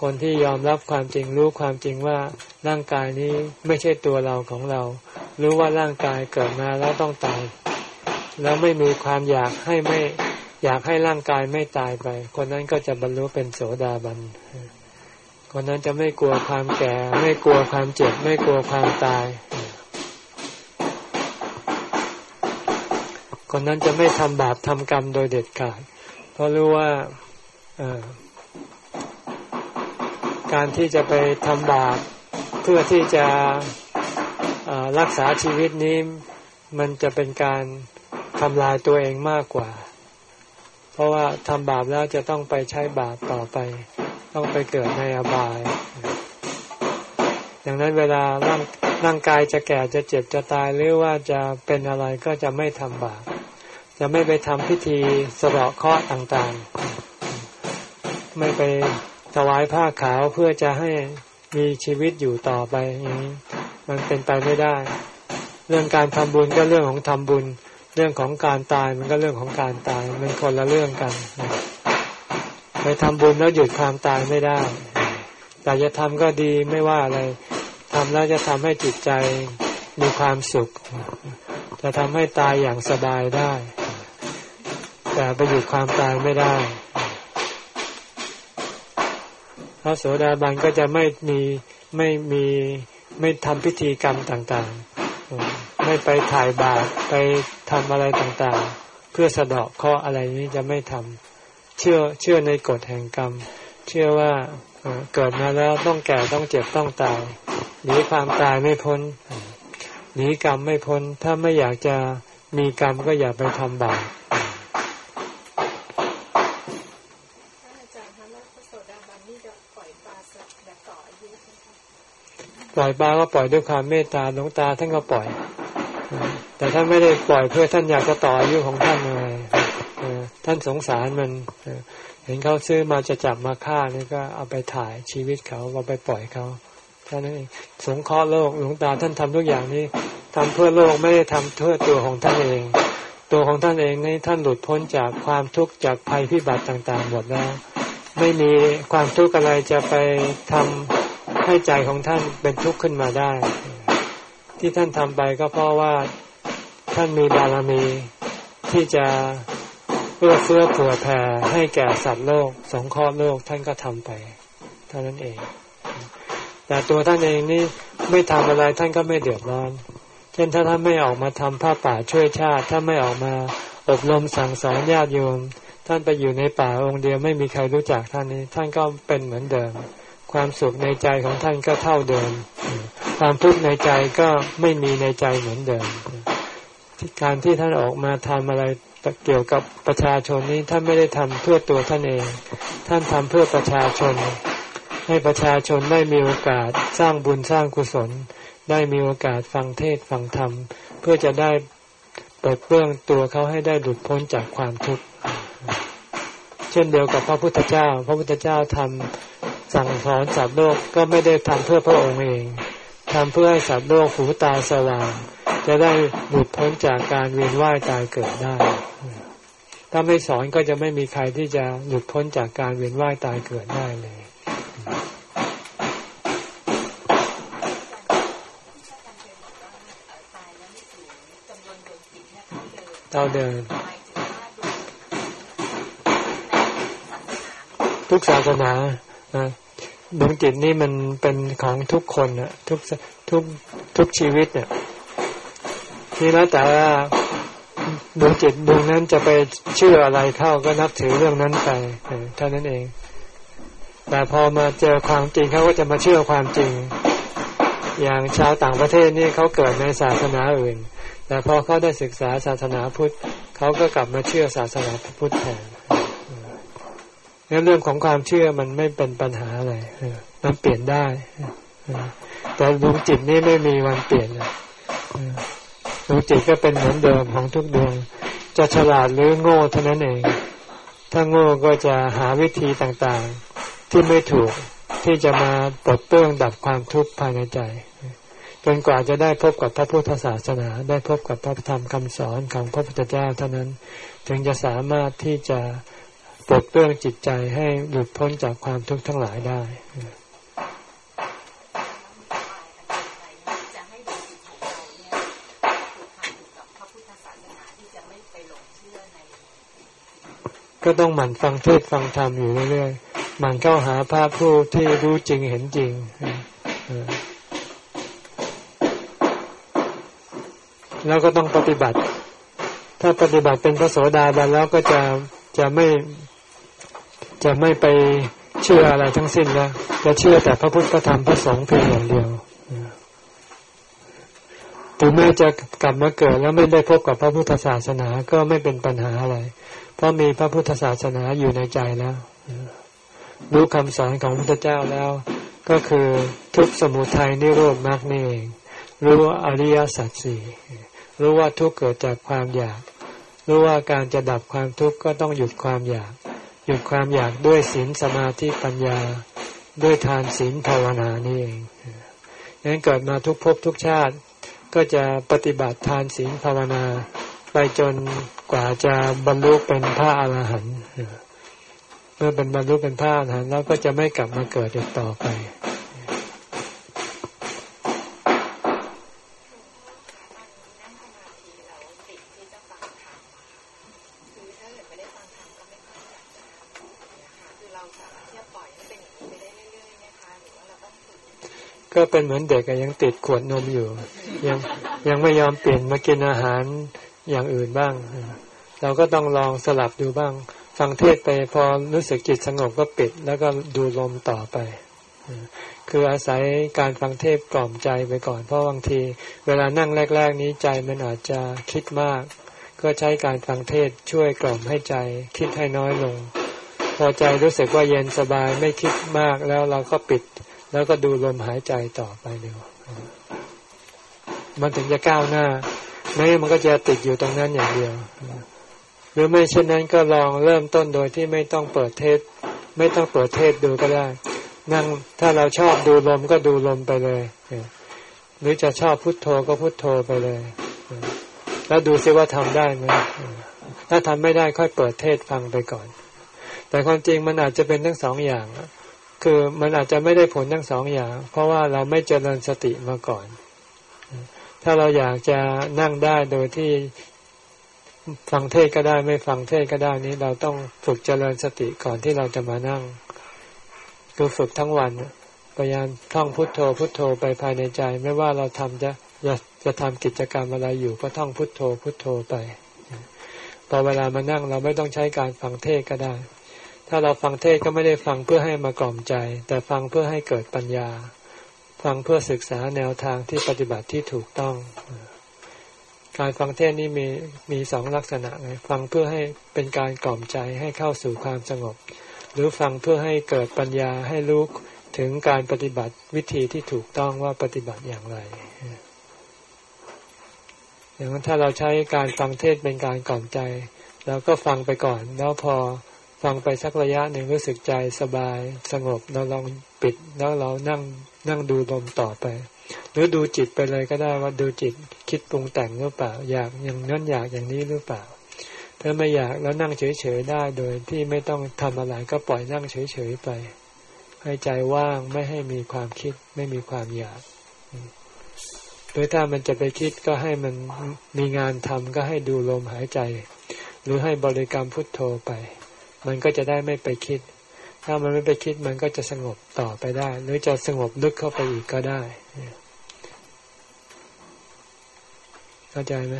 คนที่ยอมรับความจริงรู้ความจริงว่าร่างกายนี้ไม่ใช่ตัวเราของเรา รู้ว่าร่างกายเกิดมาแล้วต้องตาย แล้วไม่มีความอยากให้ไม่อยากให้ร่างกายไม่ตายไป คนนั้นก็จะบรรลุเป็นโสดาบัน คนนั้นจะไม่กลัวความแก่ ไม่กลัวความเจ็บ ไม่กลัวความตาย คนนั้นจะไม่ทำบาปทำกรรมโดยเด็ดขาด เพราะรู้ว่าการที่จะไปทำบาปเพื่อที่จะรักษาชีวิตนี้ มันจะเป็นการทำลายตัวเองมากกว่า เพราะว่าทำบาปแล้วจะต้องไปใช้บาปต่อไป ต้องไปเกิดในอบายอย่างนั้นเวลาร่างร่างกายจะแก่จะเจ็บจะตายหรือว่าจะเป็นอะไรก็จะไม่ทำบาปจะไม่ไปทำพิธีสะเดาะเคราะห์ต่างๆ ไม่ไปถวายผ้าขาวเพื่อจะให้มีชีวิตอยู่ต่อไปอย่างนี้มันเป็นไปไม่ได้ เรื่องการทำบุญก็เรื่องของทำบุญ เรื่องของการตายมันก็เรื่องของการตาย มันคนละเรื่องกัน ไปทำบุญแล้วหยุดความตายไม่ได้ แต่จะทำก็ดีไม่ว่าอะไรทำแล้วจะทำให้จิตใจมีความสุข จะทำให้ตายอย่างสบายได้ แต่ไปหยุดความตายไม่ได้พระโสดาบันก็จะไม่มีไม่มีไม่ทำพิธีกรรมต่างๆ ไม่ไปถ่ายบาตรไปทำอะไรต่างๆ เพื่อสะเดาะข้ออะไรนี้จะไม่ทำ เชื่อเชื่อในกฎแห่งกรรม เชื่อว่าเกิดมาแล้วต้องแก่ต้องเจ็บต้องตายหนีความตายไม่พ้นหนีกรรมไม่พ้น ถ้าไม่อยากจะมีกรรมก็อย่าไปทำบาปปล่อยปลาก็ปล่อยด้วยความเมตตาหลวงตาท่านก็ปล่อย แต่ท่านไม่ได้ปล่อยเพื่อท่านอยากจะต่ออายุของท่านเลย ท่านสงสารมันเห็นเขาซื้อมาจะจับมาฆ่านี่ก็เอาไปถ่ายชีวิตเขาเอาไปปล่อยเขาท่านั้นเองสงเคราะห์โลกหลวงตาท่านทำทุกอย่างนี้ทำเพื่อโลกไม่ได้ทำเพื่อตัวของท่านเอง ตัวของท่านเองนี่ท่านหลุดพ้นจากความทุกข์จากภัยพิบัติต่าง ๆ หมดแล้ว ไม่มีความทุกข์อะไรจะไปทำให้ใจของท่านเป็นทุกข์ขึ้นมาได้ ที่ท่านทำไปก็เพราะว่าท่านมีบารมีที่จะ เพื่อเฟื้อเผื่อแผ่ให้แก่สัตว์โลก สงเคราะห์โลกท่านก็ทำไป เท่านั้นเอง แต่ตัวท่านเองนี่ไม่ทำอะไรท่านก็ไม่เดือดร้อน เช่นถ้าท่านไม่ออกมาทำผ้าป่าช่วยชาติ ถ้าไม่ออกมาอบรมสั่งสอนญาติโยม ท่านไปอยู่ในป่าองค์เดียวไม่มีใครรู้จักท่านนี้ ท่านก็เป็นเหมือนเดิม ความสุขในใจของท่านก็เท่าเดิม ความทุกข์ในใจก็ไม่มีในใจเหมือนเดิมการที่ท่านออกมาทำอะไร เกี่ยวกับประชาชนนี้ท่านไม่ได้ทำเพื่อตัวท่านเอง ท่านทำเพื่อประชาชน ให้ประชาชนได้มีโอกาสสร้างบุญสร้างกุศล ได้มีโอกาสฟังเทศฟังธรรม เพื่อจะได้เปิดเปื้องตัวเขาให้ได้หลุดพ้นจากความทุกข์เช่นเดียวกับพระพุทธเจ้า พระพุทธเจ้าทำสั่งสอนสัตว์โลกก็ไม่ได้ทำเพื่อพระองค์เองทำเพื่อให้สัตว์โลกหูตาสว่าง จะได้หลุดพ้นจากการเวียนว่ายตายเกิดได้ ถ้าไม่สอนก็จะไม่มีใครที่จะหลุดพ้นจากการเวียนว่ายตายเกิดได้เลยเท่าเดินทุกศาสนาดวงจิตนี่มันเป็นของทุกคนอะทุกทุกทุกชีวิตเนี่ย นี่แล้วแต่ว่าดวงจิตดวงนั้นจะไปเชื่ออะไรเข้าก็นับถือเรื่องนั้นไปเท่านั้นเอง แต่พอมาเจอความจริงเขาก็จะมาเชื่อความจริง อย่างชาวต่างประเทศนี่เขาเกิดในศาสนาอื่น แต่พอเขาได้ศึกษาศาสนาพุทธเขาก็กลับมาเชื่อศาสนาพุทธแทนเรื่องของความเชื่อมันไม่เป็นปัญหาอะไรมันเปลี่ยนได้แต่ดวงจิตนี่ไม่มีวันเปลี่ยน ดวงจิตก็เป็นเหมือนเดิมของทุกดวง จะฉลาดหรือโง่เท่านั้นเอง ถ้าโง่ก็จะหาวิธีต่างๆ ที่ไม่ถูกที่จะมาปลดเปลื้องดับความทุกข์ภายในใจจนกว่าจะได้พบกับพระพุทธศาสนา ได้พบกับพระธรรมคำสอนของพระพุทธเจ้าเท่านั้นจึงจะสามารถที่จะปลดเปลื้องจิตใจให้หลุดพ้นจากความทุกข์ทั้งหลายได้ ก็ต้องหมั่นฟังเทศฟังธรรมอยู่เรื่อยๆหมั่นเข้าหาพระผู้ที่รู้จริงเห็นจริงแล้วก็ต้องปฏิบัติ ถ้าปฏิบัติเป็นพระโสดาบันแล้วก็จะจะไม่จะไม่ไปเชื่ออะไรทั้งสิ้นแล้วจะเชื่อแต่พระพุทธพระธรรมพระสงฆ์เพียงอย่างเดียว ถึงแม้จะกลับมาเกิดแล้วไม่ได้พบกับพระพุทธศาสนาก็ไม่เป็นปัญหาอะไร เพราะมีพระพุทธศาสนาอยู่ในใจแล้วรู้คำสอนของพระพุทธเจ้าแล้ว ก็คือทุกสมุทัยนิโรธมรรคนี่เองรู้อริยสัจสี่รู้ว่าทุกเกิดจากความอยาก รู้ว่าการจะดับความทุกข์ก็ต้องหยุดความอยาก หยุดความอยากด้วยศีลสมาธิปัญญา ด้วยทานศีลภาวนานี่เองดังนั้นเกิดมาทุกภพทุกชาติ ก็จะปฏิบัติทานศีลภาวนา ไปจนกว่าจะบรรลุเป็นพระอรหันต์เมื่อเป็นบรรลุเป็นพระอรหันต์แล้วก็จะไม่กลับมาเกิดอีกต่อไป ก็เป็นเหมือนเด็กยังติดขวดนมอยู่ ยังยังไม่ยอมเปลี่ยนมากินอาหารอย่างอื่นบ้าง เราก็ต้องลองสลับดูบ้าง ฟังเทศไปพอรู้สึกจิตสงบก็ปิด แล้วก็ดูลมต่อไป คืออาศัยการฟังเทศกล่อมใจไปก่อน เพราะบางที เวลานั่งแรก ๆ นี้ใจมันอาจจะคิดมาก ก็ใช้การฟังเทศช่วยกล่อมให้ใจ คิดให้น้อยลง พอใจรู้สึกว่าเย็นสบายไม่คิดมากแล้วเราก็ปิด แล้วก็ดูลมหายใจต่อไปเดียวมันถึงจะก้าวหน้าไม่มันก็จะติดอยู่ตรงนั้นอย่างเดียว หรือไม่เช่นนั้นก็ลองเริ่มต้นโดยที่ไม่ต้องเปิดเทศ ไม่ต้องเปิดเทศดูก็ได้ นั่งถ้าเราชอบดูลมก็ดูลมไปเลย หรือจะชอบพุทโธก็พุทโธไปเลย แล้วดูซิว่าทำได้ไหมถ้าทำไม่ได้ค่อยเปิดเทศฟังไปก่อน แต่ความจริงมันอาจจะเป็นทั้งสองอย่าง คือมันอาจจะไม่ได้ผลทั้งสองอย่าง เพราะว่าเราไม่เจริญสติมาก่อน ถ้าเราอยากจะนั่งได้โดยที่ฟังเทศก็ได้ไม่ฟังเทศก็ได้นี้ เราต้องฝึกเจริญสติก่อนที่เราจะมานั่งคือฝึกทั้งวันพยายามท่องพุทโธ พุทโธไปภายในใจ ไม่ว่าเราทำจะจะจะทำกิจกรรมอะไรอยู่ก็ท่องพุทโธ พุทโธไปพอเวลามานั่งเราไม่ต้องใช้การฟังเทศก็ได้ ถ้าเราฟังเทศก็ไม่ได้ฟังเพื่อให้มากล่อมใจ แต่ฟังเพื่อให้เกิดปัญญา ฟังเพื่อศึกษาแนวทางที่ปฏิบัติที่ถูกต้อง การฟังเทศนี่มีมีสองลักษณะไงฟังเพื่อให้เป็นการกล่อมใจให้เข้าสู่ความสงบ หรือฟังเพื่อให้เกิดปัญญาให้รู้ถึงการปฏิบัติวิธีที่ถูกต้องว่าปฏิบัติอย่างไรอย่างนั้นถ้าเราใช้การฟังเทศเป็นการกล่อมใจเราก็ฟังไปก่อน แล้วพอ ฟังไปสักระยะหนึ่งรู้สึกใจสบายสงบเราลองปิดแล้วเรานั่งนั่งดูลมต่อไป หรือดูจิตไปเลยก็ได้ว่าดูจิตคิดปรุงแต่งหรือเปล่า อยากอย่างนั้นอยากอย่างนี้หรือเปล่าถ้าไม่อยากแล้วนั่งเฉยๆได้โดยที่ไม่ต้องทำอะไรก็ปล่อยนั่งเฉยๆไป ให้ใจว่างไม่ให้มีความคิดไม่มีความอยากหรือถ้ามันจะไปคิดก็ให้มันมีงานทำก็ให้ดูลมหายใจ หรือให้บริกรรมพุทโธไป มันก็จะได้ไม่ไปคิด ถ้ามันไม่ไปคิดมันก็จะสงบต่อไปได้ หรือจะสงบลึกเข้าไปอีกก็ได้เข้าใจไหม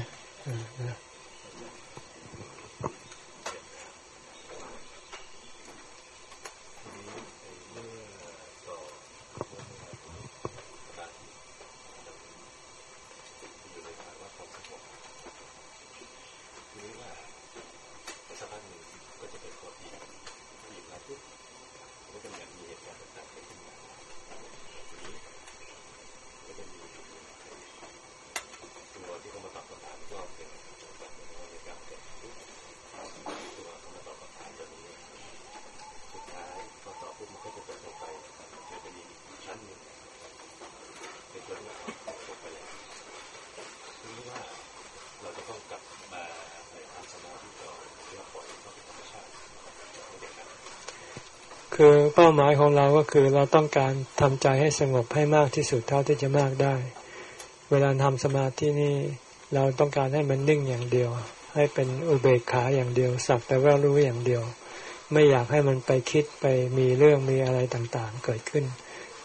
คือ เป้าหมายของเราก็คือเราต้องการทำใจให้สงบให้มากที่สุดเท่าที่จะมากได้ เวลาทำสมาธินี่เราต้องการให้มันนิ่งอย่างเดียว ให้เป็นอุเบกขาอย่างเดียว สักแต่ว่ารู้อย่างเดียว ไม่อยากให้มันไปคิดไปมีเรื่องมีอะไรต่างๆ เกิดขึ้น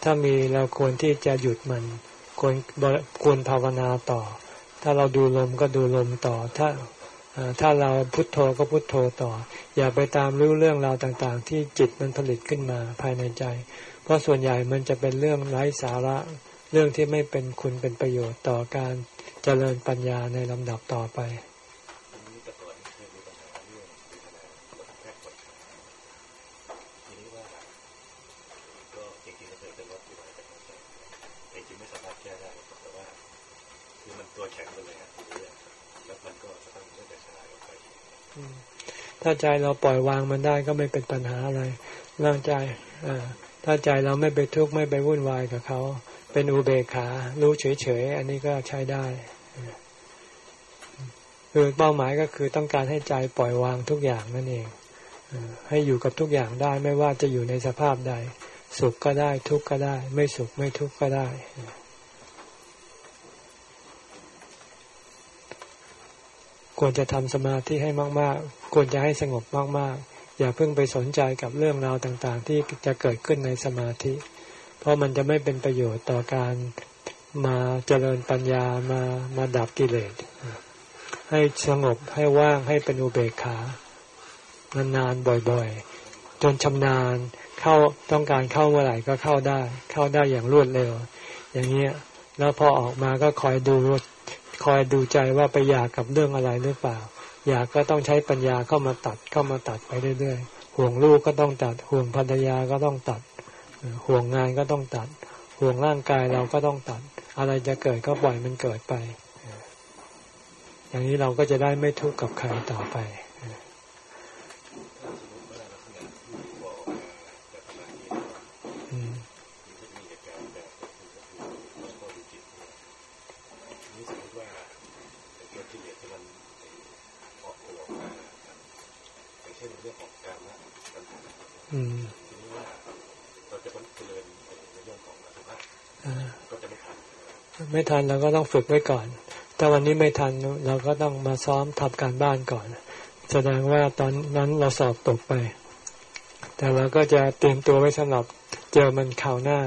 ถ้ามีเราควรที่จะหยุดมัน ควรควรภาวนาต่อ ถ้าเราดูลมก็ดูลมต่อ ถ้า ถ้าเราพุโทโธก็พุโทโธต่อ อย่าไปตามรู้เรื่องราวต่างๆ ที่จิตมันผลิตขึ้นมาภายในใจ เพราะส่วนใหญ่มันจะเป็นเรื่องไร้สาระ เรื่องที่ไม่เป็นคุณเป็นประโยชน์ต่อการเจริญปัญญาในลำดับต่อไป ถ้าใจเราปล่อยวางมันได้ก็ไม่เป็นปัญหาอะไรร่างใจถ้าใจเราไม่ไปทุกข์ไม่ไปวุ่นวายกับเขา เป็นอุเบกขา รู้เฉยๆ อันนี้ก็ใช้ได้คือเป้าหมายก็คือต้องการให้ใจปล่อยวางทุกอย่างนั่นเองให้อยู่กับทุกอย่างได้ไม่ว่าจะอยู่ในสภาพใด สุขก็ได้ทุกข์ก็ได้ ไม่สุขไม่ทุกข์ก็ได้ ควรจะทำสมาธิให้มาก ๆ ควรจะให้สงบมาก ๆ อย่าเพิ่งไปสนใจกับเรื่องราวต่างๆ ที่จะเกิดขึ้นในสมาธิ เพราะมันจะไม่เป็นประโยชน์ต่อการมาเจริญปัญญามามาดับกิเลส ให้สงบให้ว่างให้เป็นอุเบกขานานๆบ่อยๆ จนชำนาญเข้าต้องการเข้าเมื่อไหร่ก็เข้าได้ เข้าได้อย่างรวดเร็ว อย่างเงี้ยแล้วพอออกมาก็คอยดู คอยดูใจว่าไปอยากกับเรื่องอะไรหรือเปล่า อยากก็ต้องใช้ปัญญาเข้ามาตัดเข้ามาตัดไปเรื่อยๆ ห่วงลูกก็ต้องตัด ห่วงภรรยาก็ต้องตัด ห่วงงานก็ต้องตัด ห่วงร่างกายเราก็ต้องตัด อะไรจะเกิดก็ปล่อยมันเกิดไป อย่างนี้เราก็จะได้ไม่ทุกข์กับใครต่อไป อืม อืมอ่าไม่ ทันเราก็ต้องฝึกไว้ก่อน ถ้าวันนี้ไม่ทันเราก็ต้องมาซ้อมทำการบ้านก่อน แสดงว่าตอนนั้นเราสอบตกไป แต่เราก็จะเตรียมตัวไว้สำหรับเจอมันข่าวหน้า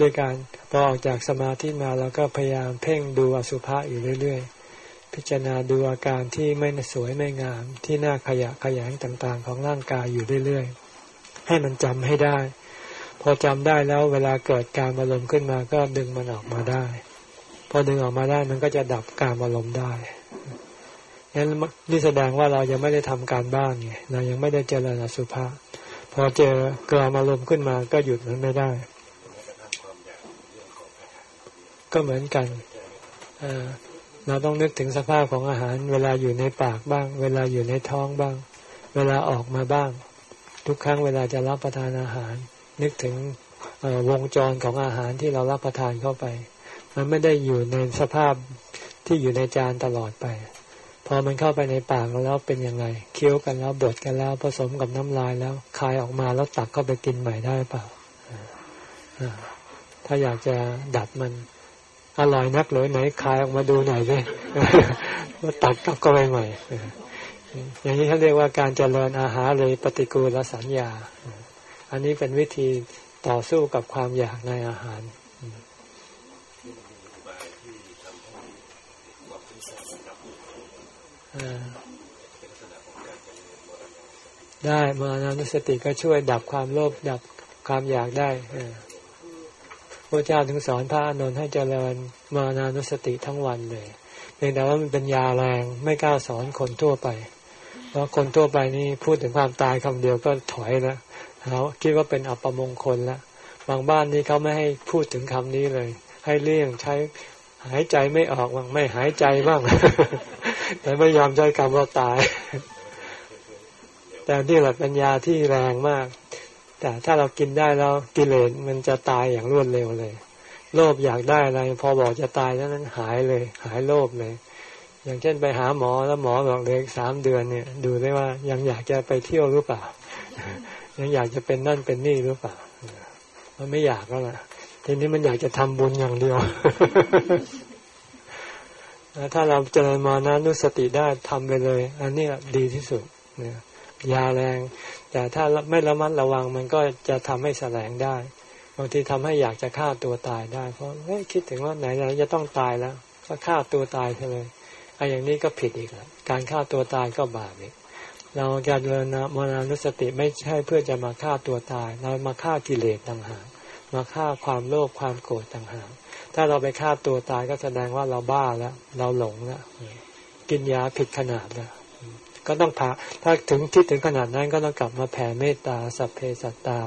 ด้วยการพอออกจากสมาธิมาเราก็พยายามเพ่งดูอสุภะอยู่เรื่อย ๆ พิจารณาดูอาการที่ไม่สวยไม่งาม ที่น่าขยะขยงต่างๆ ของร่างกายอยู่เรื่อยๆ ให้มันจำให้ได้พอจำได้แล้วเวลาเกิดการอารมณ์ขึ้นมาก็ดึงมันออกมาได้ พอดึงออกมาได้มันก็จะดับการอารมณ์ได้งั้นนี่แสดงว่าเรายังไม่ได้ทำการบ้านไงเรายังไม่ได้เจริญอสุภะพอเจอเกิดอารมณ์ขึ้นมาก็หยุดมันไม่ได้ ก็เหมือนกันเเราต้องนึกถึงสภาพของอาหาร เวลาอยู่ในปากบ้าง เวลาอยู่ในท้องบ้าง เวลาออกมาบ้าง ทุกครั้งเวลาจะรับประทานอาหาร นึกถึงวงจรของอาหารที่เรารับประทานเข้าไป มันไม่ได้อยู่ในสภาพที่อยู่ในจานตลอดไป พอมันเข้าไปในปากแล้วเป็นยังไง เคี้ยวกันแล้วบดกันแล้วผสมกับน้ำลายแล้วคายออกมาแล้วตักเข้าไปกินใหม่ได้เปล่าถ้าอยากจะดับมันอร่อยนักเลยไหนคายออกมาดูหน่อยสิว่าตัดกลับก็ไปใหม่ อย่างนี้เขาเรียกว่าการเจริญอาหารเลยปฏิกูลสัญญา อันนี้เป็นวิธีต่อสู้กับความอยากในอาหาร ได้มานานุสติก็ช่วยดับความโลภดับความอยากได้พระเจ้าถึงสอนพระอนุนให้เจริญมานานุสติทั้งวันเลยเพียงแต่ว่ามันเป็นยาแรงไม่กล้าสอนคนทั่วไป เพราะคนทั่วไปนี่พูดถึงความตายคำเดียวก็ถอยแล้วเขาคิดว่าเป็นอัปมงคลแล้วบางบ้านนี้เขาไม่ให้พูดถึงคำนี้เลย ให้เลี่ยงใช้หายใจไม่ออกบ้างไม่หายใจบ้าง แต่ไม่ยอมใช้คำว่าตาย แต่นี่แหละป็นยาที่แรงมาก แต่ถ้าเรากินได้แล้วกิเลสมันจะตายอย่างรวดเร็วเลย โลภอยากได้อะไร พอบอกจะตายนั้นหายเลย หายโลภเลย อย่างเช่นไปหาหมอแล้วหมอบอกเลยสามเดือนเนี่ย ดูได้ว่ายังอยากจะไปเที่ยวหรือเปล่า ยังอยากจะเป็นนั่นเป็นนี่หรือเปล่า มันไม่อยากแล้วล่ะทีนี้มันอยากจะทำบุญอย่างเดียว ถ้าเราเจริญมานะนุสติได้ทำไปเลย อันนี้ดีที่สุดนี่ยาแรง แต่ถ้าไม่ระมัดระวังมันก็จะทำให้แสลงได้บางทีทำให้อยากจะฆ่าตัวตายได้ เพราะคิดถึงว่าไหนเราจะต้องตายแล้ว ก็ฆ่าตัวตายไปเลยไอ้อย่างนี้ก็ผิดอีกแล้วการฆ่าตัวตายก็บาปอีกเราการเจริญมรณุสติไม่ใช่เพื่อจะมาฆ่าตัวตาย เรามาฆ่ากิเลสต่างหาก มาฆ่าความโลภความโกรธต่างหากถ้าเราไปฆ่าตัวตายก็แสดงว่าเราบ้าแล้ว เราหลงแล้วกินยาผิดขนาดแล้วก็ต้องผ่าถ้าถึงที่ถึงขนาดนั้นก็ต้องกลับมาแผ่เมตตาสัพเพสัตตา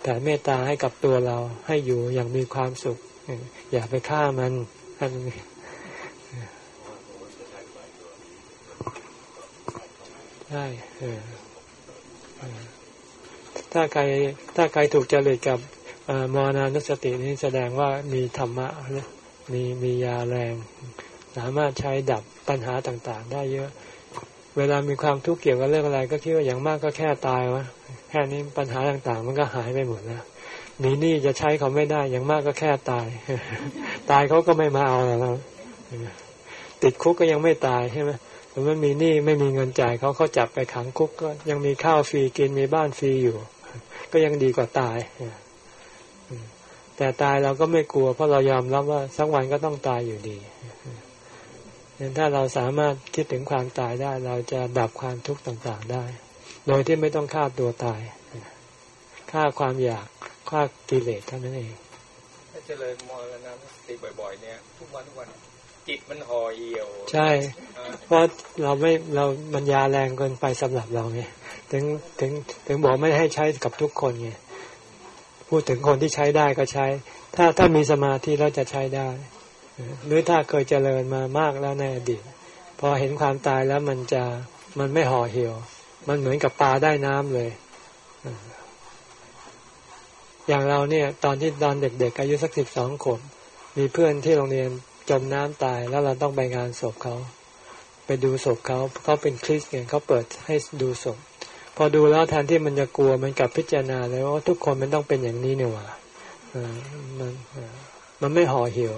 แผ่เมตตาให้กับตัวเราให้อยู่อย่างมีความสุข อย่าไปฆ่ามันอันได้ถ้าใครถ้าใครถูกจริตกับ มรณานุสตินี้แสดงว่ามีธรรมะมีมียาแรง สามารถใช้ดับปัญหาต่างๆ ได้เยอะ เวลามีความทุกข์เกี่ยวกับเรื่องอะไร ก็คิดว่าอย่างมากก็แค่ตายวะแค่นี้ปัญหาต่างๆ มันก็หายไปหมดแล้วมีนี่จะใช้เขาไม่ได้อย่างมากก็แค่ตาย ตายเขาก็ไม่มาเอาแล้วติดคุกก็ยังไม่ตายใช่ไหมแต่ว่มีนี่ไม่มีเงินจ่ายเขาเขาจับไปขังคุกก็ยังมีข้าวฟรีกินมีบ้านฟรีอยู่ ก็ยังดีกว่าตาย แต่ตายเราก็ไม่กลัว เพราะเรายอมรับว่าสักวันก็ต้องตายอยู่ดีถ้าเราสามารถคิดถึงความตายได้ เราจะดับความทุกข์ต่างๆได้ โดยที่ไม่ต้องฆ่าตัวตายฆ่าความอยากฆ่ากิเลสเท่านั้นเองถ้าเจริญมรณะสติบ่อย ๆ เนี่ย ทุกวันทุกวันจิตมันห่อเหี่ยว ใช่ เพราะเราไม่เรามันยาแรงเกินไปสำหรับเราไงถึงถึงถึงบอกไม่ให้ใช้กับทุกคนไง พูดถึงคนที่ใช้ได้ก็ใช้ ถ้าถ้ามีสมาธิแล้วจะใช้ได้ หรือถ้าเคยเจริญมามากแล้วในอดีต พอเห็นความตายแล้วมันจะมันไม่ห่อเหี่ยว มันเหมือนกับปลาได้น้ำเลย อย่างเราเนี่ย ตอนที่ตอนเด็กๆอายุสักสิบสองขวบมีเพื่อนที่โรงเรียนจมน้ำตายแล้วเราต้องไปงานศพเขา ไปดูศพเขาเขาเป็นคริสเตียนเขาเปิดให้ดูศพ พอดูแล้วแทนที่มันจะกลัวมันกลับพิจารณาเลยว่าทุกคนมันต้องเป็นอย่างนี้เนี่ยว่ะมันมันไม่ห่อเหี่ยว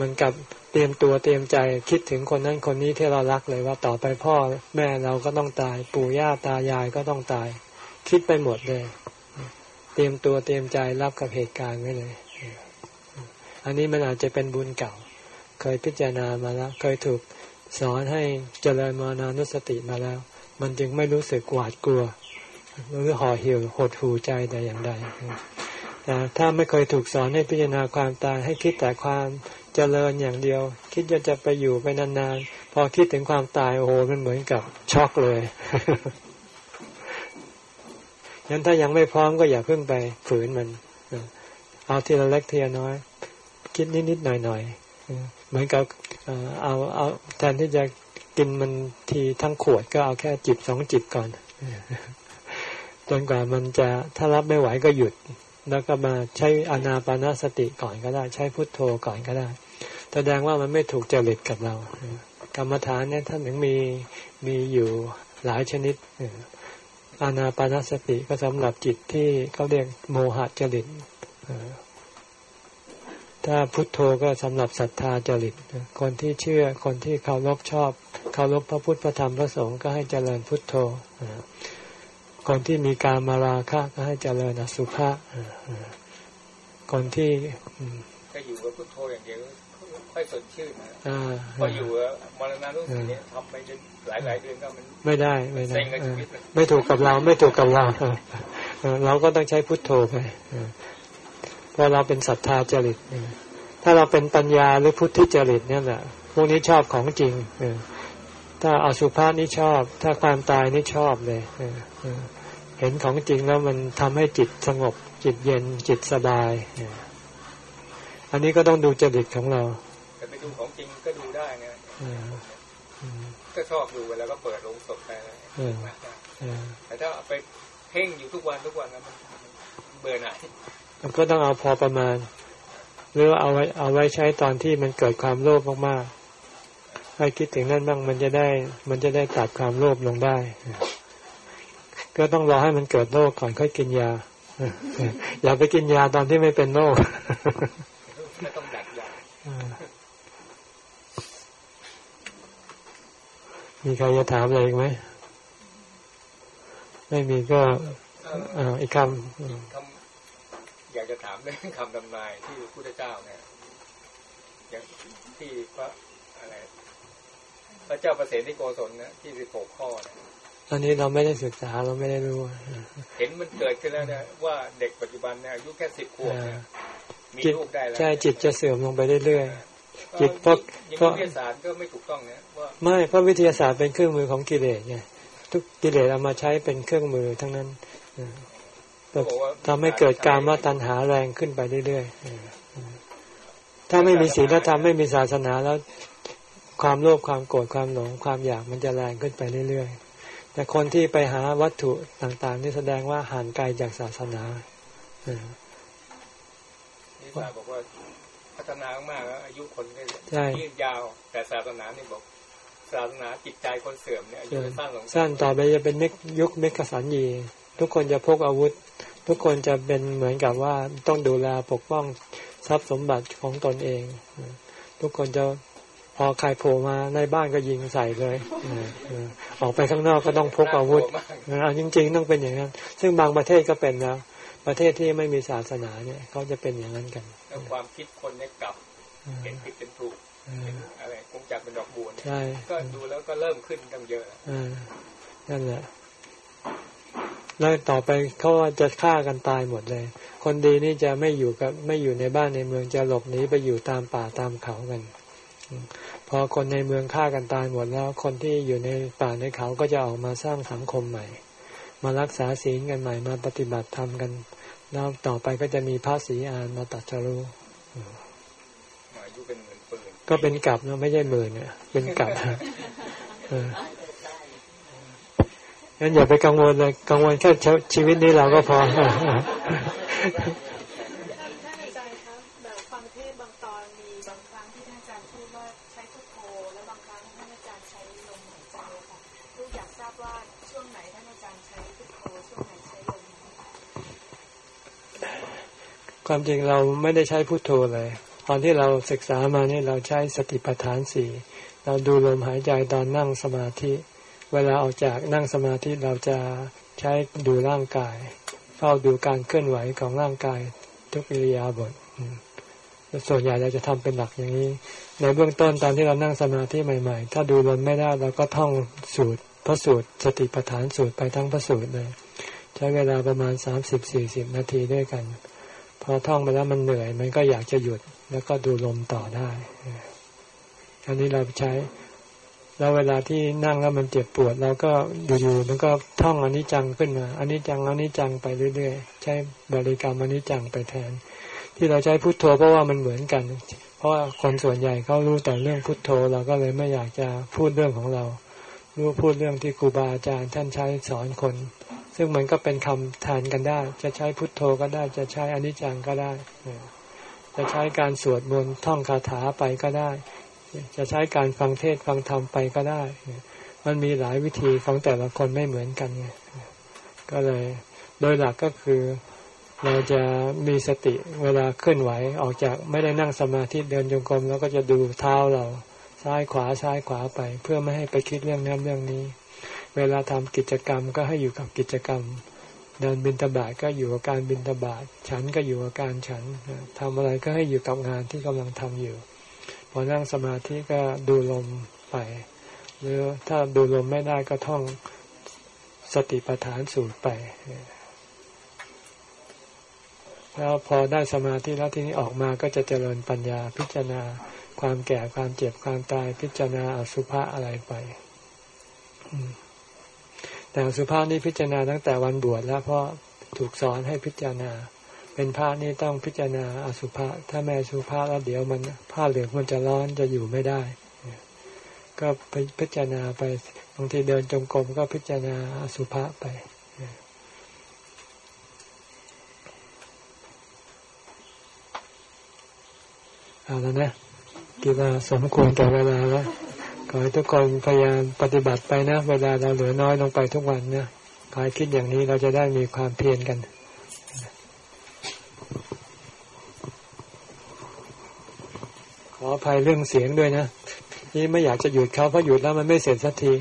มันกลับเตรียมตัวเตรียมใจคิดถึงคนนั้นคนนี้ที่เรารักเลยว่าต่อไปพ่อแม่เราก็ต้องตาย ปู่ย่าตายายก็ต้องตาย คิดไปหมดเลย เตรียมตัวเตรียมใจรับกับเหตุการณ์ไว้เลย อันนี้มันอาจจะเป็นบุญเก่า เคยพิจารณามาแล้ว เคยถูกสอนให้เจริญมานานุสติมาแล้ว มันจึงไม่รู้สึกหวาดกลัว หรือห่อเหี่ยวหดหูใจแต่อย่างใดแต่ถ้าไม่เคยถูกสอนให้พิจารณาความตายให้คิดแต่ความเจริญอย่างเดียว คิดว่าจะไปอยู่ไปนานๆ พอคิดถึงความตายโอ้โหมันเหมือนกับช็อกเลยยันถ้ายังไม่พร้อมก็อย่าเพิ่งไปฝืนมัน เอาทีละเล็กทีละน้อย คิดนิดๆหน่อยๆเหมือนกับเอาเอาแทนที่จะ กินมันทีทั้งขวดก็เอาแค่จิบสองจิบก่อนจนกว่ามันจะถ้ารับไม่ไหวก็หยุด แล้วก็มาใช้อนาปานาสติก่อนก็ได้ ใช้พุทโธก่อนก็ได้ แสดงว่ามันไม่ถูกจริตกับเรา กรรมฐานเนี่ยท่านถึงมีมีอยู่หลายชนิดอานาปานาสติก็สำหรับจิตที่เขาเรียกโมหะจริต ถ้าพุทโธก็สำหรับศรัทธาจริต คนที่เชื่อคนที่เคารพชอบเคารพพระพุทธพระธรรมพระสงฆ์ก็ให้เจริญพุทโธคนที่มีการมาราคะก็ให้เจริญอสุภะคนที่ก็อยู่กับพุทโธอย่างเดียวค่อยสดชื่นนะพออยู่มรณะรู้สึกเนี้ยทำไปจนหลายหลายเดือนก็มันไม่ได้ไม่ได้ไม่ถูกกับเราไม่ถูกกับเราเราก็ต้องใช้พุทโธไป เพราะเราเป็นศรัทธาจริตถ้าเราเป็นปัญญาหรือพุทธิจริตเนี่ยแหละพวกนี้ชอบของจริงถ้าอสุภานี่ชอบ ถ้าความตายนี่ชอบเลยเห็นของจริงแล้วมันทำให้จิตสงบ จิตเย็นจิตสบาย อันนี้ก็ต้องดูจริตของเราแต่ไปดูของจริงก็ดูได้ไงก็ชอบดูเวลาก็เปิดลงศพไปแต่ถ้าไปเพ่งอยู่ทุกวันทุกวันนะมันเบื่อหน่าย ก็ต้องเอาพอประมาณ หรือเอาไว้เอาไว้ใช้ตอนที่มันเกิดความโลภมากๆให้คิดถึงนั่นบ้างมันจะได้ มันจะได้ตัดความโลภลงได้ ก็ต้องรอให้มันเกิดโรคก่อนค่อยกินยาอย่าไปกินยาตอนที่ไม่เป็นโรคมีใครจะถามอะไรอีกไหม ไม่มีก็อีกคำ อยากจะถามเรื่องคำดำนายที่พระพุทธเจ้าเนี่ยอย่างที่พระอะไร พระเจ้าประเสริฐโกศลนะที่สิบหกข้อเนี่ยอันนี้เราไม่ได้ศึกษาเราไม่ได้รู้ เห็นมันเกิดขึ้นแล้วนะว่าเด็กปัจจุบันเนี่ยอายุแค่สิบขวบเนี่ยมีลูกได้แล้วใช่จิตจะเสื่อมลงไปเรื่อยๆจิตเพราะเพราะวิทยาศาสตร์ก็ไม่ถูกต้องนะว่าไม่เพราะวิทยาศาสตร์เป็นเครื่องมือของกิเลสไงทุกกิเลสเอามาใช้เป็นเครื่องมือทั้งนั้น ทำให้เกิดการมาตัณหาแรงขึ้นไปเรื่อยๆ ถ้าไม่มีศีลธรรมไม่มีศาสนาแล้ว ความโลภความโกรธความหลงความอยากมันจะแรงขึ้นไปเรื่อยๆ แต่คนที่ไปหาวัตถุต่างๆ นี่แสดงว่าห่างไกลจากศาสนานี่ป้าบอกว่าพัฒนามากแล้วอายุคนก็ยืดยาว แต่ศาสนานี่บอกศาสนาจิตใจคนเสื่อมเนี่ยอายุสั้นลงสั้นต่อไปจะเป็นเมกยุคเมกสันยี ทุกคนจะพกอาวุธ ทุกคนจะเป็นเหมือนกับว่าต้องดูแลปกป้องทรัพย์สมบัติของตนเอง ทุกคนจะพอใครโผล่มาในบ้านก็ยิงใส่เลยออกไปข้างนอกก็ต้องพกอาวุธจริง ๆ ต้องเป็นอย่างนั้น ซึ่งบางประเทศก็เป็นแล้ว ประเทศที่ไม่มีศาสนาเนี่ยเขาจะเป็นอย่างนั้นกันความคิดคนเนี่ยกลับเห็นผิดเป็นถูกอะไรคงจักเป็นดอกบัวใช่ก็ดูแล้วก็เริ่มขึ้นกันเยอะนั่นแหละ แล้วต่อไปเขาจะฆ่ากันตายหมดเลย คนดีนี่จะไม่อยู่กับไม่อยู่ในบ้านในเมืองจะหลบหนีไปอยู่ตามป่าตามเขากัน พอคนในเมืองฆ่ากันตายหมดแล้ว คนที่อยู่ในป่าในเขาก็จะออกมาสร้างสังคมใหม่ มารักษาศีลกันใหม่มาปฏิบัติธรรมกันแล้วต่อไปก็จะมีพระศรีอานมาตัดจรู้อายุเป็นหมื่นปืนก็เป็นกลับนะไม่ใช่หมื่นเนี่ยเป็นกลับออ งั้นอย่าไปกังวลเลยกังวลแค่ชีวิตนี้เราก็พอท่านอาจารย์ครับแบบฟังเทศน์บางตอนบางครั้งที่ท่านอาจารย์พูดว่าใช้พุทโธแล้วบางครั้งท่านอาจารย์ใช้ลมหายใจค่ะลูกอยากทราบว่าช่วงไหนท่านอาจารย์ใช้พุทโธความจริงเราไม่ได้ใช้พุทโธเลย ตอนที่เราศึกษามานี่เราใช้สติปัฏฐานสี่เราดูลมหายใจตอนนั่งสมาธิ เวลาออกจากนั่งสมาธิเราจะใช้ดูร่างกาย เฝ้าดูการเคลื่อนไหวของร่างกายทุกอิริยาบถส่วนใหญ่เราจะทำเป็นหลักอย่างนี้ ในเบื้องต้นตอนที่เรานั่งสมาธิใหม่ ๆ ถ้าดูลมไม่ได้เราก็ท่องสูตรพระสูตรสติปัฏฐานสูตรไปทั้งพระสูตรเลย ใช้เวลาประมาณสามสิบสี่สิบนาทีด้วยกัน พอท่องไปแล้วมันเหนื่อย มันก็อยากจะหยุดแล้วก็ดูลมต่อได้อันนี้เราใช้ แล้วเวลาที่นั่งแล้วมันเจ็บปวดเราก็อยู่ๆมันก็ท่องอนิจจังขึ้นมาอนิจจังอนิจจังไปเรื่อยๆ ใช้บริกรรมอนิจจังไปแทน ที่เราใช้พุทโธเพราะว่ามันเหมือนกัน เพราะว่าคนส่วนใหญ่เขารู้แต่เรื่องพุทโธเราก็เลยไม่อยากจะพูดเรื่องของเรา รู้พูดเรื่องที่ครูบาอาจารย์ท่านใช้สอนคน ซึ่งมันก็เป็นคำแทนกันได้ จะใช้พุทโธก็ได้จะใช้อนิจจังก็ได้ จะใช้การสวดมนต์ท่องคาถาไปก็ได้ จะใช้การฟังเทศฟังธรรมไปก็ได้ มันมีหลายวิธีของแต่ละคนไม่เหมือนกันไงก็เลยโดยหลักก็คือเราจะมีสติเวลาเคลื่อนไหวออกจากไม่ได้นั่งสมาธิเดินจงกรมแล้วก็จะดูเท้าเราซ้ายขวาซ้ายขวาไป เพื่อไม่ให้ไปคิดเรื่องนั้นเรื่องนี้ เวลาทำกิจกรรมก็ให้อยู่กับกิจกรรม เดินบินตบาทก็อยู่กับการบินตบาทฉันก็อยู่กับการฉันทำอะไรก็ให้อยู่กับงานที่กำลังทำอยู่ พอนั่งสมาธิก็ดูลมไป หรือถ้าดูลมไม่ได้ก็ท่องสติปัฏฐานสูตรไปแล้วพอได้สมาธิแล้วทีนี้ออกมาก็จะเจริญปัญญาพิจารณาความแก่ความเจ็บความตายพิจารณาอสุภะอะไรไปแต่อสุภาพนี่พิจารณาตั้งแต่วันบวชแล้วเพราะถูกสอนให้พิจารณา เป็นพระนี่ต้องพิจารณาอสุภะถ้าแม่อสุภาแล้วเดี๋ยวมันผ้าเหลืองมันจะร้อนจะอยู่ไม่ได้ ก็พิจารณาไปบางทีเดินจงกรมก็พิจารณาอสุภะไปเอาแล้วนะคิดว่าสมควรต่อเวลาแล้วขอให้ทุกคนพยายามปฏิบัติไปนะ เวลาเราเหลือน้อยลงไปทุกวันนะขอให้คิดอย่างนี้เราจะได้มีความเพียรกัน ออภัยเรื่องเสียงด้วยนะนี่ไม่อยากจะหยุดเขาเพราะหยุดแล้วมันไม่เสร็จสักที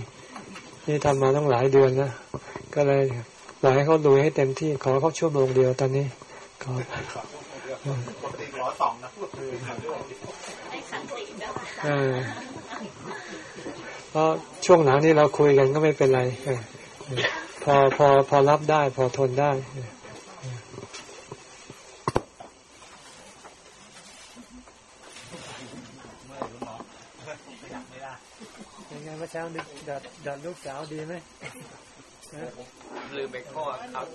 นี่ทำมาตั้งหลายเดือนนะก็เลยปล่อยให้เขาดูให้เต็มที่ขอเขาชั่วโมงเดียวตอนนี้ขอขอสองนะพูดคือให้สันติได้เออเพราะช่วงหลังนี่เราคุยกันก็ไม่เป็นไรพอพอพอรับได้ พอทนได้เออเป็นไงเมื่อเช้าดึกดัดดัดลูกสาวดีไหมลืมไปข้อครับ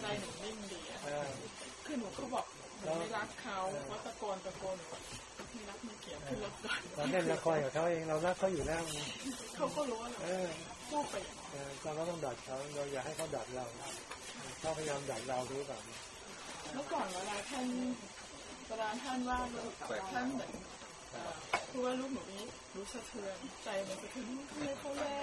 ใจหนูนิ่งดีอะคือหนูก็บอกหนูไม่รักเขาว่าตะโกนตะโกนหนูบอกไม่รักไม่เกลียดขึ้นรถก่อนเราเล่นละครกับเขาเองเรารักเขาอยู่แล้วเขาก็รู้ว่าเราเออสู้ไปเออเราก็ต้องดัดเขาเราอย่าให้เขาดัดเราเขาพยายามดัดเรารู้เปล่าเมื่อก่อนเวลาท่านเวลาท่านว่าลูกท่านเหมือน เพราะว่าลูกหนูนี้รู้สะเทือนใจมันสะเทือนทำไมเขาแย่